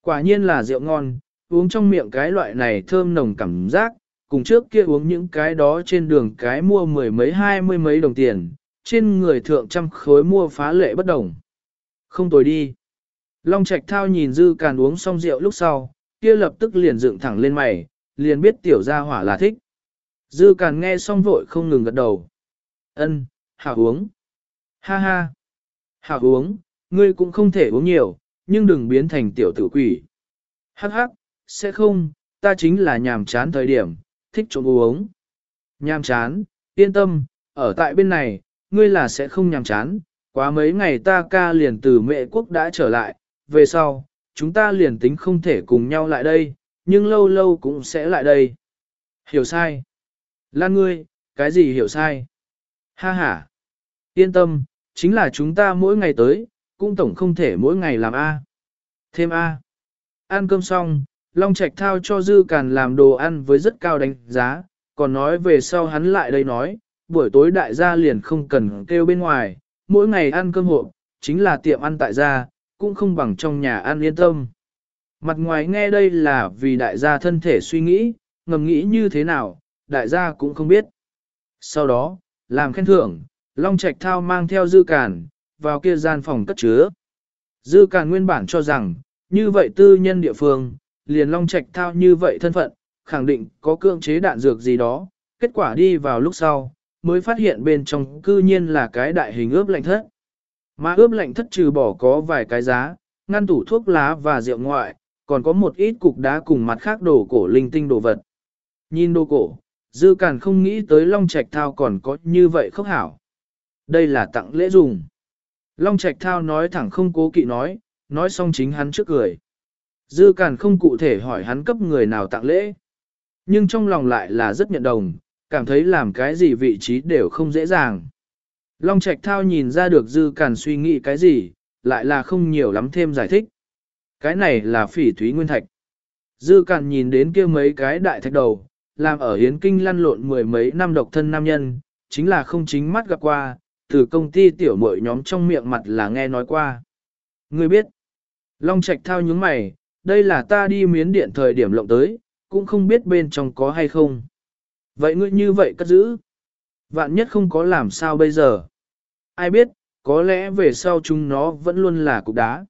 Speaker 1: Quả nhiên là rượu ngon, uống trong miệng cái loại này thơm nồng cảm giác, cùng trước kia uống những cái đó trên đường cái mua mười mấy hai mươi mấy đồng tiền, trên người thượng trăm khối mua phá lệ bất đồng. Không tồi đi. Long Trạch Thao nhìn Dư Càn uống xong rượu lúc sau, kia lập tức liền dựng thẳng lên mày, liền biết tiểu gia hỏa là thích. Dư Càn nghe xong vội không ngừng gật đầu. Ân, hảo uống. Ha ha. Hảo uống, ngươi cũng không thể uống nhiều, nhưng đừng biến thành tiểu tử quỷ. Hắc hắc, sẽ không, ta chính là nhàm chán thời điểm, thích trộm uống. Nhàm chán, yên tâm, ở tại bên này, ngươi là sẽ không nhàm chán, quá mấy ngày ta ca liền từ mẹ quốc đã trở lại, về sau, chúng ta liền tính không thể cùng nhau lại đây, nhưng lâu lâu cũng sẽ lại đây. Hiểu sai. Lan ngươi, cái gì hiểu sai? Ha ha. Yên tâm, chính là chúng ta mỗi ngày tới, cũng tổng không thể mỗi ngày làm A. Thêm A. Ăn cơm xong, Long Trạch thao cho Dư Càn làm đồ ăn với rất cao đánh giá, còn nói về sau hắn lại đây nói, buổi tối đại gia liền không cần kêu bên ngoài, mỗi ngày ăn cơm hộp, chính là tiệm ăn tại gia, cũng không bằng trong nhà ăn yên tâm. Mặt ngoài nghe đây là vì đại gia thân thể suy nghĩ, ngầm nghĩ như thế nào, đại gia cũng không biết. Sau đó, làm khen thưởng, Long Trạch Thao mang theo Dư Càn, vào kia gian phòng cất chứa. Dư Càn nguyên bản cho rằng, như vậy tư nhân địa phương, liền Long Trạch Thao như vậy thân phận, khẳng định có cưỡng chế đạn dược gì đó, kết quả đi vào lúc sau, mới phát hiện bên trong cư nhiên là cái đại hình ướp lạnh thất. Mà ướp lạnh thất trừ bỏ có vài cái giá, ngăn tủ thuốc lá và rượu ngoại, còn có một ít cục đá cùng mặt khác đồ cổ linh tinh đồ vật. Nhìn đồ cổ, dư càn không nghĩ tới Long Trạch Thao còn có như vậy khốc hảo. Đây là tặng lễ dùng. Long Trạch Thao nói thẳng không cố kỵ nói, nói xong chính hắn trước cười. Dư càn không cụ thể hỏi hắn cấp người nào tặng lễ. Nhưng trong lòng lại là rất nhận đồng, cảm thấy làm cái gì vị trí đều không dễ dàng. Long Trạch Thao nhìn ra được Dư Càn suy nghĩ cái gì, lại là không nhiều lắm thêm giải thích. Cái này là phỉ thúy nguyên thạch. Dư Càn nhìn đến kia mấy cái đại thạch đầu, làm ở hiến kinh lăn lộn mười mấy năm độc thân nam nhân, chính là không chính mắt gặp qua, từ công ty tiểu mội nhóm trong miệng mặt là nghe nói qua. Ngươi biết, Long Trạch Thao nhướng mày, đây là ta đi miến điện thời điểm lộng tới, cũng không biết bên trong có hay không. Vậy ngươi như vậy cất giữ. Vạn nhất không có làm sao bây giờ. Ai biết, có lẽ về sau chúng nó vẫn luôn là cục đá.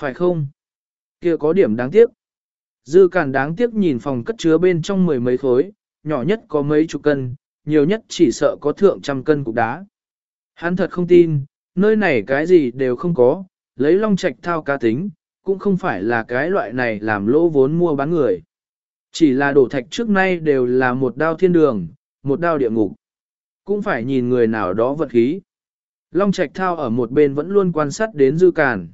Speaker 1: Phải không? kia có điểm đáng tiếc. Dư cản đáng tiếc nhìn phòng cất chứa bên trong mười mấy khối, nhỏ nhất có mấy chục cân, nhiều nhất chỉ sợ có thượng trăm cân cục đá. Hắn thật không tin, nơi này cái gì đều không có, lấy long trạch thao cá tính, cũng không phải là cái loại này làm lỗ vốn mua bán người. Chỉ là đổ thạch trước nay đều là một đao thiên đường, một đao địa ngục. Cũng phải nhìn người nào đó vật khí. Long Trạch Thao ở một bên vẫn luôn quan sát đến Dư Càn.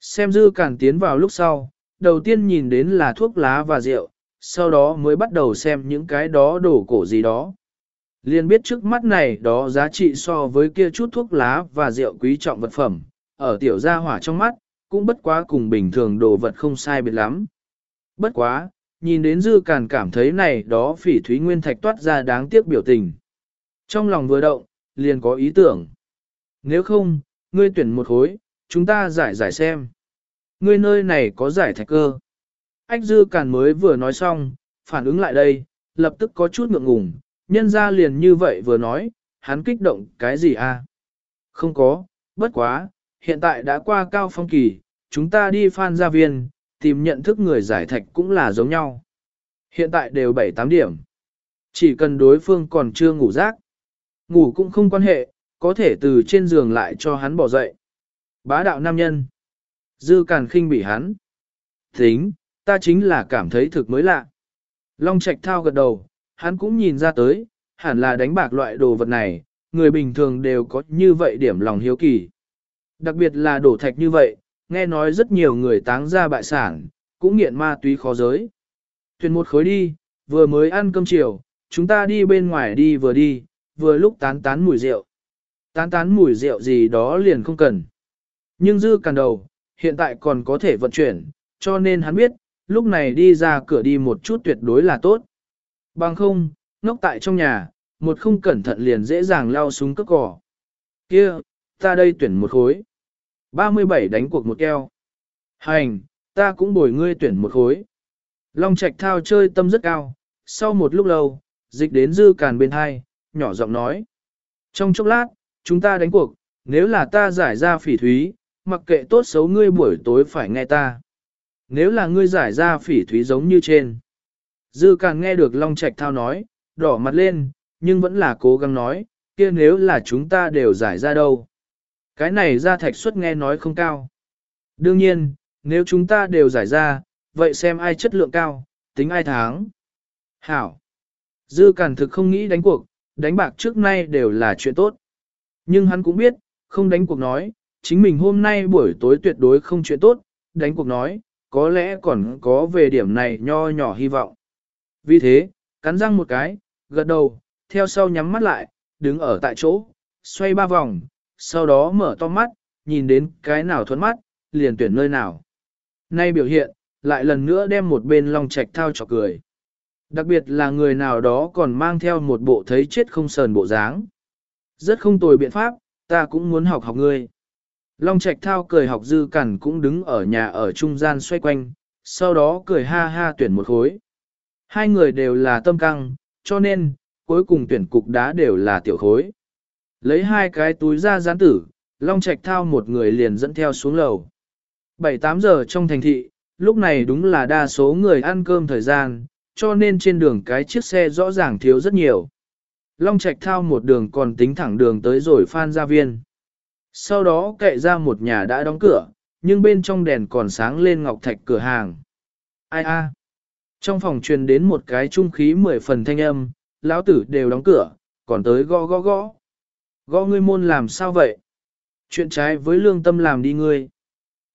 Speaker 1: Xem Dư Càn tiến vào lúc sau, đầu tiên nhìn đến là thuốc lá và rượu, sau đó mới bắt đầu xem những cái đó đổ cổ gì đó. Liên biết trước mắt này đó giá trị so với kia chút thuốc lá và rượu quý trọng vật phẩm, ở tiểu gia hỏa trong mắt, cũng bất quá cùng bình thường đồ vật không sai biệt lắm. Bất quá, nhìn đến dư càn cảm thấy này đó phỉ thúy nguyên thạch toát ra đáng tiếc biểu tình. Trong lòng vừa động, liền có ý tưởng. Nếu không, ngươi tuyển một khối, chúng ta giải giải xem. Ngươi nơi này có giải thạch cơ. Ách dư càn mới vừa nói xong, phản ứng lại đây, lập tức có chút ngượng ngùng, nhân ra liền như vậy vừa nói, hắn kích động cái gì a? Không có, bất quá, hiện tại đã qua cao phong kỳ, chúng ta đi phan gia viên, tìm nhận thức người giải thạch cũng là giống nhau. Hiện tại đều 7-8 điểm. Chỉ cần đối phương còn chưa ngủ rác. Ngủ cũng không quan hệ, có thể từ trên giường lại cho hắn bỏ dậy. Bá đạo nam nhân. Dư càn khinh bị hắn. Tính, ta chính là cảm thấy thực mới lạ. Long Trạch thao gật đầu, hắn cũng nhìn ra tới, hẳn là đánh bạc loại đồ vật này, người bình thường đều có như vậy điểm lòng hiếu kỳ. Đặc biệt là đổ thạch như vậy, nghe nói rất nhiều người táng ra bại sản, cũng nghiện ma túy khó giới. Thuyền một khối đi, vừa mới ăn cơm chiều, chúng ta đi bên ngoài đi vừa đi, vừa lúc tán tán mùi rượu. Tán tán mùi rượu gì đó liền không cần. Nhưng dư càn đầu, hiện tại còn có thể vận chuyển, cho nên hắn biết, lúc này đi ra cửa đi một chút tuyệt đối là tốt. Bằng không, ngốc tại trong nhà, một không cẩn thận liền dễ dàng lao súng cất cỏ. Kia, ta đây tuyển một khối. 37 đánh cuộc một keo. Hành, ta cũng bồi ngươi tuyển một khối. Long Trạch thao chơi tâm rất cao, sau một lúc lâu, dịch đến dư càn bên hai, nhỏ giọng nói. Trong chốc lát, chúng ta đánh cuộc, nếu là ta giải ra phỉ thúy, mặc kệ tốt xấu ngươi buổi tối phải nghe ta. Nếu là ngươi giải ra phỉ thúy giống như trên. Dư càng nghe được Long Trạch thao nói, đỏ mặt lên, nhưng vẫn là cố gắng nói, kia nếu là chúng ta đều giải ra đâu. Cái này ra thạch suất nghe nói không cao. Đương nhiên, nếu chúng ta đều giải ra, vậy xem ai chất lượng cao, tính ai tháng. Hảo. Dư càng thực không nghĩ đánh cuộc, đánh bạc trước nay đều là chuyện tốt. Nhưng hắn cũng biết, không đánh cuộc nói, chính mình hôm nay buổi tối tuyệt đối không chuyện tốt, đánh cuộc nói, có lẽ còn có về điểm này nho nhỏ hy vọng. Vì thế, cắn răng một cái, gật đầu, theo sau nhắm mắt lại, đứng ở tại chỗ, xoay ba vòng, sau đó mở to mắt, nhìn đến cái nào thuẫn mắt, liền tuyển nơi nào. Nay biểu hiện, lại lần nữa đem một bên long trạch thao cho cười. Đặc biệt là người nào đó còn mang theo một bộ thấy chết không sờn bộ dáng. Rất không tồi biện pháp, ta cũng muốn học học ngươi. Long Trạch Thao cười học dư cẩn cũng đứng ở nhà ở trung gian xoay quanh, sau đó cười ha ha tuyển một khối. Hai người đều là tâm căng, cho nên, cuối cùng tuyển cục đá đều là tiểu khối. Lấy hai cái túi ra gián tử, Long Trạch Thao một người liền dẫn theo xuống lầu. 7-8 giờ trong thành thị, lúc này đúng là đa số người ăn cơm thời gian, cho nên trên đường cái chiếc xe rõ ràng thiếu rất nhiều. Long Trạch Thao một đường còn tính thẳng đường tới rồi Phan Gia Viên. Sau đó kệ ra một nhà đã đóng cửa, nhưng bên trong đèn còn sáng lên ngọc thạch cửa hàng. Ai a? Trong phòng truyền đến một cái trung khí mười phần thanh âm, lão tử đều đóng cửa, còn tới gõ gõ gõ. Gõ ngươi môn làm sao vậy? Chuyện trái với lương tâm làm đi ngươi.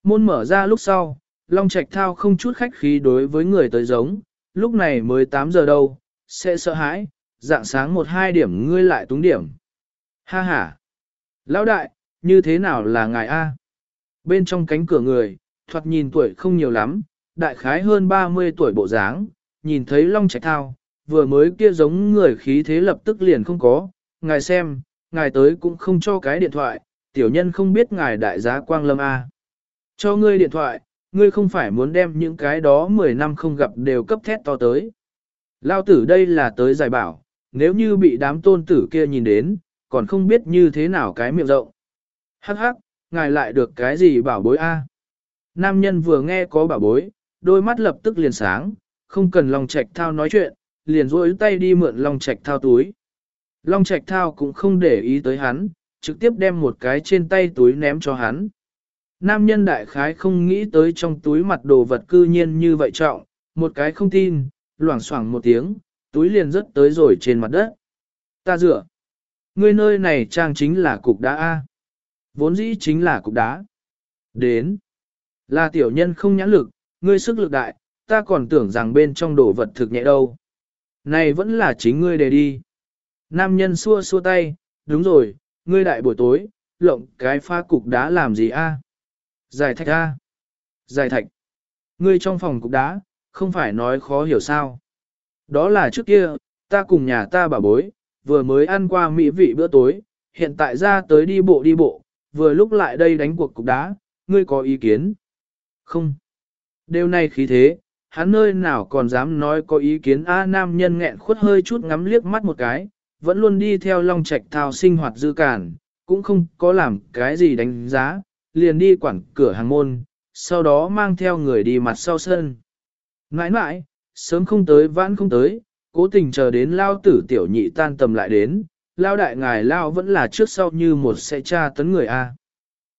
Speaker 1: Môn mở ra lúc sau, Long Trạch Thao không chút khách khí đối với người tới giống, lúc này mới 8 giờ đâu, sẽ sợ hãi, dạng sáng một hai điểm ngươi lại túng điểm. Ha ha! Lão đại, như thế nào là ngài A? Bên trong cánh cửa người, thoạt nhìn tuổi không nhiều lắm, đại khái hơn 30 tuổi bộ dáng, nhìn thấy Long Trạch Thao, vừa mới kia giống người khí thế lập tức liền không có, ngài xem, ngài tới cũng không cho cái điện thoại, tiểu nhân không biết ngài đại giá quang lâm A. Cho ngươi điện thoại, ngươi không phải muốn đem những cái đó 10 năm không gặp đều cấp thét to tới. Lao tử đây là tới giải bảo, nếu như bị đám tôn tử kia nhìn đến, còn không biết như thế nào cái miệng rộng. Hắc hắc, ngài lại được cái gì bảo bối a? Nam nhân vừa nghe có bảo bối, đôi mắt lập tức liền sáng, không cần Long Trạch Thao nói chuyện, liền rối tay đi mượn Long Trạch Thao túi. Long Trạch Thao cũng không để ý tới hắn, trực tiếp đem một cái trên tay túi ném cho hắn. Nam nhân đại khái không nghĩ tới trong túi mặt đồ vật cư nhiên như vậy trọng, một cái không tin, loảng xoảng một tiếng, túi liền rớt tới rồi trên mặt đất. Ta dựa. Ngươi nơi này trang chính là cục đá A. Vốn dĩ chính là cục đá. Đến. Là tiểu nhân không nhãn lực, ngươi sức lực đại, ta còn tưởng rằng bên trong đồ vật thực nhẹ đâu. Này vẫn là chính ngươi để đi. Nam nhân xua xua tay, đúng rồi, ngươi đại buổi tối, lộng cái pha cục đá làm gì a? Giải thạch a. Giải thạch. Ngươi trong phòng cục đá, không phải nói khó hiểu sao. Đó là trước kia, ta cùng nhà ta bà bối, vừa mới ăn qua mỹ vị bữa tối, hiện tại ra tới đi bộ đi bộ, vừa lúc lại đây đánh cuộc cục đá, ngươi có ý kiến? Không. Điều này khí thế, hắn nơi nào còn dám nói có ý kiến A nam nhân nghẹn khuất hơi chút ngắm liếc mắt một cái, vẫn luôn đi theo long trạch thao sinh hoạt dư cản, cũng không có làm cái gì đánh giá, liền đi quản cửa hàng môn, sau đó mang theo người đi mặt sau sân. Nãi nãi, sớm không tới vãn không tới, cố tình chờ đến lao tử tiểu nhị tan tầm lại đến, lao đại ngài lao vẫn là trước sau như một sẽ tra tấn người A.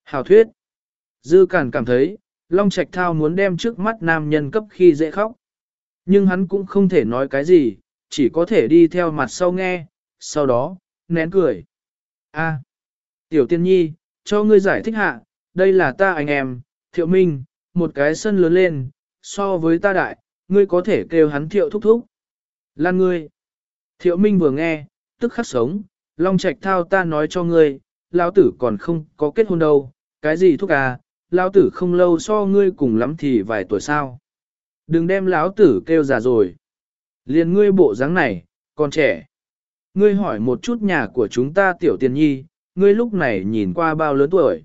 Speaker 1: Hào thuyết. Dư Cản cảm thấy, Long Trạch Thao muốn đem trước mắt nam nhân cấp khi dễ khóc. Nhưng hắn cũng không thể nói cái gì, chỉ có thể đi theo mặt sau nghe, sau đó, nén cười. A, Tiểu tiên nhi, cho ngươi giải thích hạ, đây là ta anh em, Thiệu Minh, một cái sân lớn lên, so với ta đại, ngươi có thể kêu hắn Thiệu thúc thúc. Lan ngươi. Thiệu Minh vừa nghe, tức khắc sống, Long Trạch Thao ta nói cho ngươi, lão tử còn không có kết hôn đâu, cái gì thúc à, lão tử không lâu so ngươi cùng lắm thì vài tuổi sao. Đừng đem lão tử kêu già rồi. Liền ngươi bộ dáng này, còn trẻ. Ngươi hỏi một chút nhà của chúng ta tiểu tiền nhi, ngươi lúc này nhìn qua bao lớn tuổi.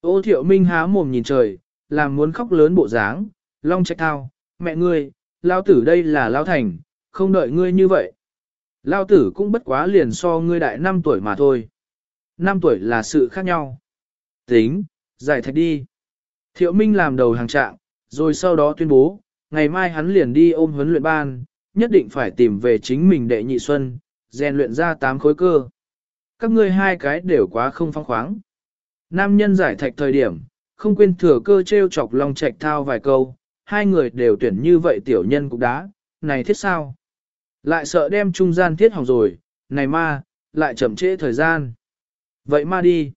Speaker 1: Ô thiệu minh há mồm nhìn trời, làm muốn khóc lớn bộ dáng, long trách thao, mẹ ngươi, lao tử đây là lao thành, không đợi ngươi như vậy. Lao tử cũng bất quá liền so ngươi đại 5 tuổi mà thôi. 5 tuổi là sự khác nhau. Tính, giải thạch đi. Thiệu Minh làm đầu hàng trạng, rồi sau đó tuyên bố, ngày mai hắn liền đi ôm huấn luyện ban, nhất định phải tìm về chính mình đệ nhị xuân, rèn luyện ra tám khối cơ. Các ngươi hai cái đều quá không phong khoáng. Nam nhân giải thạch thời điểm, không quên thừa cơ treo chọc Long Trạch thao vài câu, hai người đều tuyển như vậy tiểu nhân cục đá, này thiết sao? Lại sợ đem trung gian thiết hỏng rồi, này ma, lại chậm trễ thời gian. Vậy ma đi.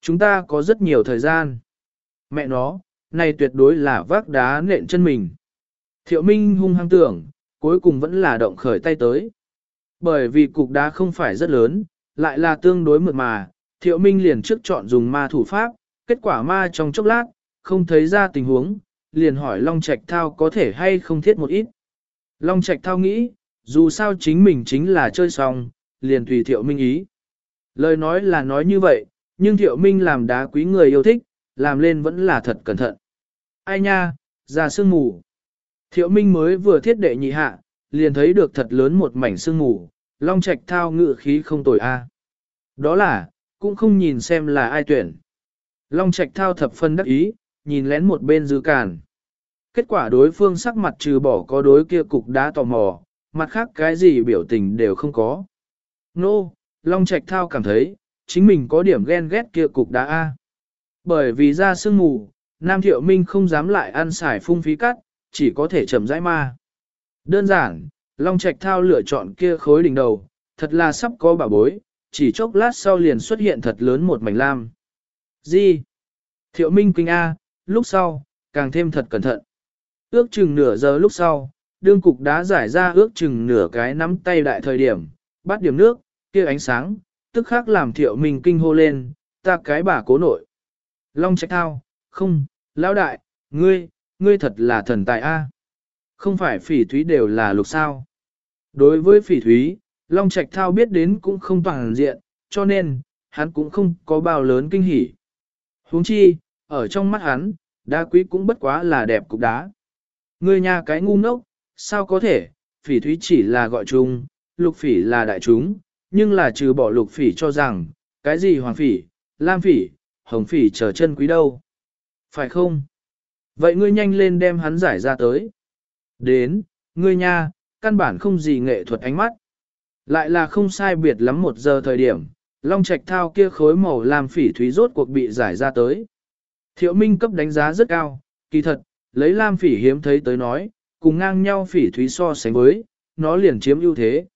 Speaker 1: Chúng ta có rất nhiều thời gian. Mẹ nó, này tuyệt đối là vác đá nện chân mình. Thiệu Minh hung hăng tưởng, cuối cùng vẫn là động khởi tay tới. Bởi vì cục đá không phải rất lớn, lại là tương đối mượt mà, Thiệu Minh liền trước chọn dùng ma thủ pháp, kết quả ma trong chốc lát, không thấy ra tình huống, liền hỏi Long Trạch Thao có thể hay không thiết một ít. Long Trạch Thao nghĩ, dù sao chính mình chính là chơi xong, liền tùy Thiệu Minh ý. Lời nói là nói như vậy, nhưng Thiệu Minh làm đá quý người yêu thích, làm lên vẫn là thật cẩn thận. Ai nha, ra sương mù. Thiệu Minh mới vừa thiết đệ nhị hạ, liền thấy được thật lớn một mảnh sương mù, Long Trạch Thao ngự khí không tồi a. Đó là, cũng không nhìn xem là ai tuyển. Long Trạch Thao thập phân đắc ý, nhìn lén một bên dư càn. Kết quả đối phương sắc mặt trừ bỏ có đối kia cục đá tò mò, mặt khác cái gì biểu tình đều không có. Nô, no, Long Trạch Thao cảm thấy, chính mình có điểm ghen ghét kia cục đá A. Bởi vì ra sương mù, Nam Thiệu Minh không dám lại ăn xài phung phí cắt, chỉ có thể chậm rãi ma. Đơn giản, Long Trạch Thao lựa chọn kia khối đỉnh đầu, thật là sắp có bảo bối, chỉ chốc lát sau liền xuất hiện thật lớn một mảnh lam. Gì? Thiệu Minh kinh A, lúc sau, càng thêm thật cẩn thận. Ước chừng nửa giờ lúc sau, đương cục đá giải ra ước chừng nửa cái nắm tay đại thời điểm, bắt điểm nước, kia ánh sáng, tức khắc làm thiệu minh kinh hô lên, ta cái bà cố nội. Long trách thao, không, lão đại, ngươi, ngươi thật là thần tài A. Không phải phỉ thúy đều là lục sao. Đối với phỉ thúy, Long Trạch Thao biết đến cũng không toàn diện, cho nên, hắn cũng không có bao lớn kinh hỉ. huống chi, ở trong mắt hắn, đá quý cũng bất quá là đẹp cục đá. Ngươi nhà cái ngu ngốc, sao có thể, phỉ thúy chỉ là gọi chung, lục phỉ là đại chúng, nhưng là trừ bỏ lục phỉ cho rằng, cái gì hoàng phỉ, lam phỉ, hồng phỉ chờ chân quý đâu. Phải không? Vậy ngươi nhanh lên đem hắn giải ra tới. Đến, ngươi nha, căn bản không gì nghệ thuật ánh mắt. Lại là không sai biệt lắm một giờ thời điểm, long trạch thao kia khối màu làm phỉ thúy rốt cuộc bị giải ra tới. Thiệu Minh cấp đánh giá rất cao, kỳ thật, lấy lam phỉ hiếm thấy tới nói, cùng ngang nhau phỉ thúy so sánh với, nó liền chiếm ưu thế.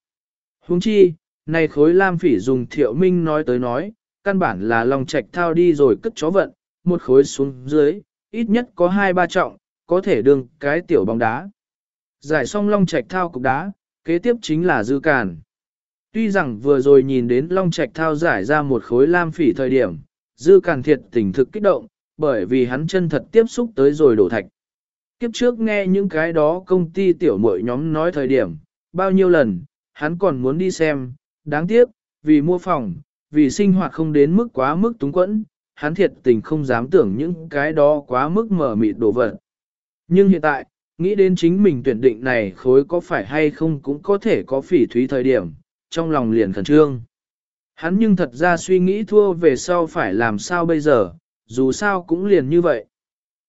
Speaker 1: Huống chi, này khối lam phỉ dùng thiệu minh nói tới nói, căn bản là lòng trạch thao đi rồi cất chó vận, một khối xuống dưới, ít nhất có hai ba trọng, có thể đương cái tiểu bóng đá. Giải xong long trạch thao cục đá, kế tiếp chính là dư càn. Tuy rằng vừa rồi nhìn đến long trạch thao giải ra một khối lam phỉ thời điểm, dư càn thiệt tình thực kích động, bởi vì hắn chân thật tiếp xúc tới rồi đổ thạch. Kiếp trước nghe những cái đó công ty tiểu muội nhóm nói thời điểm, bao nhiêu lần, hắn còn muốn đi xem, đáng tiếc, vì mua phòng, vì sinh hoạt không đến mức quá mức túng quẫn, hắn thiệt tình không dám tưởng những cái đó quá mức mở mịt đổ vật. Nhưng hiện tại, nghĩ đến chính mình tuyển định này khối có phải hay không cũng có thể có phỉ thúy thời điểm, trong lòng liền khẩn trương. Hắn nhưng thật ra suy nghĩ thua về sau phải làm sao bây giờ, dù sao cũng liền như vậy.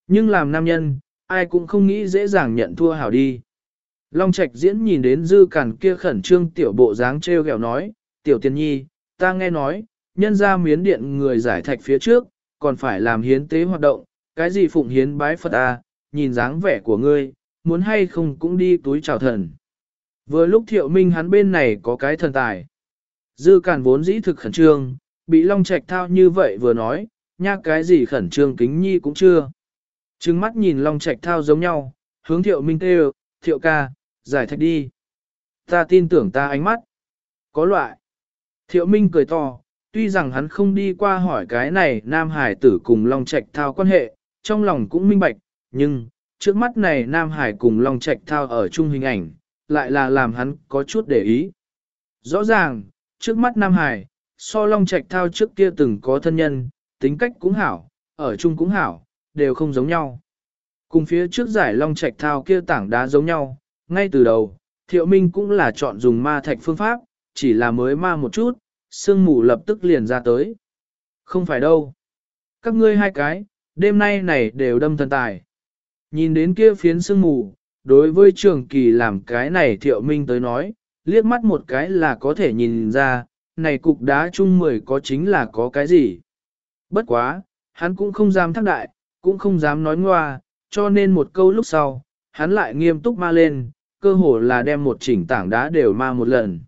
Speaker 1: Nhưng làm nam nhân, ai cũng không nghĩ dễ dàng nhận thua hảo đi. Long Trạch diễn nhìn đến dư cản kia khẩn trương tiểu bộ dáng treo gẹo nói, tiểu tiên nhi, ta nghe nói, nhân ra miến điện người giải thạch phía trước, còn phải làm hiến tế hoạt động, cái gì phụng hiến bái Phật à, nhìn dáng vẻ của ngươi, muốn hay không cũng đi túi chào thần. Vừa lúc thiệu minh hắn bên này có cái thần tài. Dư cản vốn dĩ thực khẩn trương, bị Long Trạch thao như vậy vừa nói, nha cái gì khẩn trương kính nhi cũng chưa. Trừng mắt nhìn Long Trạch thao giống nhau, hướng thiệu minh kêu, thiệu ca, giải thạch đi. Ta tin tưởng ta ánh mắt. Có loại. Thiệu minh cười to, tuy rằng hắn không đi qua hỏi cái này Nam Hải tử cùng Long Trạch thao quan hệ, trong lòng cũng minh bạch, nhưng, trước mắt này Nam Hải cùng Long Trạch thao ở chung hình ảnh, lại là làm hắn có chút để ý. Rõ ràng, trước mắt Nam Hải, so Long Trạch thao trước kia từng có thân nhân, tính cách cũng hảo, ở chung cũng hảo, đều không giống nhau. Cùng phía trước giải Long Trạch thao kia tảng đá giống nhau, ngay từ đầu, Thiệu Minh cũng là chọn dùng ma thạch phương pháp, chỉ là mới ma một chút, sương mù lập tức liền ra tới. Không phải đâu. Các ngươi hai cái, đêm nay này đều đâm thần tài. Nhìn đến kia phiến sương mù, đối với trường kỳ làm cái này thiệu minh tới nói, liếc mắt một cái là có thể nhìn ra, này cục đá chung mười có chính là có cái gì. Bất quá, hắn cũng không dám thác đại, cũng không dám nói ngoa, cho nên một câu lúc sau, hắn lại nghiêm túc ma lên, cơ hồ là đem một chỉnh tảng đá đều ma một lần.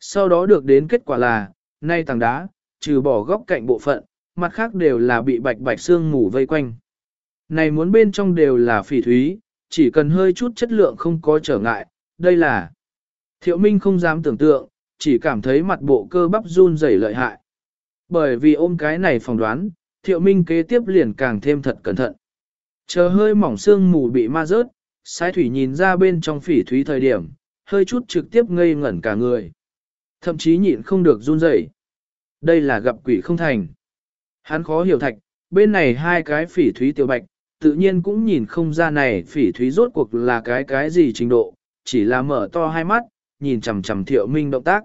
Speaker 1: Sau đó được đến kết quả là, nay tảng đá, trừ bỏ góc cạnh bộ phận, mặt khác đều là bị bạch bạch xương mù vây quanh. Này muốn bên trong đều là phỉ thúy, chỉ cần hơi chút chất lượng không có trở ngại, đây là. Thiệu Minh không dám tưởng tượng, chỉ cảm thấy mặt bộ cơ bắp run rẩy lợi hại. Bởi vì ôm cái này phỏng đoán, Thiệu Minh kế tiếp liền càng thêm thật cẩn thận. Chờ hơi mỏng xương mù bị ma rớt, sai thủy nhìn ra bên trong phỉ thúy thời điểm, hơi chút trực tiếp ngây ngẩn cả người. Thậm chí nhịn không được run rẩy. Đây là gặp quỷ không thành. Hắn khó hiểu thạch, bên này hai cái phỉ thúy tiểu bạch, tự nhiên cũng nhìn không ra này phỉ thúy rốt cuộc là cái cái gì trình độ, chỉ là mở to hai mắt, nhìn chằm chằm thiệu minh động tác.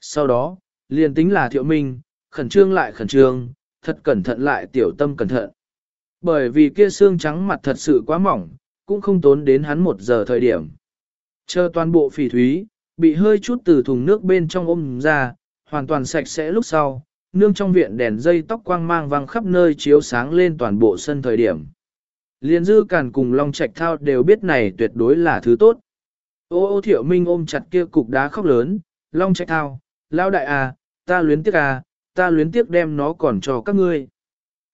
Speaker 1: Sau đó, liền tính là thiệu minh, khẩn trương lại khẩn trương, thật cẩn thận lại tiểu tâm cẩn thận. Bởi vì kia xương trắng mặt thật sự quá mỏng, cũng không tốn đến hắn một giờ thời điểm. Chờ toàn bộ phỉ thúy, bị hơi chút từ thùng nước bên trong ôm ra, hoàn toàn sạch sẽ lúc sau, nương trong viện đèn dây tóc quang mang vang khắp nơi chiếu sáng lên toàn bộ sân thời điểm. Liên dư càn cùng Long Trạch Thao đều biết này tuyệt đối là thứ tốt. Ô ô thiệu minh ôm chặt kia cục đá khóc lớn, Long Trạch Thao, Lao đại à, ta luyến tiếc à, ta luyến tiếc đem nó còn cho các ngươi.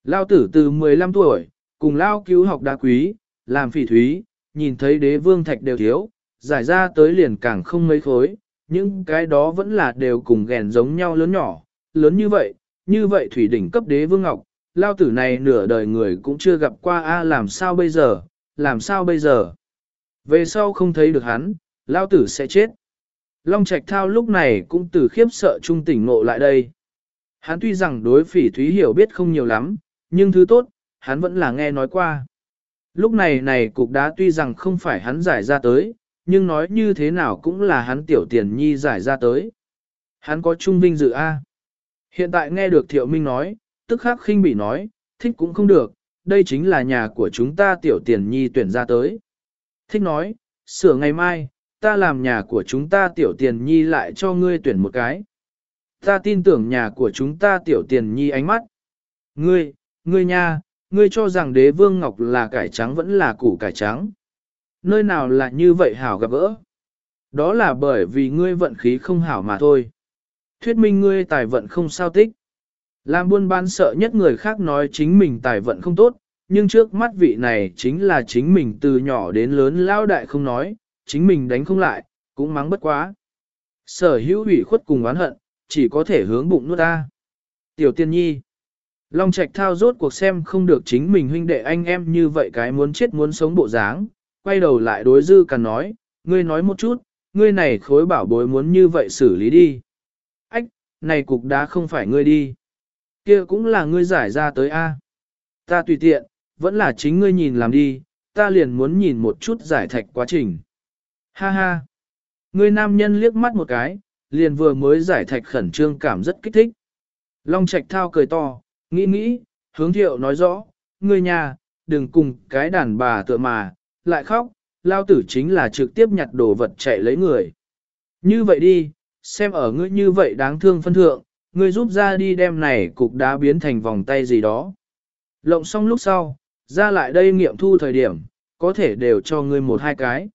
Speaker 1: Lao tử từ 15 tuổi, cùng Lao cứu học đá quý, làm phỉ thúy, nhìn thấy đế vương thạch đều thiếu, giải ra tới liền càng không mấy khối, những cái đó vẫn là đều cùng ghèn giống nhau lớn nhỏ, lớn như vậy, như vậy thủy đỉnh cấp đế vương ngọc, lao tử này nửa đời người cũng chưa gặp qua a làm sao bây giờ, làm sao bây giờ. Về sau không thấy được hắn, lao tử sẽ chết. Long Trạch Thao lúc này cũng từ khiếp sợ trung tỉnh ngộ lại đây. Hắn tuy rằng đối phỉ thúy hiểu biết không nhiều lắm, nhưng thứ tốt, hắn vẫn là nghe nói qua. Lúc này này cục đá tuy rằng không phải hắn giải ra tới, nhưng nói như thế nào cũng là hắn tiểu tiền nhi giải ra tới. Hắn có trung vinh dự A. Hiện tại nghe được Thiệu Minh nói, tức khắc khinh bị nói, thích cũng không được, đây chính là nhà của chúng ta tiểu tiền nhi tuyển ra tới. Thích nói, sửa ngày mai, ta làm nhà của chúng ta tiểu tiền nhi lại cho ngươi tuyển một cái. Ta tin tưởng nhà của chúng ta tiểu tiền nhi ánh mắt. Ngươi, ngươi nha, ngươi cho rằng đế vương ngọc là cải trắng vẫn là củ cải trắng. Nơi nào là như vậy hảo gặp gỡ? Đó là bởi vì ngươi vận khí không hảo mà thôi. Thuyết minh ngươi tài vận không sao tích. Làm buôn bán sợ nhất người khác nói chính mình tài vận không tốt, nhưng trước mắt vị này chính là chính mình từ nhỏ đến lớn lao đại không nói, chính mình đánh không lại, cũng mắng bất quá. Sở hữu ủy khuất cùng oán hận, chỉ có thể hướng bụng nuốt ta. Tiểu tiên nhi. Long Trạch thao rốt cuộc xem không được chính mình huynh đệ anh em như vậy cái muốn chết muốn sống bộ dáng, quay đầu lại đối dư càn nói, ngươi nói một chút, ngươi này khối bảo bối muốn như vậy xử lý đi. Ách, này cục đá không phải ngươi đi. Kia cũng là ngươi giải ra tới A. Ta tùy tiện, vẫn là chính ngươi nhìn làm đi, ta liền muốn nhìn một chút giải thạch quá trình. Ha ha. Ngươi nam nhân liếc mắt một cái, liền vừa mới giải thạch khẩn trương cảm rất kích thích. Long Trạch thao cười to, nghĩ nghĩ, hướng thiệu nói rõ, ngươi nhà, đừng cùng cái đàn bà tựa mà, lại khóc, lao tử chính là trực tiếp nhặt đồ vật chạy lấy người. Như vậy đi, xem ở ngươi như vậy đáng thương phân thượng, ngươi giúp ra đi đem này cục đá biến thành vòng tay gì đó. Lộng xong lúc sau, ra lại đây nghiệm thu thời điểm, có thể đều cho ngươi một hai cái.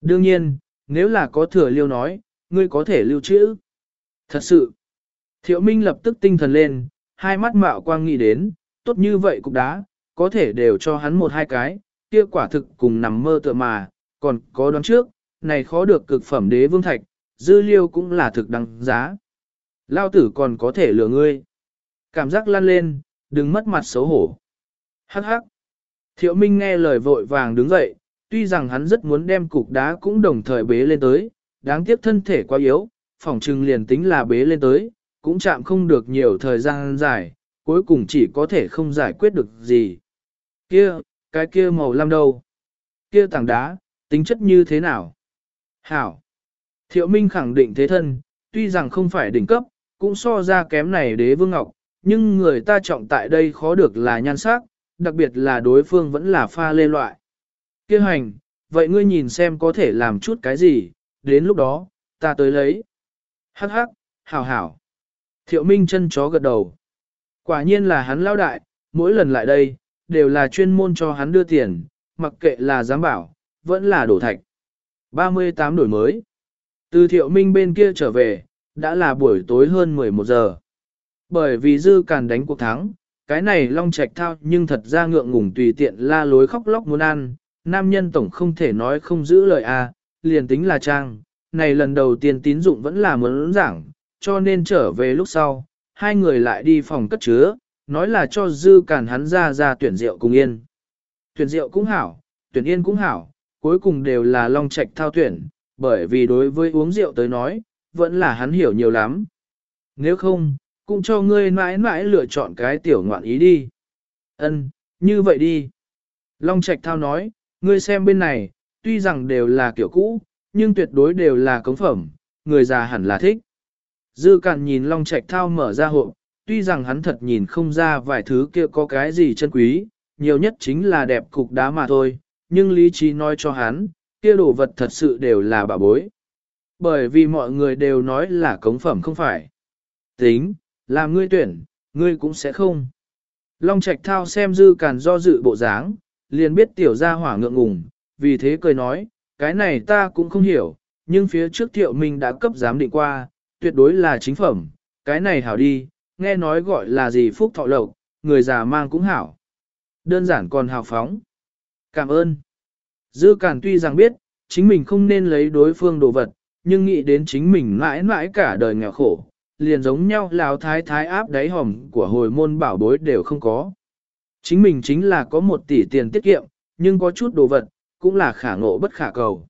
Speaker 1: Đương nhiên, nếu là có thừa liêu nói, ngươi có thể lưu trữ. Thật sự, thiệu minh lập tức tinh thần lên, hai mắt mạo quang nghĩ đến, tốt như vậy cục đá, có thể đều cho hắn một hai cái, kia quả thực cùng nằm mơ tựa mà, còn có đoán trước, này khó được cực phẩm đế vương thạch, dư liêu cũng là thực đăng giá. Lao tử còn có thể lừa ngươi. Cảm giác lăn lên, đừng mất mặt xấu hổ. Hắc hắc. Thiệu Minh nghe lời vội vàng đứng dậy, tuy rằng hắn rất muốn đem cục đá cũng đồng thời bế lên tới, đáng tiếc thân thể quá yếu, phỏng trừng liền tính là bế lên tới, cũng chạm không được nhiều thời gian dài, cuối cùng chỉ có thể không giải quyết được gì. Kia, cái kia màu lam đâu? Kia tảng đá, tính chất như thế nào? Hảo. Thiệu Minh khẳng định thế thân, tuy rằng không phải đỉnh cấp, cũng so ra kém này đế vương ngọc, nhưng người ta trọng tại đây khó được là nhan sắc, đặc biệt là đối phương vẫn là pha lê loại. Kêu hành, vậy ngươi nhìn xem có thể làm chút cái gì, đến lúc đó, ta tới lấy. Hắc hắc, hảo hảo. Thiệu Minh chân chó gật đầu. Quả nhiên là hắn lao đại, mỗi lần lại đây, đều là chuyên môn cho hắn đưa tiền, mặc kệ là giám bảo, vẫn là đổ thạch. 38 đổi mới. Từ thiệu minh bên kia trở về, đã là buổi tối hơn 11 giờ. Bởi vì dư càn đánh cuộc thắng, cái này long trạch thao nhưng thật ra ngượng ngùng tùy tiện la lối khóc lóc muốn ăn, nam nhân tổng không thể nói không giữ lời a, à, liền tính là trang, này lần đầu tiên tín dụng vẫn là muốn giảng, cho nên trở về lúc sau, hai người lại đi phòng cất chứa, nói là cho dư càn hắn ra ra tuyển rượu cùng yên. Tuyển rượu cũng hảo, tuyển yên cũng hảo, cuối cùng đều là long trạch thao tuyển, bởi vì đối với uống rượu tới nói, vẫn là hắn hiểu nhiều lắm. Nếu không, cũng cho ngươi mãi mãi lựa chọn cái tiểu ngoạn ý đi. Ân, như vậy đi. Long Trạch Thao nói, ngươi xem bên này, tuy rằng đều là kiểu cũ, nhưng tuyệt đối đều là cống phẩm, người già hẳn là thích. Dư cạn nhìn Long Trạch Thao mở ra hộp, tuy rằng hắn thật nhìn không ra vài thứ kia có cái gì chân quý, nhiều nhất chính là đẹp cục đá mà thôi, nhưng lý trí nói cho hắn, kia đồ vật thật sự đều là bà bối. Bởi vì mọi người đều nói là cống phẩm không phải. Tính, làm ngươi tuyển, ngươi cũng sẽ không. Long Trạch Thao xem dư càn do dự bộ dáng, liền biết tiểu gia hỏa ngượng ngùng, vì thế cười nói, cái này ta cũng không hiểu, nhưng phía trước thiệu mình đã cấp giám định qua, tuyệt đối là chính phẩm, cái này hảo đi, nghe nói gọi là gì phúc thọ lộc, người già mang cũng hảo. Đơn giản còn hào phóng. Cảm ơn. Dư càn tuy rằng biết, chính mình không nên lấy đối phương đồ vật, nhưng nghĩ đến chính mình mãi mãi cả đời nghèo khổ, liền giống nhau lão thái thái áp đáy hòm của hồi môn bảo bối đều không có. Chính mình chính là có một tỷ tiền tiết kiệm, nhưng có chút đồ vật, cũng là khả ngộ bất khả cầu.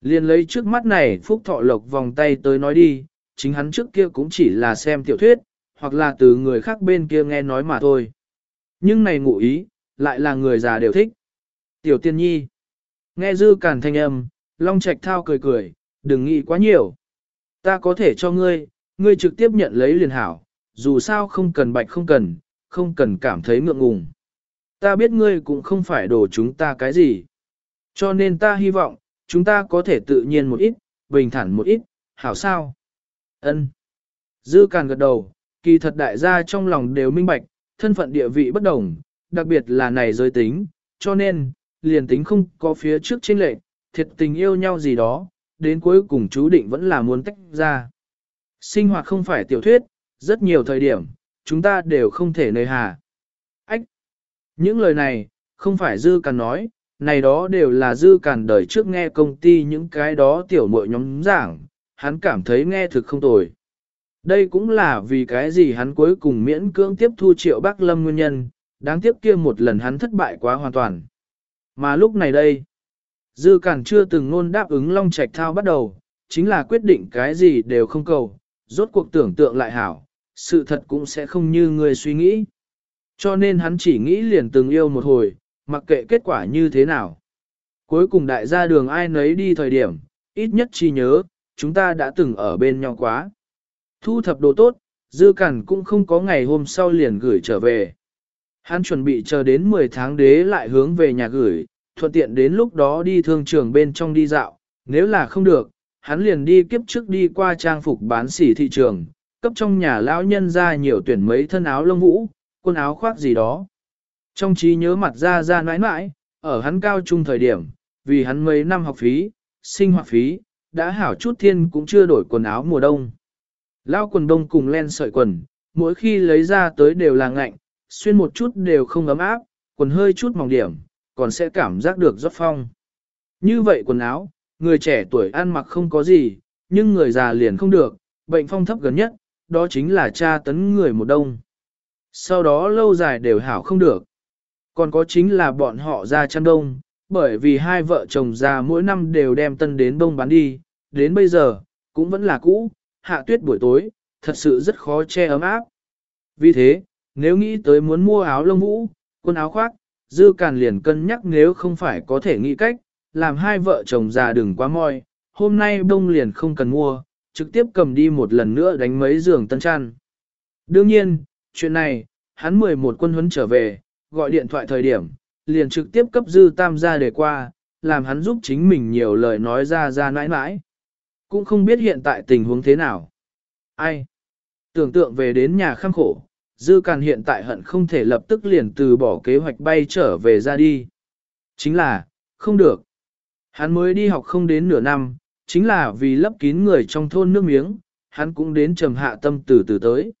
Speaker 1: Liền lấy trước mắt này phúc thọ lộc vòng tay tới nói đi, chính hắn trước kia cũng chỉ là xem tiểu thuyết, hoặc là từ người khác bên kia nghe nói mà thôi. Nhưng này ngụ ý, lại là người già đều thích. Tiểu tiên nhi. Nghe dư cản thanh âm, Long Trạch thao cười cười, đừng nghĩ quá nhiều. Ta có thể cho ngươi, ngươi trực tiếp nhận lấy liền hảo, dù sao không cần bạch không cần, không cần cảm thấy ngượng ngùng. Ta biết ngươi cũng không phải đổ chúng ta cái gì. Cho nên ta hy vọng, chúng ta có thể tự nhiên một ít, bình thản một ít, hảo sao? Ân. Dư càn gật đầu, kỳ thật đại gia trong lòng đều minh bạch, thân phận địa vị bất đồng, đặc biệt là này giới tính, cho nên, liền tính không có phía trước trên lệ, thiệt tình yêu nhau gì đó, đến cuối cùng chú định vẫn là muốn tách ra. Sinh hoạt không phải tiểu thuyết, rất nhiều thời điểm, chúng ta đều không thể nơi hà. Ách! Những lời này, không phải dư càn nói, này đó đều là dư càn đời trước nghe công ty những cái đó tiểu muội nhóm giảng, hắn cảm thấy nghe thực không tồi. Đây cũng là vì cái gì hắn cuối cùng miễn cưỡng tiếp thu triệu bác lâm nguyên nhân, đáng tiếc kia một lần hắn thất bại quá hoàn toàn. Mà lúc này đây, Dư Cản chưa từng ngôn đáp ứng Long Trạch Thao bắt đầu, chính là quyết định cái gì đều không cầu, rốt cuộc tưởng tượng lại hảo, sự thật cũng sẽ không như người suy nghĩ. Cho nên hắn chỉ nghĩ liền từng yêu một hồi, mặc kệ kết quả như thế nào. Cuối cùng đại gia đường ai nấy đi thời điểm, ít nhất chi nhớ, chúng ta đã từng ở bên nhau quá. Thu thập đồ tốt, dư cẩn cũng không có ngày hôm sau liền gửi trở về. Hắn chuẩn bị chờ đến 10 tháng đế lại hướng về nhà gửi, thuận tiện đến lúc đó đi thương trường bên trong đi dạo, nếu là không được, hắn liền đi kiếp trước đi qua trang phục bán sỉ thị trường, cấp trong nhà lão nhân ra nhiều tuyển mấy thân áo lông vũ, quần áo khoác gì đó. Trong trí nhớ mặt ra ra nãi nãi, ở hắn cao trung thời điểm, vì hắn mấy năm học phí, sinh hoạt phí, đã hảo chút thiên cũng chưa đổi quần áo mùa đông. Lao quần đông cùng len sợi quần, mỗi khi lấy ra tới đều là ngạnh, xuyên một chút đều không ấm áp, quần hơi chút mỏng điểm, còn sẽ cảm giác được rót phong. Như vậy quần áo, người trẻ tuổi ăn mặc không có gì, nhưng người già liền không được, bệnh phong thấp gần nhất, đó chính là cha tấn người một đông. Sau đó lâu dài đều hảo không được. Còn có chính là bọn họ ra chăn đông, bởi vì hai vợ chồng già mỗi năm đều đem tân đến đông bán đi, đến bây giờ, cũng vẫn là cũ, hạ tuyết buổi tối, thật sự rất khó che ấm áp. Vì thế, nếu nghĩ tới muốn mua áo lông vũ, quần áo khoác, dư càn liền cân nhắc nếu không phải có thể nghĩ cách, làm hai vợ chồng già đừng quá moi, hôm nay đông liền không cần mua, trực tiếp cầm đi một lần nữa đánh mấy giường tân chăn. Đương nhiên, chuyện này, hắn 11 quân huấn trở về, gọi điện thoại thời điểm, liền trực tiếp cấp dư tam gia để qua, làm hắn giúp chính mình nhiều lời nói ra ra nãi nãi. Cũng không biết hiện tại tình huống thế nào. Ai? Tưởng tượng về đến nhà khăm khổ, dư càn hiện tại hận không thể lập tức liền từ bỏ kế hoạch bay trở về ra đi. Chính là, không được. Hắn mới đi học không đến nửa năm, chính là vì lấp kín người trong thôn nước miếng, hắn cũng đến trầm hạ tâm từ từ tới.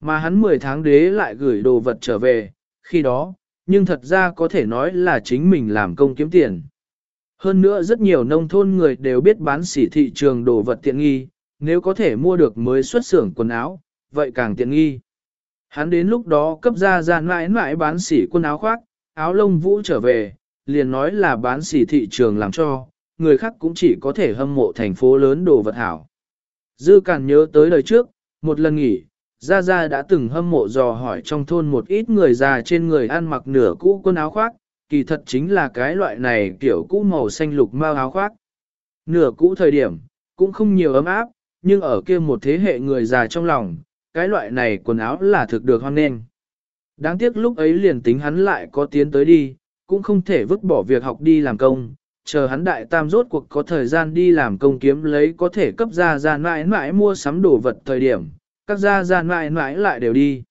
Speaker 1: Mà hắn 10 tháng đế lại gửi đồ vật trở về, khi đó, nhưng thật ra có thể nói là chính mình làm công kiếm tiền. Hơn nữa rất nhiều nông thôn người đều biết bán sỉ thị trường đồ vật tiện nghi, nếu có thể mua được mới xuất xưởng quần áo, vậy càng tiện nghi. Hắn đến lúc đó cấp ra ra mãi mãi bán sỉ quần áo khoác, áo lông vũ trở về, liền nói là bán sỉ thị trường làm cho, người khác cũng chỉ có thể hâm mộ thành phố lớn đồ vật hảo. Dư càng nhớ tới đời trước, một lần nghỉ, Gia Gia đã từng hâm mộ dò hỏi trong thôn một ít người già trên người ăn mặc nửa cũ quần áo khoác, kỳ thật chính là cái loại này kiểu cũ màu xanh lục mau áo khoác. Nửa cũ thời điểm, cũng không nhiều ấm áp, nhưng ở kia một thế hệ người già trong lòng, cái loại này quần áo là thực được hoan nghênh. Đáng tiếc lúc ấy liền tính hắn lại có tiến tới đi, cũng không thể vứt bỏ việc học đi làm công, chờ hắn đại tam rốt cuộc có thời gian đi làm công kiếm lấy có thể cấp ra ra mãi mãi mua sắm đồ vật thời điểm, các gia gia mãi mãi lại đều đi.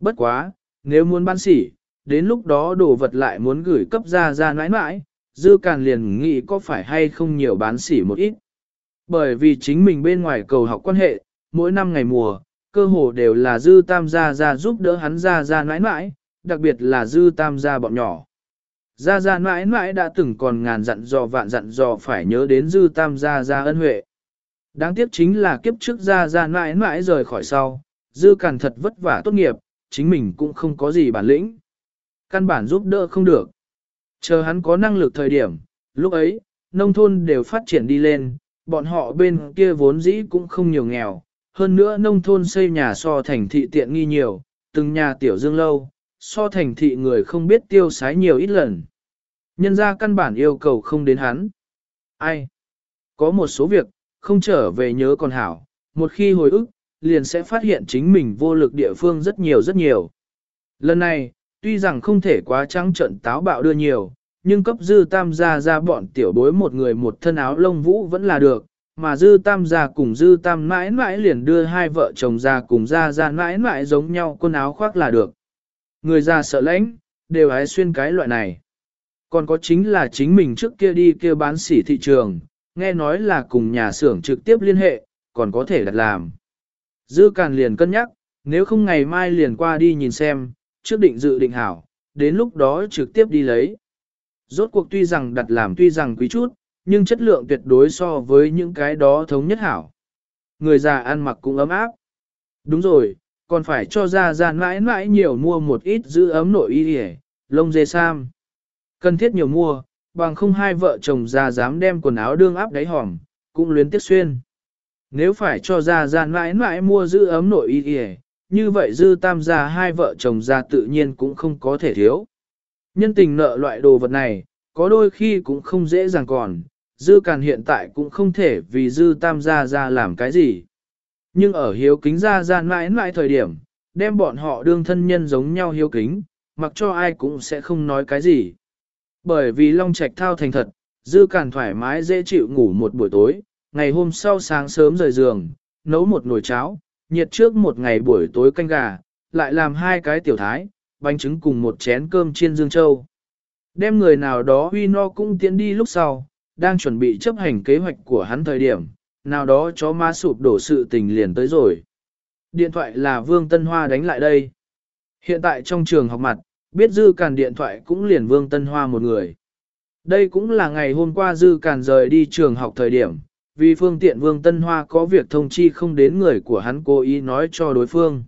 Speaker 1: Bất quá, nếu muốn bán sỉ, đến lúc đó đồ vật lại muốn gửi cấp gia gia mãi mãi, dư càn liền nghĩ có phải hay không nhiều bán sỉ một ít. Bởi vì chính mình bên ngoài cầu học quan hệ, mỗi năm ngày mùa, cơ hồ đều là dư tam gia gia giúp đỡ hắn gia gia nãi mãi, đặc biệt là dư tam gia bọn nhỏ. Gia Gia mãi mãi đã từng còn ngàn dặn dò vạn dặn dò phải nhớ đến dư tam gia gia ân huệ. Đáng tiếc chính là kiếp trước Gia Gia mãi mãi rời khỏi sau, dư càn thật vất vả tốt nghiệp, chính mình cũng không có gì bản lĩnh. Căn bản giúp đỡ không được. Chờ hắn có năng lực thời điểm, lúc ấy, nông thôn đều phát triển đi lên, bọn họ bên kia vốn dĩ cũng không nhiều nghèo. Hơn nữa nông thôn xây nhà so thành thị tiện nghi nhiều, từng nhà tiểu dương lâu, so thành thị người không biết tiêu sái nhiều ít lần. Nhân ra căn bản yêu cầu không đến hắn. Ai? Có một số việc, không trở về nhớ còn hảo, một khi hồi ức, liền sẽ phát hiện chính mình vô lực địa phương rất nhiều rất nhiều. Lần này, tuy rằng không thể quá trắng trận táo bạo đưa nhiều, nhưng cấp dư tam gia ra bọn tiểu bối một người một thân áo lông vũ vẫn là được, mà dư tam gia cùng dư tam mãi mãi liền đưa hai vợ chồng ra cùng ra ra mãi mãi giống nhau quần áo khoác là được. Người già sợ lãnh, đều hái xuyên cái loại này. Còn có chính là chính mình trước kia đi kia bán sỉ thị trường, nghe nói là cùng nhà xưởng trực tiếp liên hệ, còn có thể đặt làm. Dư Càn liền cân nhắc, nếu không ngày mai liền qua đi nhìn xem, trước định dự định hảo, đến lúc đó trực tiếp đi lấy. Rốt cuộc tuy rằng đặt làm tuy rằng quý chút, nhưng chất lượng tuyệt đối so với những cái đó thống nhất hảo. Người già ăn mặc cũng ấm áp. Đúng rồi, còn phải cho ra ra mãi mãi nhiều mua một ít giữ ấm nội y hề, lông dê sam. Cần thiết nhiều mua, bằng không hai vợ chồng già dám đem quần áo đương áp đáy hỏng cũng luyến tiếc xuyên. Nếu phải cho ra ra mãi mãi mua giữ ấm nội y hề, như vậy dư tam gia hai vợ chồng già tự nhiên cũng không có thể thiếu. Nhân tình nợ loại đồ vật này, có đôi khi cũng không dễ dàng còn, dư càn hiện tại cũng không thể vì dư tam gia ra làm cái gì. Nhưng ở hiếu kính gia ra mãi mãi thời điểm, đem bọn họ đương thân nhân giống nhau hiếu kính, mặc cho ai cũng sẽ không nói cái gì. Bởi vì Long Trạch thao thành thật, dư càn thoải mái dễ chịu ngủ một buổi tối, ngày hôm sau sáng sớm rời giường, nấu một nồi cháo, nhiệt trước một ngày buổi tối canh gà, lại làm hai cái tiểu thái, bánh trứng cùng một chén cơm chiên dương châu. Đem người nào đó huy no cũng tiến đi lúc sau, đang chuẩn bị chấp hành kế hoạch của hắn thời điểm, nào đó chó ma sụp đổ sự tình liền tới rồi. Điện thoại là Vương Tân Hoa đánh lại đây. Hiện tại trong trường học mặt, biết Dư Càn điện thoại cũng liền Vương Tân Hoa một người. Đây cũng là ngày hôm qua Dư Càn rời đi trường học thời điểm, vì phương tiện Vương Tân Hoa có việc thông chi không đến người của hắn cố ý nói cho đối phương.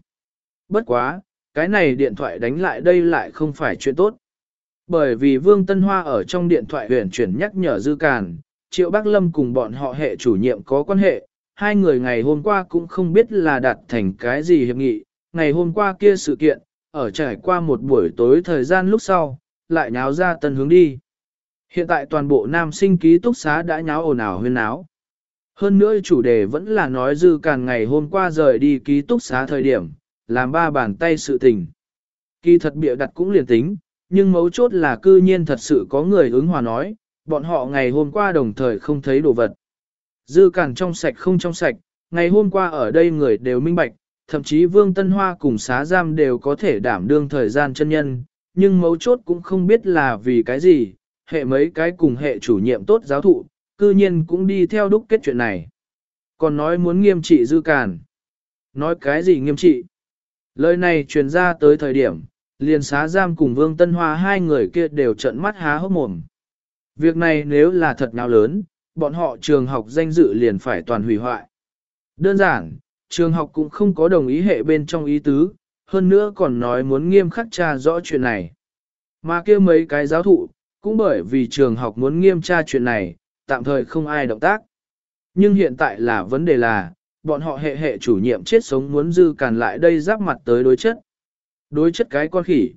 Speaker 1: Bất quá, cái này điện thoại đánh lại đây lại không phải chuyện tốt. Bởi vì Vương Tân Hoa ở trong điện thoại huyền chuyển nhắc nhở Dư Càn, Triệu Bắc Lâm cùng bọn họ hệ chủ nhiệm có quan hệ, hai người ngày hôm qua cũng không biết là đạt thành cái gì hiệp nghị, ngày hôm qua kia sự kiện, ở trải qua một buổi tối thời gian lúc sau, lại nháo ra tân hướng đi. Hiện tại toàn bộ nam sinh ký túc xá đã nháo ồn ào huyên náo. Hơn nữa chủ đề vẫn là nói dư càn ngày hôm qua rời đi ký túc xá thời điểm, làm ba bàn tay sự tình. Kỳ thật bịa đặt cũng liền tính, nhưng mấu chốt là cư nhiên thật sự có người ứng hòa nói, bọn họ ngày hôm qua đồng thời không thấy đồ vật. Dư cản trong sạch không trong sạch, ngày hôm qua ở đây người đều minh bạch, thậm chí Vương Tân Hoa cùng xá giam đều có thể đảm đương thời gian chân nhân, nhưng mấu chốt cũng không biết là vì cái gì, hệ mấy cái cùng hệ chủ nhiệm tốt giáo thụ, cư nhiên cũng đi theo đúc kết chuyện này. Còn nói muốn nghiêm trị dư cản Nói cái gì nghiêm trị? Lời này truyền ra tới thời điểm, liền xá giam cùng Vương Tân Hoa hai người kia đều trận mắt há hốc mồm. Việc này nếu là thật nào lớn, bọn họ trường học danh dự liền phải toàn hủy hoại. Đơn giản, trường học cũng không có đồng ý hệ bên trong ý tứ, hơn nữa còn nói muốn nghiêm khắc tra rõ chuyện này. Mà kia mấy cái giáo thụ, cũng bởi vì trường học muốn nghiêm tra chuyện này, tạm thời không ai động tác. Nhưng hiện tại là vấn đề là, bọn họ hệ hệ chủ nhiệm chết sống muốn dư càn lại đây giáp mặt tới đối chất. Đối chất cái con khỉ.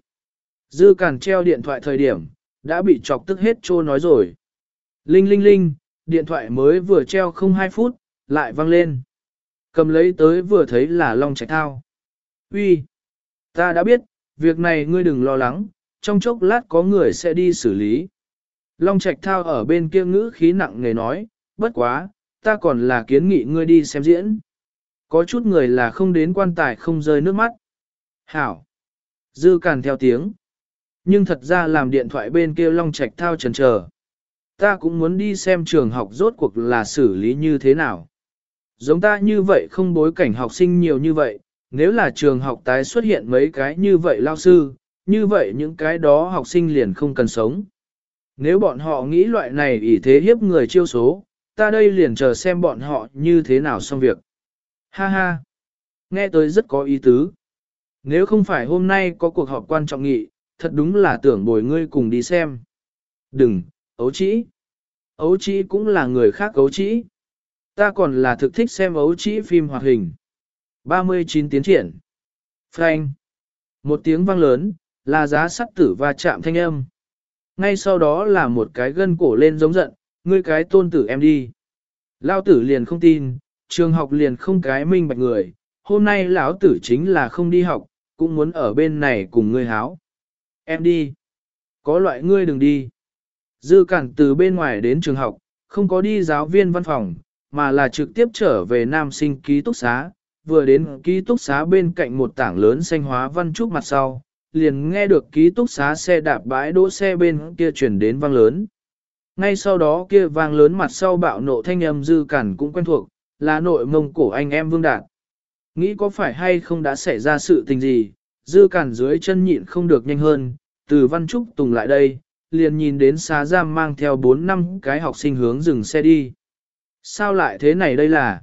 Speaker 1: Dư càn treo điện thoại thời điểm, đã bị chọc tức hết trô nói rồi. Linh linh linh, điện thoại mới vừa treo không hai phút, lại vang lên. Cầm lấy tới vừa thấy là Long Trạch Thao. Uy, ta đã biết, việc này ngươi đừng lo lắng, trong chốc lát có người sẽ đi xử lý. Long Trạch Thao ở bên kia ngữ khí nặng nề nói, bất quá, ta còn là kiến nghị ngươi đi xem diễn. Có chút người là không đến quan tài không rơi nước mắt. Hảo. Dư càn theo tiếng. Nhưng thật ra làm điện thoại bên kia Long Trạch Thao chần chờ. Ta cũng muốn đi xem trường học rốt cuộc là xử lý như thế nào. Giống ta như vậy không bối cảnh học sinh nhiều như vậy, nếu là trường học tái xuất hiện mấy cái như vậy lao sư, như vậy những cái đó học sinh liền không cần sống. Nếu bọn họ nghĩ loại này ỷ thế hiếp người chiêu số, ta đây liền chờ xem bọn họ như thế nào xong việc. Ha ha! Nghe tới rất có ý tứ. Nếu không phải hôm nay có cuộc họp quan trọng nghị, thật đúng là tưởng bồi ngươi cùng đi xem. Đừng, ấu trĩ. Ấu trĩ cũng là người khác ấu trĩ. Ta còn là thực thích xem ấu trĩ phim hoạt hình. 39 tiến triển. Frank. Một tiếng vang lớn, là giá sắt tử và chạm thanh âm. Ngay sau đó là một cái gân cổ lên giống giận, ngươi cái tôn tử em đi. Lao tử liền không tin, trường học liền không cái minh bạch người, hôm nay lão tử chính là không đi học, cũng muốn ở bên này cùng ngươi háo. Em đi. Có loại ngươi đừng đi. Dư cản từ bên ngoài đến trường học, không có đi giáo viên văn phòng, mà là trực tiếp trở về nam sinh ký túc xá, vừa đến ký túc xá bên cạnh một tảng lớn xanh hóa văn trúc mặt sau, liền nghe được ký túc xá xe đạp bãi đỗ xe bên kia chuyển đến vang lớn. Ngay sau đó kia vang lớn mặt sau bạo nộ thanh âm dư cản cũng quen thuộc, là nội mông cổ anh em Vương Đạt. Nghĩ có phải hay không đã xảy ra sự tình gì, dư cản dưới chân nhịn không được nhanh hơn, từ văn trúc tùng lại đây, liền nhìn đến xá giam mang theo 4 năm cái học sinh hướng dừng xe đi. Sao lại thế này đây là?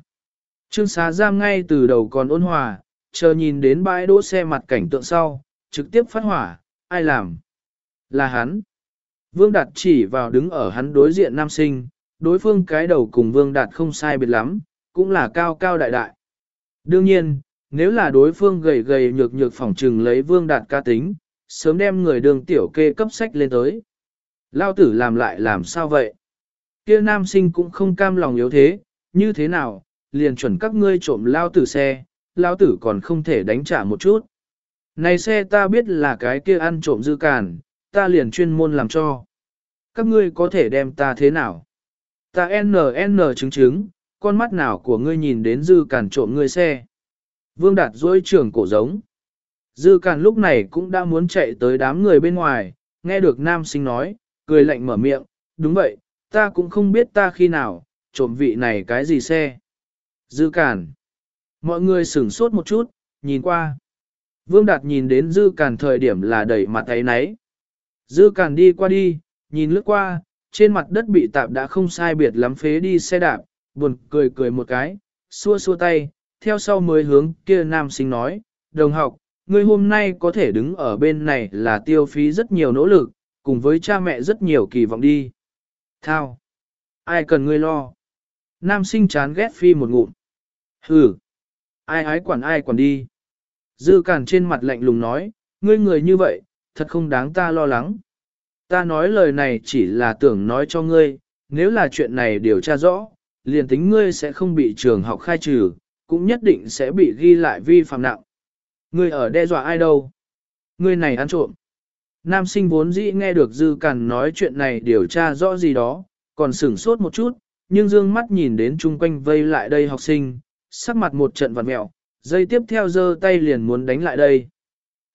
Speaker 1: Trương xá giam ngay từ đầu còn ôn hòa, chờ nhìn đến bãi đỗ xe mặt cảnh tượng sau, trực tiếp phát hỏa, ai làm? Là hắn. Vương Đạt chỉ vào đứng ở hắn đối diện nam sinh, đối phương cái đầu cùng Vương Đạt không sai biệt lắm, cũng là cao cao đại đại. Đương nhiên, nếu là đối phương gầy gầy nhược nhược phỏng trừng lấy vương đạt ca tính, sớm đem người đường tiểu kê cấp sách lên tới. Lao tử làm lại làm sao vậy? Kia nam sinh cũng không cam lòng yếu thế, như thế nào, liền chuẩn các ngươi trộm lao tử xe, lao tử còn không thể đánh trả một chút. Này xe ta biết là cái kia ăn trộm dư càn, ta liền chuyên môn làm cho. Các ngươi có thể đem ta thế nào? Ta NN chứng chứng, con mắt nào của ngươi nhìn đến dư càn trộm ngươi xe. Vương Đạt dối trường cổ giống. Dư càn lúc này cũng đã muốn chạy tới đám người bên ngoài, nghe được nam sinh nói, cười lạnh mở miệng, đúng vậy, ta cũng không biết ta khi nào, trộm vị này cái gì xe. Dư càn. Mọi người sửng sốt một chút, nhìn qua. Vương Đạt nhìn đến dư càn thời điểm là đẩy mặt ấy nấy. Dư càn đi qua đi, nhìn lướt qua, trên mặt đất bị tạp đã không sai biệt lắm phế đi xe đạp, buồn cười cười một cái, xua xua tay, theo sau mới hướng kia nam sinh nói, đồng học, ngươi hôm nay có thể đứng ở bên này là tiêu phí rất nhiều nỗ lực, cùng với cha mẹ rất nhiều kỳ vọng đi. Thao! Ai cần ngươi lo? Nam sinh chán ghét phi một ngụm. Hừ! Ai ái quản ai quản đi. Dư cản trên mặt lạnh lùng nói, ngươi người như vậy, thật không đáng ta lo lắng. Ta nói lời này chỉ là tưởng nói cho ngươi, nếu là chuyện này điều tra rõ, liền tính ngươi sẽ không bị trường học khai trừ, cũng nhất định sẽ bị ghi lại vi phạm nặng. Ngươi ở đe dọa ai đâu? Ngươi này ăn trộm. Nam sinh vốn dĩ nghe được Dư Càn nói chuyện này điều tra rõ gì đó, còn sửng sốt một chút, nhưng dương mắt nhìn đến chung quanh vây lại đây học sinh, sắc mặt một trận vặn mẹo, dây tiếp theo giơ tay liền muốn đánh lại đây.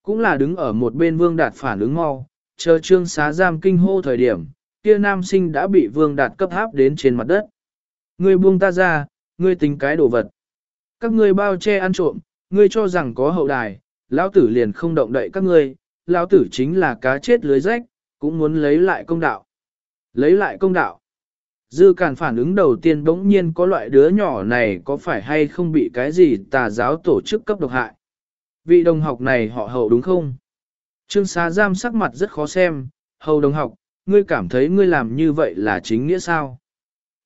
Speaker 1: Cũng là đứng ở một bên vương đạt phản ứng mau, chờ trương xá giam kinh hô thời điểm, kia nam sinh đã bị vương đạt cấp háp đến trên mặt đất. Ngươi buông ta ra, ngươi tính cái đồ vật. Các ngươi bao che ăn trộm, ngươi cho rằng có hậu đài, lão tử liền không động đậy các ngươi, lão tử chính là cá chết lưới rách, cũng muốn lấy lại công đạo. Lấy lại công đạo. Dư càn phản ứng đầu tiên bỗng nhiên có loại đứa nhỏ này có phải hay không bị cái gì tà giáo tổ chức cấp độc hại. Vị đồng học này họ hậu đúng không? Trương xá giam sắc mặt rất khó xem, hầu đồng học, ngươi cảm thấy ngươi làm như vậy là chính nghĩa sao?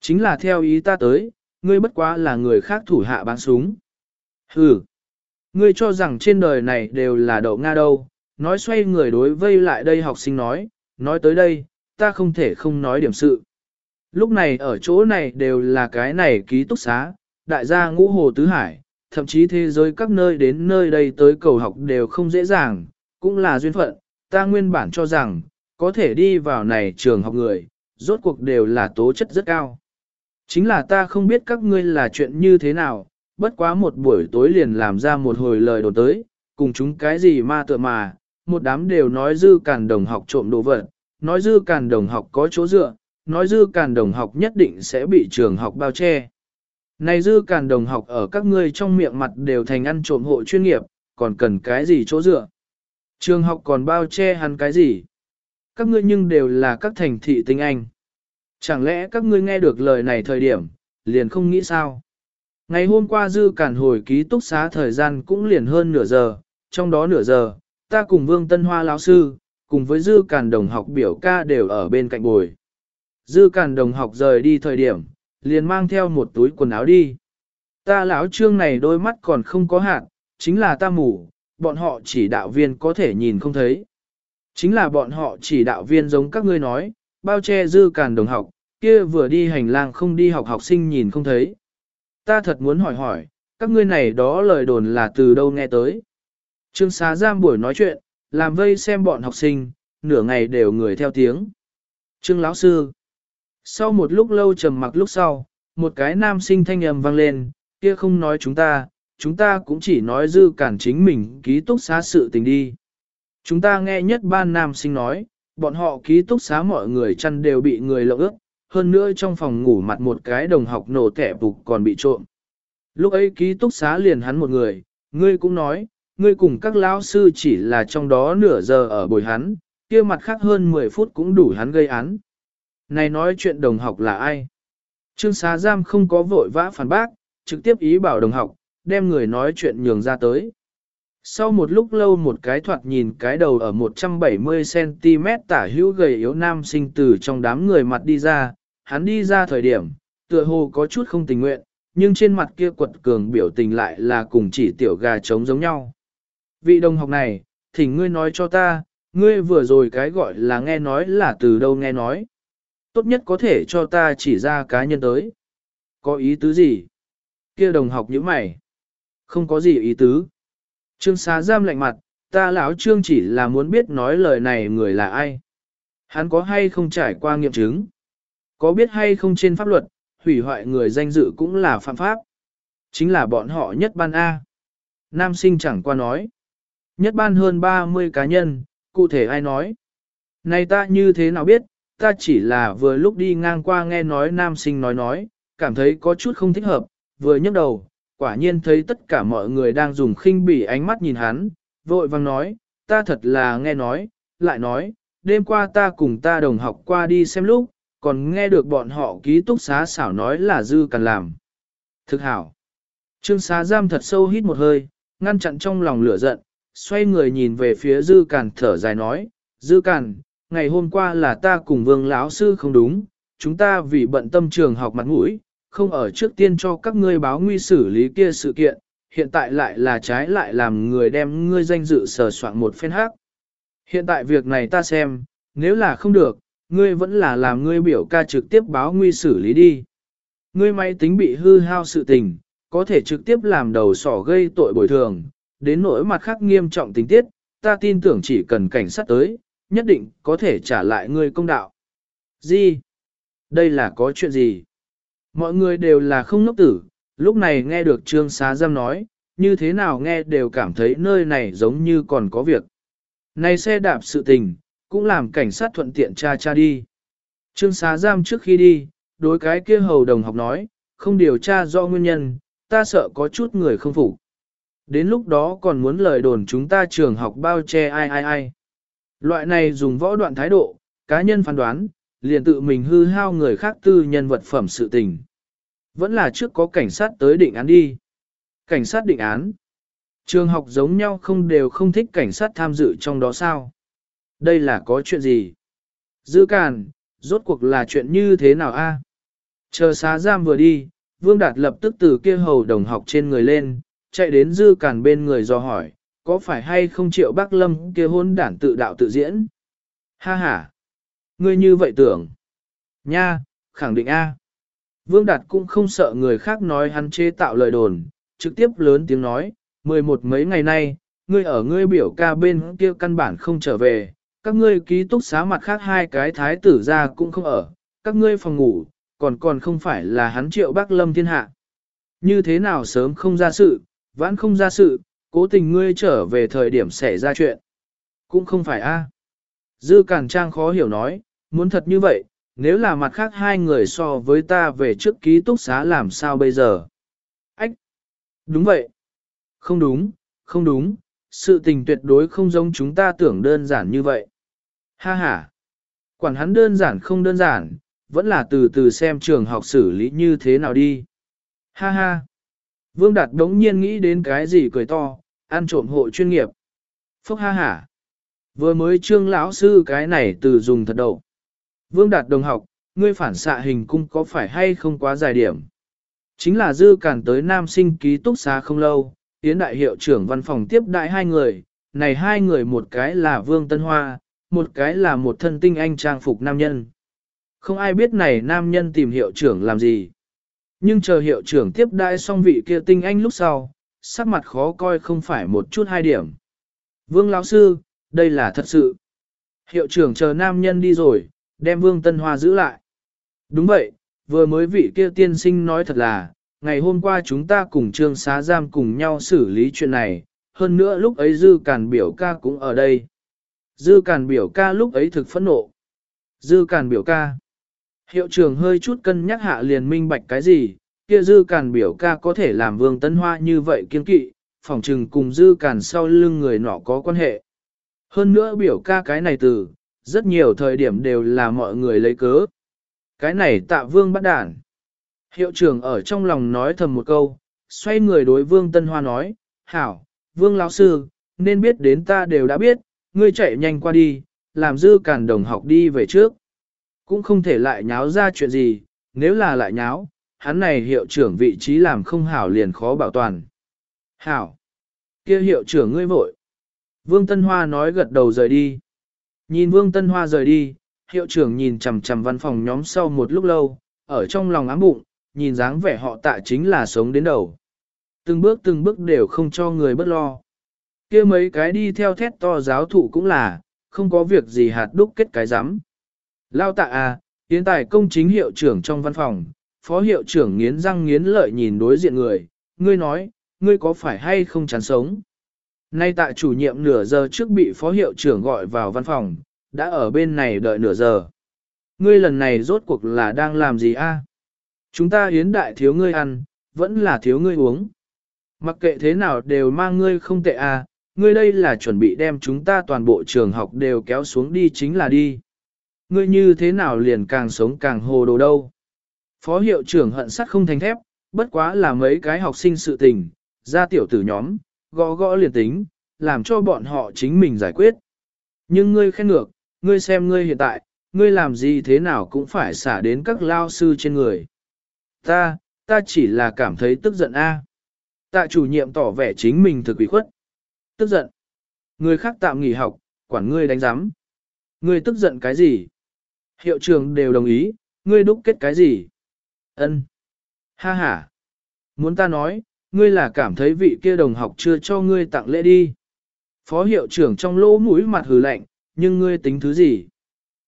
Speaker 1: Chính là theo ý ta tới, ngươi bất quá là người khác thủ hạ bán súng. Hừ, ngươi cho rằng trên đời này đều là đậu Nga đâu, nói xoay người đối vây lại đây học sinh nói, nói tới đây, ta không thể không nói điểm sự. Lúc này ở chỗ này đều là cái này ký túc xá, đại gia ngũ hồ tứ hải, thậm chí thế giới các nơi đến nơi đây tới cầu học đều không dễ dàng, cũng là duyên phận, ta nguyên bản cho rằng, có thể đi vào này trường học người, rốt cuộc đều là tố chất rất cao. Chính là ta không biết các ngươi là chuyện như thế nào, bất quá một buổi tối liền làm ra một hồi lời đồn tới, cùng chúng cái gì ma tựa mà, một đám đều nói dư càn đồng học trộm đồ vật, nói dư càn đồng học có chỗ dựa, nói dư càn đồng học nhất định sẽ bị trường học bao che. Này dư càn đồng học ở các ngươi trong miệng mặt đều thành ăn trộm hộ chuyên nghiệp, còn cần cái gì chỗ dựa. Trường học còn bao che hắn cái gì? Các ngươi nhưng đều là các thành thị tinh anh. Chẳng lẽ các ngươi nghe được lời này thời điểm, liền không nghĩ sao? Ngày hôm qua dư cản hồi ký túc xá thời gian cũng liền hơn nửa giờ, trong đó nửa giờ, ta cùng Vương Tân Hoa lão sư, cùng với dư cản đồng học biểu ca đều ở bên cạnh bồi. Dư cản đồng học rời đi thời điểm, liền mang theo một túi quần áo đi. Ta lão trương này đôi mắt còn không có hạn, chính là ta mù, bọn họ chỉ đạo viên có thể nhìn không thấy. Chính là bọn họ chỉ đạo viên giống các ngươi nói, bao che dư cản đồng học, kia vừa đi hành lang không đi học học sinh nhìn không thấy. Ta thật muốn hỏi hỏi, các ngươi này đó lời đồn là từ đâu nghe tới. Trương xá giam buổi nói chuyện, làm vây xem bọn học sinh, nửa ngày đều người theo tiếng. Trương lão sư. Sau một lúc lâu trầm mặc lúc sau, một cái nam sinh thanh âm vang lên, kia không nói chúng ta, chúng ta cũng chỉ nói dư cản chính mình ký túc xá sự tình đi. Chúng ta nghe nhất ban nam sinh nói, bọn họ ký túc xá mọi người chăn đều bị người lộ ước, hơn nữa trong phòng ngủ mặt một cái đồng học nổ thẻ bục còn bị trộm. Lúc ấy ký túc xá liền hắn một người, ngươi cũng nói, ngươi cùng các lão sư chỉ là trong đó nửa giờ ở bồi hắn, kia mặt khác hơn 10 phút cũng đủ hắn gây án. Này nói chuyện đồng học là ai? Trương xá giam không có vội vã phản bác, trực tiếp ý bảo đồng học, đem người nói chuyện nhường ra tới. Sau một lúc lâu một cái thoạt nhìn cái đầu ở 170cm tả hữu gầy yếu nam sinh từ trong đám người mặt đi ra, hắn đi ra thời điểm, tựa hồ có chút không tình nguyện, nhưng trên mặt kia quật cường biểu tình lại là cùng chỉ tiểu gà trống giống nhau. Vị đồng học này, thỉnh ngươi nói cho ta, ngươi vừa rồi cái gọi là nghe nói là từ đâu nghe nói. Tốt nhất có thể cho ta chỉ ra cá nhân tới. Có ý tứ gì? Kia đồng học như mày. Không có gì ý tứ. Trương xá giam lạnh mặt, ta lão trương chỉ là muốn biết nói lời này người là ai. Hắn có hay không trải qua nghiệm chứng? Có biết hay không trên pháp luật, hủy hoại người danh dự cũng là phạm pháp. Chính là bọn họ nhất ban A. Nam sinh chẳng qua nói. Nhất ban hơn 30 cá nhân, cụ thể ai nói. Này ta như thế nào biết, ta chỉ là vừa lúc đi ngang qua nghe nói nam sinh nói nói, cảm thấy có chút không thích hợp, vừa nhấc đầu, quả nhiên thấy tất cả mọi người đang dùng khinh bỉ ánh mắt nhìn hắn, vội vang nói, ta thật là nghe nói, lại nói, đêm qua ta cùng ta đồng học qua đi xem lúc, còn nghe được bọn họ ký túc xá xảo nói là dư cần làm. Thực hảo. Trương xá giam thật sâu hít một hơi, ngăn chặn trong lòng lửa giận, xoay người nhìn về phía dư càn thở dài nói, dư càn, ngày hôm qua là ta cùng vương lão sư không đúng, chúng ta vì bận tâm trường học mặt mũi, không ở trước tiên cho các ngươi báo nguy xử lý kia sự kiện, hiện tại lại là trái lại làm người đem ngươi danh dự sờ soạn một phen hát. Hiện tại việc này ta xem, nếu là không được, ngươi vẫn là làm ngươi biểu ca trực tiếp báo nguy xử lý đi. Ngươi máy tính bị hư hao sự tình, có thể trực tiếp làm đầu sỏ gây tội bồi thường, đến nỗi mặt khác nghiêm trọng tình tiết, ta tin tưởng chỉ cần cảnh sát tới, nhất định có thể trả lại ngươi công đạo. Gì? Đây là có chuyện gì? Mọi người đều là không ngốc tử, lúc này nghe được trương xá giam nói, như thế nào nghe đều cảm thấy nơi này giống như còn có việc. Này xe đạp sự tình, cũng làm cảnh sát thuận tiện tra tra đi. Trương xá giam trước khi đi, đối cái kia hầu đồng học nói, không điều tra do nguyên nhân, ta sợ có chút người không phục. Đến lúc đó còn muốn lời đồn chúng ta trường học bao che ai ai ai. Loại này dùng võ đoạn thái độ, cá nhân phán đoán, liền tự mình hư hao người khác tư nhân vật phẩm sự tình. Vẫn là trước có cảnh sát tới định án đi. Cảnh sát định án. Trường học giống nhau không đều không thích cảnh sát tham dự trong đó sao? Đây là có chuyện gì? Dư càn, rốt cuộc là chuyện như thế nào a? Chờ xá giam vừa đi, Vương Đạt lập tức từ kia hầu đồng học trên người lên, chạy đến dư càn bên người do hỏi, có phải hay không triệu bác lâm kia hôn đản tự đạo tự diễn? Ha ha! Ngươi như vậy tưởng. Nha, khẳng định A. Vương Đạt cũng không sợ người khác nói hắn chế tạo lời đồn, trực tiếp lớn tiếng nói, mười một mấy ngày nay, ngươi ở ngươi biểu ca bên kia căn bản không trở về, các ngươi ký túc xá mặt khác hai cái thái tử ra cũng không ở, các ngươi phòng ngủ, còn còn không phải là hắn triệu bác lâm thiên hạ. Như thế nào sớm không ra sự, vãn không ra sự, cố tình ngươi trở về thời điểm xảy ra chuyện. Cũng không phải a. Dư Cản Trang khó hiểu nói, muốn thật như vậy, nếu là mặt khác hai người so với ta về trước ký túc xá làm sao bây giờ? Ách! Đúng vậy! Không đúng, không đúng, sự tình tuyệt đối không giống chúng ta tưởng đơn giản như vậy. Ha ha! Quản hắn đơn giản không đơn giản, vẫn là từ từ xem trường học xử lý như thế nào đi. Ha ha! Vương Đạt đống nhiên nghĩ đến cái gì cười to, ăn trộm hộ chuyên nghiệp. Phúc ha ha! Vừa mới trương lão sư cái này từ dùng thật đầu. Vương Đạt đồng học, ngươi phản xạ hình cung có phải hay không quá dài điểm? Chính là dư cản tới nam sinh ký túc xá không lâu, tiến đại hiệu trưởng văn phòng tiếp đại hai người, này hai người một cái là Vương Tân Hoa, một cái là một thân tinh anh trang phục nam nhân. Không ai biết này nam nhân tìm hiệu trưởng làm gì. Nhưng chờ hiệu trưởng tiếp đại xong vị kia tinh anh lúc sau, sắc mặt khó coi không phải một chút hai điểm. Vương lão sư, đây là thật sự. Hiệu trưởng chờ nam nhân đi rồi, đem Vương Tân Hoa giữ lại. Đúng vậy, vừa mới vị kia tiên sinh nói thật là, ngày hôm qua chúng ta cùng trương xá giam cùng nhau xử lý chuyện này, hơn nữa lúc ấy Dư Càn biểu ca cũng ở đây. Dư Càn biểu ca lúc ấy thực phẫn nộ. Dư Càn biểu ca. Hiệu trưởng hơi chút cân nhắc hạ liền minh bạch cái gì, kia Dư Càn biểu ca có thể làm Vương Tân Hoa như vậy kiên kỵ, phỏng trừng cùng Dư Càn sau lưng người nọ có quan hệ. Hơn nữa biểu ca cái này từ, rất nhiều thời điểm đều là mọi người lấy cớ. Cái này tạ vương bắt đản. Hiệu trưởng ở trong lòng nói thầm một câu, xoay người đối vương Tân Hoa nói, hảo, vương lão sư, nên biết đến ta đều đã biết, ngươi chạy nhanh qua đi, làm dư cản đồng học đi về trước. Cũng không thể lại nháo ra chuyện gì, nếu là lại nháo, hắn này hiệu trưởng vị trí làm không hảo liền khó bảo toàn. Hảo! kia hiệu trưởng ngươi vội. Vương Tân Hoa nói gật đầu rời đi. Nhìn Vương Tân Hoa rời đi, hiệu trưởng nhìn chằm chằm văn phòng nhóm sau một lúc lâu, ở trong lòng ám bụng, nhìn dáng vẻ họ tạ chính là sống đến đầu. Từng bước từng bước đều không cho người bất lo. kia mấy cái đi theo thét to giáo thụ cũng là, không có việc gì hạt đúc kết cái rắm Lao tạ à, tiến tài công chính hiệu trưởng trong văn phòng, phó hiệu trưởng nghiến răng nghiến lợi nhìn đối diện người, ngươi nói, ngươi có phải hay không chán sống? Nay tại chủ nhiệm nửa giờ trước bị phó hiệu trưởng gọi vào văn phòng, đã ở bên này đợi nửa giờ. Ngươi lần này rốt cuộc là đang làm gì a? Chúng ta hiến đại thiếu ngươi ăn, vẫn là thiếu ngươi uống. Mặc kệ thế nào đều mang ngươi không tệ a, ngươi đây là chuẩn bị đem chúng ta toàn bộ trường học đều kéo xuống đi chính là đi. Ngươi như thế nào liền càng sống càng hồ đồ đâu. Phó hiệu trưởng hận sắt không thành thép, bất quá là mấy cái học sinh sự tình, ra tiểu tử nhóm, gõ gõ liền tính, làm cho bọn họ chính mình giải quyết. Nhưng ngươi khen ngược, ngươi xem ngươi hiện tại, ngươi làm gì thế nào cũng phải xả đến các lao sư trên người. Ta, ta chỉ là cảm thấy tức giận a. Tạ chủ nhiệm tỏ vẻ chính mình thực bị khuất. Tức giận. Người khác tạm nghỉ học, quản ngươi đánh giám. Ngươi tức giận cái gì? Hiệu trường đều đồng ý, ngươi đúc kết cái gì? Ân. Ha ha. Muốn ta nói, ngươi là cảm thấy vị kia đồng học chưa cho ngươi tặng lễ đi. Phó hiệu trưởng trong lỗ mũi mặt hừ lạnh, nhưng ngươi tính thứ gì?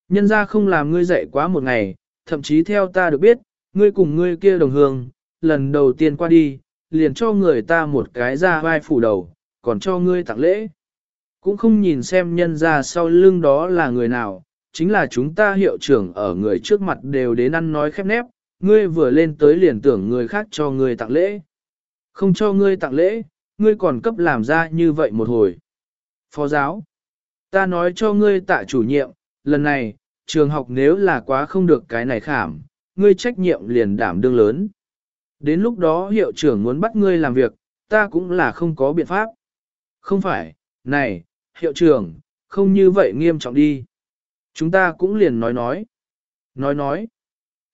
Speaker 1: Nhân ra không làm ngươi dậy quá một ngày, thậm chí theo ta được biết, ngươi cùng ngươi kia đồng hương, lần đầu tiên qua đi, liền cho người ta một cái ra vai phủ đầu, còn cho ngươi tặng lễ. Cũng không nhìn xem nhân ra sau lưng đó là người nào, chính là chúng ta hiệu trưởng ở người trước mặt đều đến ăn nói khép nép, ngươi vừa lên tới liền tưởng người khác cho ngươi tặng lễ. Không cho ngươi tặng lễ, ngươi còn cấp làm ra như vậy một hồi. Phó giáo, ta nói cho ngươi tạ chủ nhiệm, lần này, trường học nếu là quá không được cái này khảm, ngươi trách nhiệm liền đảm đương lớn. Đến lúc đó hiệu trưởng muốn bắt ngươi làm việc, ta cũng là không có biện pháp. Không phải, này, hiệu trưởng, không như vậy nghiêm trọng đi. Chúng ta cũng liền nói nói. Nói nói.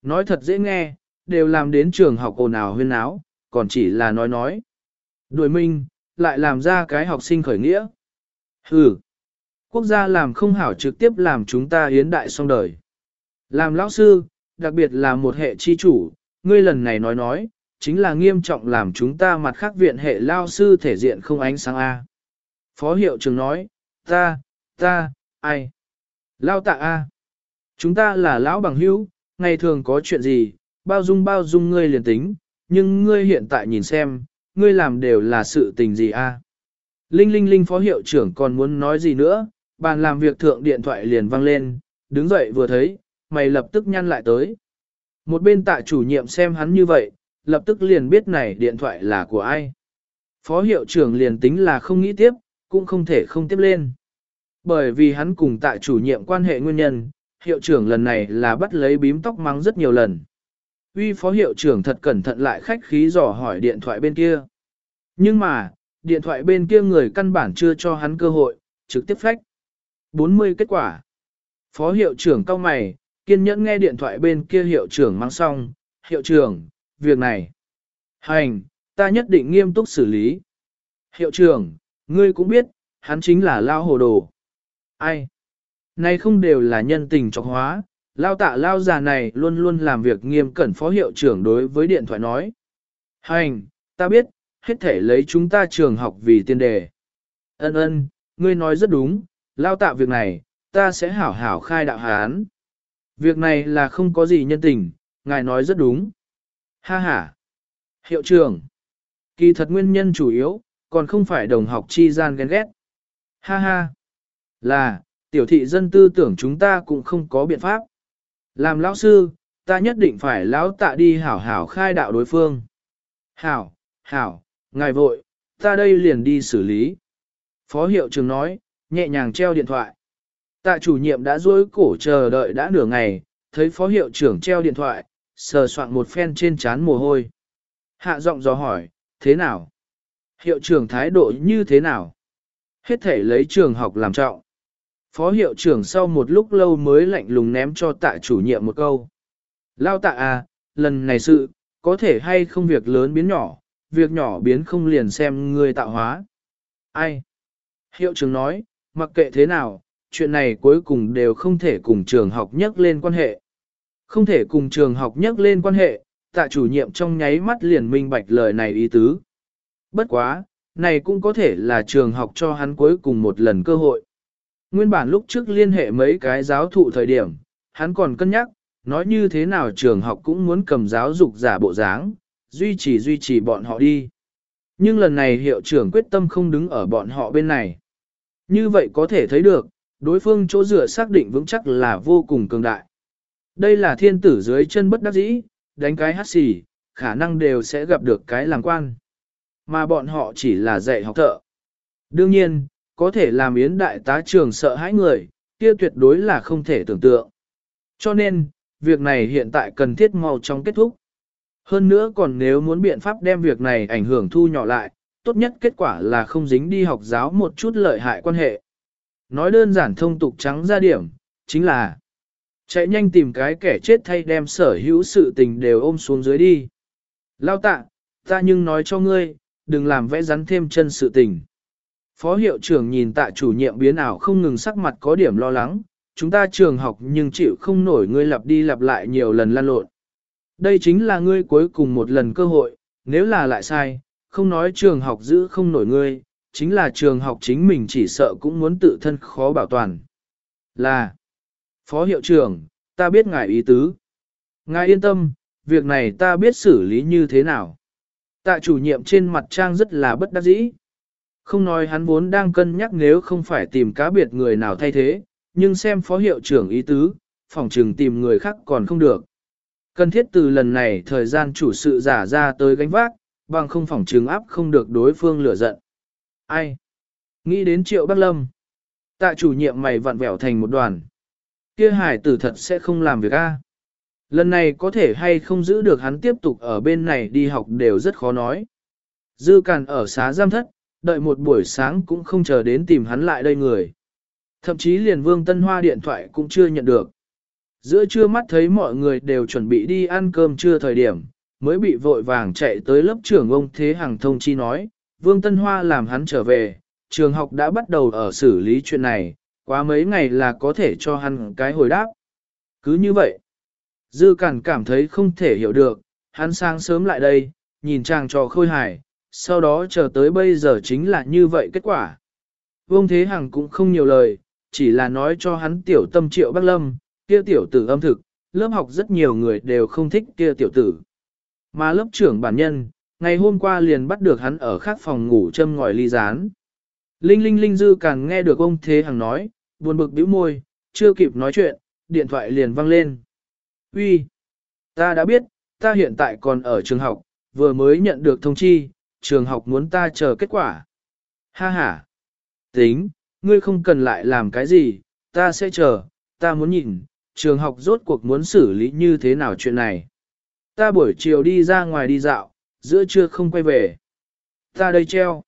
Speaker 1: Nói thật dễ nghe, đều làm đến trường học ồn ào huyên áo, còn chỉ là nói nói. Đuổi minh, lại làm ra cái học sinh khởi nghĩa. Hừ. Quốc gia làm không hảo trực tiếp làm chúng ta hiến đại xong đời. Làm lão sư, đặc biệt là một hệ chi chủ, ngươi lần này nói nói, chính là nghiêm trọng làm chúng ta mặt khác viện hệ lao sư thể diện không ánh sáng A. Phó hiệu trưởng nói, ta, ta, ai? Lao tạ A. Chúng ta là lão bằng hữu, ngày thường có chuyện gì, bao dung bao dung ngươi liền tính, nhưng ngươi hiện tại nhìn xem, ngươi làm đều là sự tình gì A. Linh linh linh phó hiệu trưởng còn muốn nói gì nữa, bàn làm việc thượng điện thoại liền vang lên, đứng dậy vừa thấy, mày lập tức nhăn lại tới. Một bên tạ chủ nhiệm xem hắn như vậy, lập tức liền biết này điện thoại là của ai. Phó hiệu trưởng liền tính là không nghĩ tiếp, cũng không thể không tiếp lên. Bởi vì hắn cùng tạ chủ nhiệm quan hệ nguyên nhân, hiệu trưởng lần này là bắt lấy bím tóc mắng rất nhiều lần. Uy phó hiệu trưởng thật cẩn thận lại khách khí dò hỏi điện thoại bên kia. Nhưng mà, điện thoại bên kia người căn bản chưa cho hắn cơ hội, trực tiếp phách. 40 kết quả. Phó hiệu trưởng cao mày, kiên nhẫn nghe điện thoại bên kia hiệu trưởng mang xong. Hiệu trưởng, việc này. Hành, ta nhất định nghiêm túc xử lý. Hiệu trưởng, ngươi cũng biết, hắn chính là lao hồ đồ. Ai? Này không đều là nhân tình trọc hóa, lao tạ lao già này luôn luôn làm việc nghiêm cẩn phó hiệu trưởng đối với điện thoại nói. Hành, ta biết, hết thể lấy chúng ta trường học vì tiên đề. Ân ân, ngươi nói rất đúng, lao tạ việc này, ta sẽ hảo hảo khai đạo hán. Việc này là không có gì nhân tình, ngài nói rất đúng. Ha ha. Hiệu trưởng. Kỳ thật nguyên nhân chủ yếu, còn không phải đồng học chi gian ghen ghét. Ha ha. Là, tiểu thị dân tư tưởng chúng ta cũng không có biện pháp. Làm lão sư, ta nhất định phải lão tạ đi hảo hảo khai đạo đối phương. Hảo, hảo, ngài vội, ta đây liền đi xử lý. Phó hiệu trưởng nói, nhẹ nhàng treo điện thoại. Tạ chủ nhiệm đã dối cổ chờ đợi đã nửa ngày, thấy phó hiệu trưởng treo điện thoại, sờ soạn một phen trên chán mồ hôi. Hạ giọng dò hỏi, thế nào? Hiệu trưởng thái độ như thế nào? Hết thể lấy trường học làm trọng. Phó hiệu trưởng sau một lúc lâu mới lạnh lùng ném cho tạ chủ nhiệm một câu. Lao tạ à, lần này sự, có thể hay không việc lớn biến nhỏ, việc nhỏ biến không liền xem người tạo hóa. Ai? Hiệu trưởng nói, mặc kệ thế nào, chuyện này cuối cùng đều không thể cùng trường học nhắc lên quan hệ. Không thể cùng trường học nhắc lên quan hệ, tạ chủ nhiệm trong nháy mắt liền minh bạch lời này ý tứ. Bất quá, này cũng có thể là trường học cho hắn cuối cùng một lần cơ hội. Nguyên bản lúc trước liên hệ mấy cái giáo thụ thời điểm, hắn còn cân nhắc, nói như thế nào trường học cũng muốn cầm giáo dục giả bộ dáng, duy trì duy trì bọn họ đi. Nhưng lần này hiệu trưởng quyết tâm không đứng ở bọn họ bên này. Như vậy có thể thấy được, đối phương chỗ dựa xác định vững chắc là vô cùng cường đại. Đây là thiên tử dưới chân bất đắc dĩ, đánh cái hát xì, khả năng đều sẽ gặp được cái làm quan. Mà bọn họ chỉ là dạy học thợ. Đương nhiên, có thể làm yến đại tá trường sợ hãi người, kia tuyệt đối là không thể tưởng tượng. Cho nên, việc này hiện tại cần thiết mau trong kết thúc. Hơn nữa còn nếu muốn biện pháp đem việc này ảnh hưởng thu nhỏ lại, tốt nhất kết quả là không dính đi học giáo một chút lợi hại quan hệ. Nói đơn giản thông tục trắng ra điểm, chính là chạy nhanh tìm cái kẻ chết thay đem sở hữu sự tình đều ôm xuống dưới đi. Lao tạ, ta nhưng nói cho ngươi, đừng làm vẽ rắn thêm chân sự tình. Phó hiệu trưởng nhìn tạ chủ nhiệm biến ảo không ngừng sắc mặt có điểm lo lắng, chúng ta trường học nhưng chịu không nổi ngươi lặp đi lặp lại nhiều lần lan lộn. Đây chính là ngươi cuối cùng một lần cơ hội, nếu là lại sai, không nói trường học giữ không nổi ngươi, chính là trường học chính mình chỉ sợ cũng muốn tự thân khó bảo toàn. Là, Phó hiệu trưởng, ta biết ngài ý tứ. Ngài yên tâm, việc này ta biết xử lý như thế nào. Tạ chủ nhiệm trên mặt trang rất là bất đắc dĩ. Không nói hắn vốn đang cân nhắc nếu không phải tìm cá biệt người nào thay thế, nhưng xem phó hiệu trưởng ý tứ, phòng trừng tìm người khác còn không được. Cần thiết từ lần này thời gian chủ sự giả ra tới gánh vác, bằng không phòng trừng áp không được đối phương lửa giận. Ai? Nghĩ đến triệu bác Lâm. Tạ chủ nhiệm mày vặn vẹo thành một đoàn. Kia hải tử thật sẽ không làm việc a. Lần này có thể hay không giữ được hắn tiếp tục ở bên này đi học đều rất khó nói. Dư càn ở xá giam thất, đợi một buổi sáng cũng không chờ đến tìm hắn lại đây người. Thậm chí liền vương tân hoa điện thoại cũng chưa nhận được. Giữa trưa mắt thấy mọi người đều chuẩn bị đi ăn cơm trưa thời điểm, mới bị vội vàng chạy tới lớp trưởng ông Thế Hằng thông chi nói, Vương Tân Hoa làm hắn trở về, trường học đã bắt đầu ở xử lý chuyện này, quá mấy ngày là có thể cho hắn cái hồi đáp. Cứ như vậy, Dư Cản cảm thấy không thể hiểu được, hắn sáng sớm lại đây, nhìn chàng trò khôi hài, sau đó chờ tới bây giờ chính là như vậy kết quả. Vương Thế Hằng cũng không nhiều lời, chỉ là nói cho hắn tiểu tâm triệu bác lâm, kia tiểu tử âm thực, lớp học rất nhiều người đều không thích kia tiểu tử. Mà lớp trưởng bản nhân, ngày hôm qua liền bắt được hắn ở khác phòng ngủ châm ngòi ly rán. Linh Linh Linh Dư càng nghe được ông Thế Hằng nói, buồn bực bĩu môi, chưa kịp nói chuyện, điện thoại liền vang lên. Uy, ta đã biết, ta hiện tại còn ở trường học, vừa mới nhận được thông chi, trường học muốn ta chờ kết quả. Ha ha, tính, ngươi không cần lại làm cái gì, ta sẽ chờ, ta muốn nhìn, trường học rốt cuộc muốn xử lý như thế nào chuyện này. Ta buổi chiều đi ra ngoài đi dạo, giữa trưa không quay về. Ta đây treo.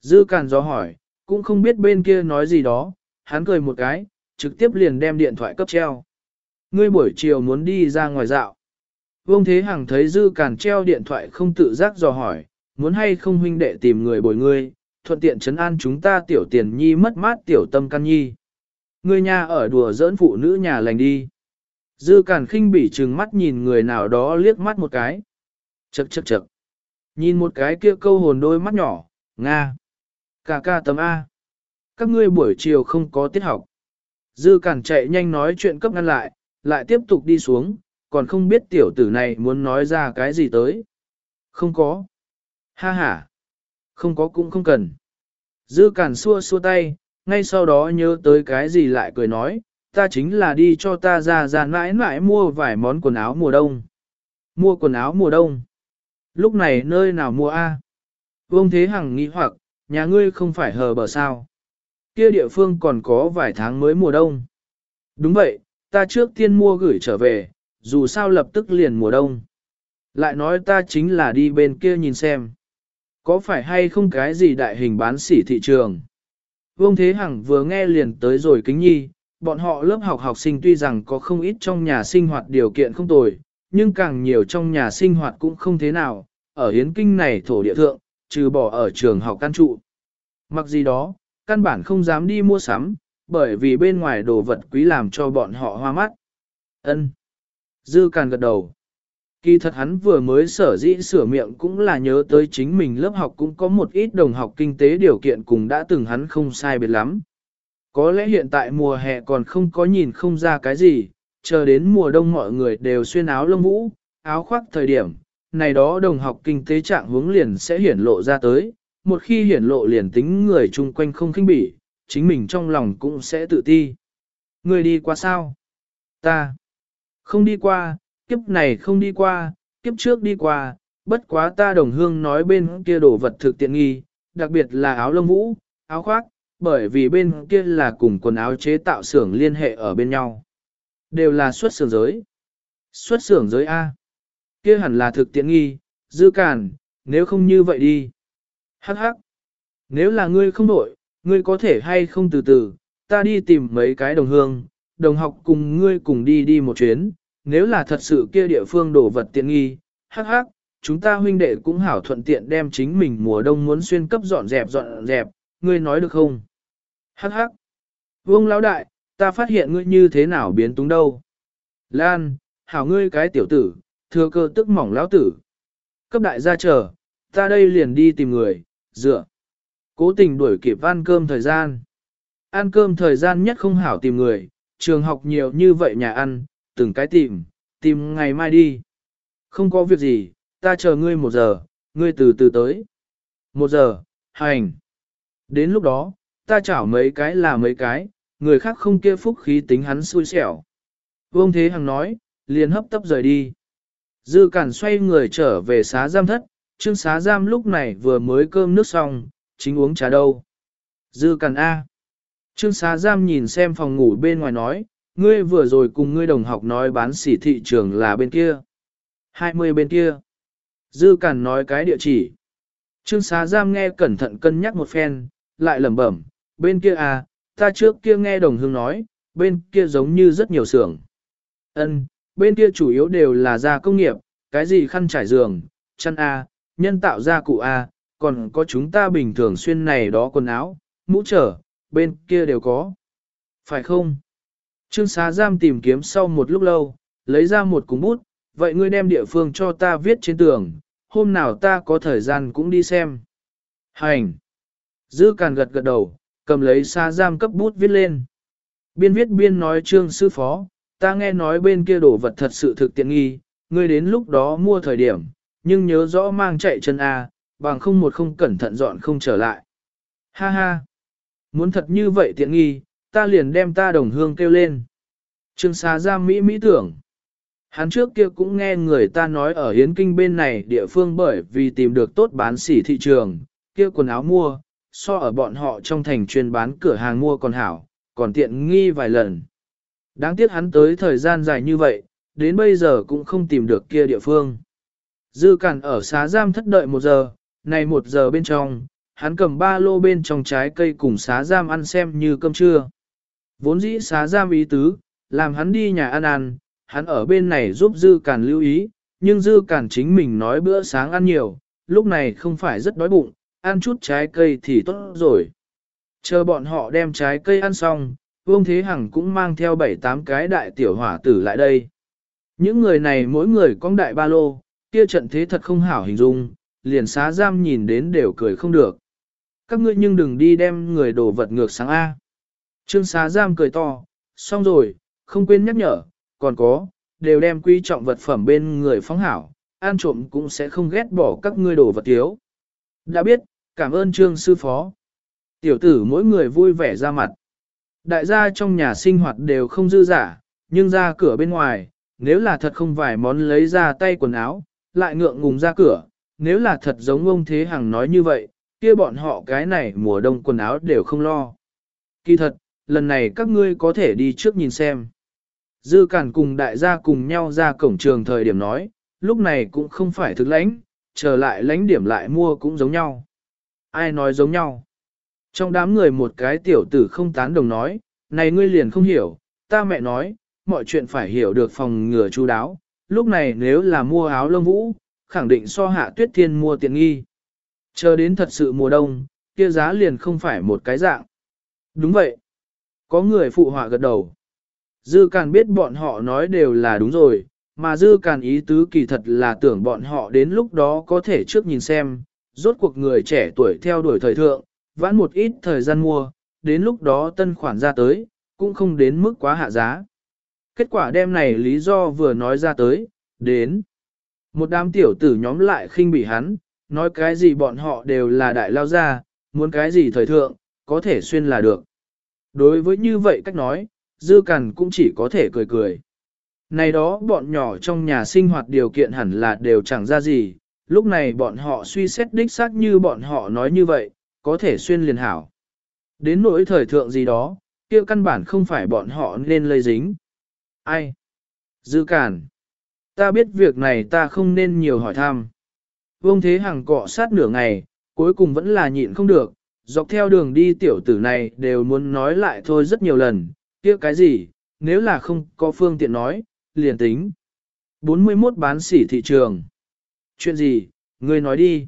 Speaker 1: Dư càn gió hỏi, cũng không biết bên kia nói gì đó, hắn cười một cái, trực tiếp liền đem điện thoại cấp treo. Ngươi buổi chiều muốn đi ra ngoài dạo. Vương Thế Hằng thấy Dư Càn treo điện thoại không tự giác dò hỏi, muốn hay không huynh đệ tìm người bồi ngươi, thuận tiện chấn an chúng ta tiểu tiền nhi mất mát tiểu tâm căn nhi. Ngươi nhà ở đùa giỡn phụ nữ nhà lành đi. Dư cản khinh bỉ trừng mắt nhìn người nào đó liếc mắt một cái. Chậc chậc chậc. Nhìn một cái kia câu hồn đôi mắt nhỏ, Nga. Cà ca tấm A. Các ngươi buổi chiều không có tiết học. Dư cản chạy nhanh nói chuyện cấp ngăn lại, lại tiếp tục đi xuống, còn không biết tiểu tử này muốn nói ra cái gì tới. Không có. Ha ha. Không có cũng không cần. Dư cản xua xua tay, ngay sau đó nhớ tới cái gì lại cười nói, ta chính là đi cho ta ra ra mãi mãi mua vài món quần áo mùa đông. Mua quần áo mùa đông. Lúc này nơi nào mua a? Vương Thế Hằng nghĩ hoặc, nhà ngươi không phải hờ bờ sao. Kia địa phương còn có vài tháng mới mùa đông. Đúng vậy, ta trước tiên mua gửi trở về, dù sao lập tức liền mùa đông. Lại nói ta chính là đi bên kia nhìn xem. Có phải hay không cái gì đại hình bán sỉ thị trường? Vương Thế Hằng vừa nghe liền tới rồi kính nhi, bọn họ lớp học học sinh tuy rằng có không ít trong nhà sinh hoạt điều kiện không tồi, nhưng càng nhiều trong nhà sinh hoạt cũng không thế nào, ở hiến kinh này thổ địa thượng, trừ bỏ ở trường học căn trụ. Mặc gì đó, căn bản không dám đi mua sắm, bởi vì bên ngoài đồ vật quý làm cho bọn họ hoa mắt. Ân. Dư Càn gật đầu. Kỳ thật hắn vừa mới sở dĩ sửa miệng cũng là nhớ tới chính mình lớp học cũng có một ít đồng học kinh tế điều kiện cùng đã từng hắn không sai biệt lắm. Có lẽ hiện tại mùa hè còn không có nhìn không ra cái gì, chờ đến mùa đông mọi người đều xuyên áo lông vũ, áo khoác thời điểm, này đó đồng học kinh tế trạng hướng liền sẽ hiển lộ ra tới, một khi hiển lộ liền tính người chung quanh không khinh bỉ, chính mình trong lòng cũng sẽ tự ti. Người đi qua sao? Ta. Không đi qua, kiếp này không đi qua, kiếp trước đi qua, bất quá ta đồng hương nói bên kia đồ vật thực tiện nghi, đặc biệt là áo lông vũ, áo khoác, bởi vì bên kia là cùng quần áo chế tạo xưởng liên hệ ở bên nhau. Đều là xuất xưởng giới. Xuất xưởng giới A. Kia hẳn là thực tiện nghi, dư cản, nếu không như vậy đi. Hắc hắc. Nếu là ngươi không đổi, ngươi có thể hay không từ từ, ta đi tìm mấy cái đồng hương, đồng học cùng ngươi cùng đi đi một chuyến, nếu là thật sự kia địa phương đổ vật tiện nghi, hắc hắc, chúng ta huynh đệ cũng hảo thuận tiện đem chính mình mùa đông muốn xuyên cấp dọn dẹp dọn dẹp, ngươi nói được không? Hắc hắc. Vương lão đại, ta phát hiện ngươi như thế nào biến túng đâu? Lan, hảo ngươi cái tiểu tử, thừa cơ tức mỏng lão tử. Cấp đại gia chờ, ta đây liền đi tìm người, dựa. Cố tình đuổi kịp ăn cơm thời gian. Ăn cơm thời gian nhất không hảo tìm người, trường học nhiều như vậy nhà ăn, từng cái tìm, tìm ngày mai đi. Không có việc gì, ta chờ ngươi một giờ, ngươi từ từ tới. Một giờ, hành. Đến lúc đó, ta chảo mấy cái là mấy cái, người khác không kia phúc khí tính hắn xui xẻo. Vương Thế Hằng nói, liền hấp tấp rời đi. Dư Cản xoay người trở về xá giam thất, trương xá giam lúc này vừa mới cơm nước xong, chính uống trà đâu. Dư Cản A. Trương xá giam nhìn xem phòng ngủ bên ngoài nói, ngươi vừa rồi cùng ngươi đồng học nói bán sỉ thị trường là bên kia. 20 bên kia. Dư Cản nói cái địa chỉ. Trương xá giam nghe cẩn thận cân nhắc một phen, lại lẩm bẩm, bên kia à, ta trước kia nghe đồng hương nói, bên kia giống như rất nhiều xưởng. Ân, bên kia chủ yếu đều là gia công nghiệp, cái gì khăn trải giường, chăn A, nhân tạo gia cụ A, còn có chúng ta bình thường xuyên này đó quần áo, mũ trở, bên kia đều có. Phải không? Trương xá giam tìm kiếm sau một lúc lâu, lấy ra một cúng bút, vậy ngươi đem địa phương cho ta viết trên tường, hôm nào ta có thời gian cũng đi xem. Hành! Dư càn gật gật đầu, cầm lấy xá giam cấp bút viết lên. Biên viết biên nói trương sư phó, ta nghe nói bên kia đổ vật thật sự thực tiện nghi, ngươi đến lúc đó mua thời điểm, nhưng nhớ rõ mang chạy chân A, bằng không một không cẩn thận dọn không trở lại. Ha ha! Muốn thật như vậy tiện nghi, ta liền đem ta đồng hương kêu lên. Trương xá ra Mỹ Mỹ tưởng. Hắn trước kia cũng nghe người ta nói ở Hiến Kinh bên này địa phương bởi vì tìm được tốt bán sỉ thị trường, kia quần áo mua, so ở bọn họ trong thành chuyên bán cửa hàng mua còn hảo, còn tiện nghi vài lần. Đáng tiếc hắn tới thời gian dài như vậy, đến bây giờ cũng không tìm được kia địa phương. Dư cản ở xá giam thất đợi một giờ, này một giờ bên trong, hắn cầm ba lô bên trong trái cây cùng xá giam ăn xem như cơm trưa. Vốn dĩ xá giam ý tứ, làm hắn đi nhà ăn ăn, hắn ở bên này giúp dư cản lưu ý, nhưng dư cản chính mình nói bữa sáng ăn nhiều, lúc này không phải rất đói bụng, ăn chút trái cây thì tốt rồi. Chờ bọn họ đem trái cây ăn xong, Vương Thế Hằng cũng mang theo 7-8 cái đại tiểu hỏa tử lại đây. Những người này mỗi người con đại ba lô, kia trận thế thật không hảo hình dung, liền xá giam nhìn đến đều cười không được. Các ngươi nhưng đừng đi đem người đổ vật ngược sáng A. Trương xá giam cười to, xong rồi, không quên nhắc nhở, còn có, đều đem quý trọng vật phẩm bên người phóng hảo, an trộm cũng sẽ không ghét bỏ các ngươi đổ vật thiếu. Đã biết, cảm ơn trương sư phó. Tiểu tử mỗi người vui vẻ ra mặt. Đại gia trong nhà sinh hoạt đều không dư giả, nhưng ra cửa bên ngoài, nếu là thật không vài món lấy ra tay quần áo, lại ngượng ngùng ra cửa, nếu là thật giống ông Thế Hằng nói như vậy, kia bọn họ cái này mùa đông quần áo đều không lo. Kỳ thật, lần này các ngươi có thể đi trước nhìn xem. Dư Cản cùng đại gia cùng nhau ra cổng trường thời điểm nói, lúc này cũng không phải thực lãnh, trở lại lãnh điểm lại mua cũng giống nhau. Ai nói giống nhau? Trong đám người một cái tiểu tử không tán đồng nói, này ngươi liền không hiểu, ta mẹ nói, mọi chuyện phải hiểu được phòng ngừa chú đáo, lúc này nếu là mua áo lông vũ, khẳng định so hạ tuyết thiên mua tiện nghi. Chờ đến thật sự mùa đông, kia giá liền không phải một cái dạng. Đúng vậy. Có người phụ họa gật đầu. Dư Càn biết bọn họ nói đều là đúng rồi, mà Dư Càn ý tứ kỳ thật là tưởng bọn họ đến lúc đó có thể trước nhìn xem, rốt cuộc người trẻ tuổi theo đuổi thời thượng, vãn một ít thời gian mua, đến lúc đó tân khoản ra tới, cũng không đến mức quá hạ giá. Kết quả đêm này lý do vừa nói ra tới, đến. Một đám tiểu tử nhóm lại khinh bị hắn, nói cái gì bọn họ đều là đại lao gia, muốn cái gì thời thượng, có thể xuyên là được. Đối với như vậy cách nói, Dư Cằn cũng chỉ có thể cười cười. Này đó bọn nhỏ trong nhà sinh hoạt điều kiện hẳn là đều chẳng ra gì, lúc này bọn họ suy xét đích xác như bọn họ nói như vậy, có thể xuyên liền hảo. Đến nỗi thời thượng gì đó, kia căn bản không phải bọn họ nên lây dính. Ai? Dư cản, Ta biết việc này ta không nên nhiều hỏi thăm. Vương Thế Hằng cọ sát nửa ngày, cuối cùng vẫn là nhịn không được, dọc theo đường đi tiểu tử này đều muốn nói lại thôi rất nhiều lần, kia cái gì, nếu là không có phương tiện nói, liền tính. 41 bán sỉ thị trường. Chuyện gì, ngươi nói đi.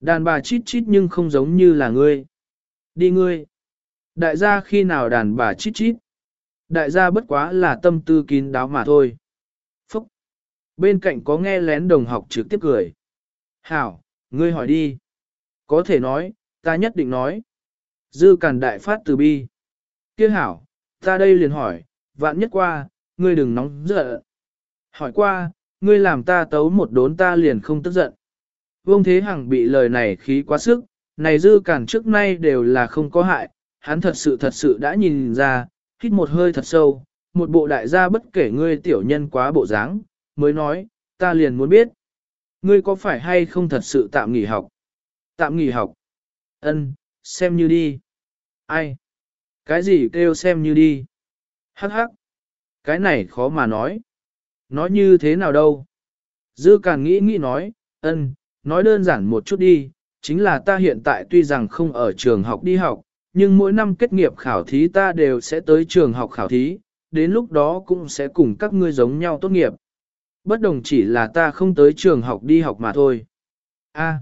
Speaker 1: Đàn bà chít chít nhưng không giống như là ngươi. Đi ngươi. Đại gia khi nào đàn bà chít chít. Đại gia bất quá là tâm tư kín đáo mà thôi. Phúc. Bên cạnh có nghe lén đồng học trực tiếp cười. Hảo, ngươi hỏi đi. Có thể nói, ta nhất định nói. Dư càn đại phát từ bi. Kia hảo, ta đây liền hỏi, vạn nhất qua, ngươi đừng nóng giận. Hỏi qua, ngươi làm ta tấu một đốn ta liền không tức giận. Vương Thế Hằng bị lời này khí quá sức, này dư cản trước nay đều là không có hại, hắn thật sự thật sự đã nhìn ra, hít một hơi thật sâu, một bộ đại gia bất kể ngươi tiểu nhân quá bộ dáng, mới nói, ta liền muốn biết, ngươi có phải hay không thật sự tạm nghỉ học? Tạm nghỉ học? Ân, xem như đi. Ai? Cái gì kêu xem như đi? Hắc hắc. Cái này khó mà nói. Nói như thế nào đâu? Dư càng nghĩ nghĩ nói, ân, nói đơn giản một chút đi, chính là ta hiện tại tuy rằng không ở trường học đi học, nhưng mỗi năm kết nghiệp khảo thí ta đều sẽ tới trường học khảo thí, đến lúc đó cũng sẽ cùng các ngươi giống nhau tốt nghiệp. Bất đồng chỉ là ta không tới trường học đi học mà thôi. A,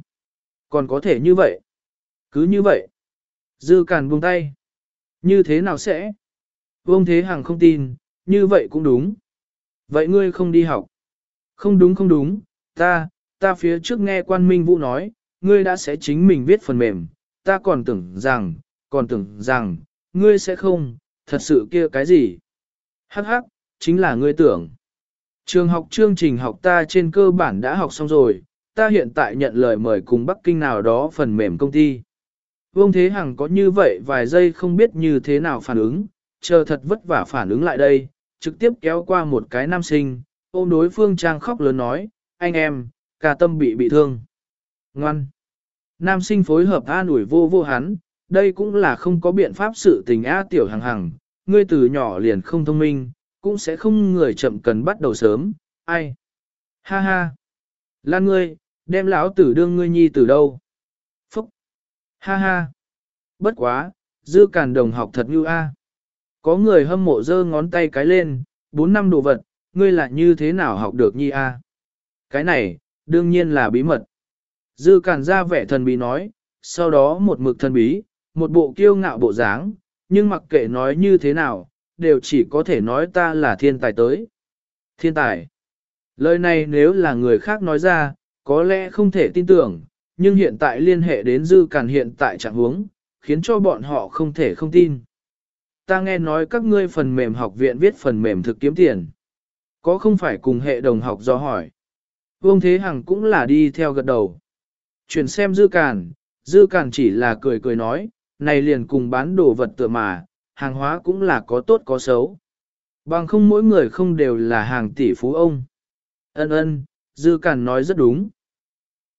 Speaker 1: còn có thể như vậy. Cứ như vậy. Dư càn buông tay. Như thế nào sẽ? Vương Thế Hằng không tin, như vậy cũng đúng. Vậy ngươi không đi học? Không đúng không đúng, ta, ta phía trước nghe quan minh vũ nói, ngươi đã sẽ chính mình viết phần mềm, ta còn tưởng rằng, còn tưởng rằng, ngươi sẽ không, thật sự kia cái gì? Hắc hắc, chính là ngươi tưởng. Trường học chương trình học ta trên cơ bản đã học xong rồi, ta hiện tại nhận lời mời cùng Bắc Kinh nào đó phần mềm công ty. Vương Thế Hằng có như vậy vài giây không biết như thế nào phản ứng, chờ thật vất vả phản ứng lại đây, trực tiếp kéo qua một cái nam sinh, ôm đối phương trang khóc lớn nói, anh em, cả tâm bị bị thương. Ngoan! Nam sinh phối hợp an ủi vô vô hắn, đây cũng là không có biện pháp sự tình á tiểu hằng hằng, ngươi từ nhỏ liền không thông minh, cũng sẽ không người chậm cần bắt đầu sớm, ai? Ha ha! Lan ngươi, đem lão tử đương ngươi nhi từ đâu? Ha ha! Bất quá, dư càn đồng học thật như a. Có người hâm mộ giơ ngón tay cái lên, Bốn năm đồ vật, ngươi là như thế nào học được nhi a? Cái này, đương nhiên là bí mật. Dư càn ra vẻ thần bí nói, sau đó một mực thần bí, một bộ kiêu ngạo bộ dáng, nhưng mặc kệ nói như thế nào, đều chỉ có thể nói ta là thiên tài tới. Thiên tài. Lời này nếu là người khác nói ra, có lẽ không thể tin tưởng, nhưng hiện tại liên hệ đến dư càn hiện tại trạng huống, khiến cho bọn họ không thể không tin. Ta nghe nói các ngươi phần mềm học viện viết phần mềm thực kiếm tiền. Có không phải cùng hệ đồng học do hỏi. Vương Thế Hằng cũng là đi theo gật đầu. Chuyển xem dư càn, dư càn chỉ là cười cười nói, này liền cùng bán đồ vật tựa mà, hàng hóa cũng là có tốt có xấu. Bằng không mỗi người không đều là hàng tỷ phú ông. Ân ân, dư càn nói rất đúng.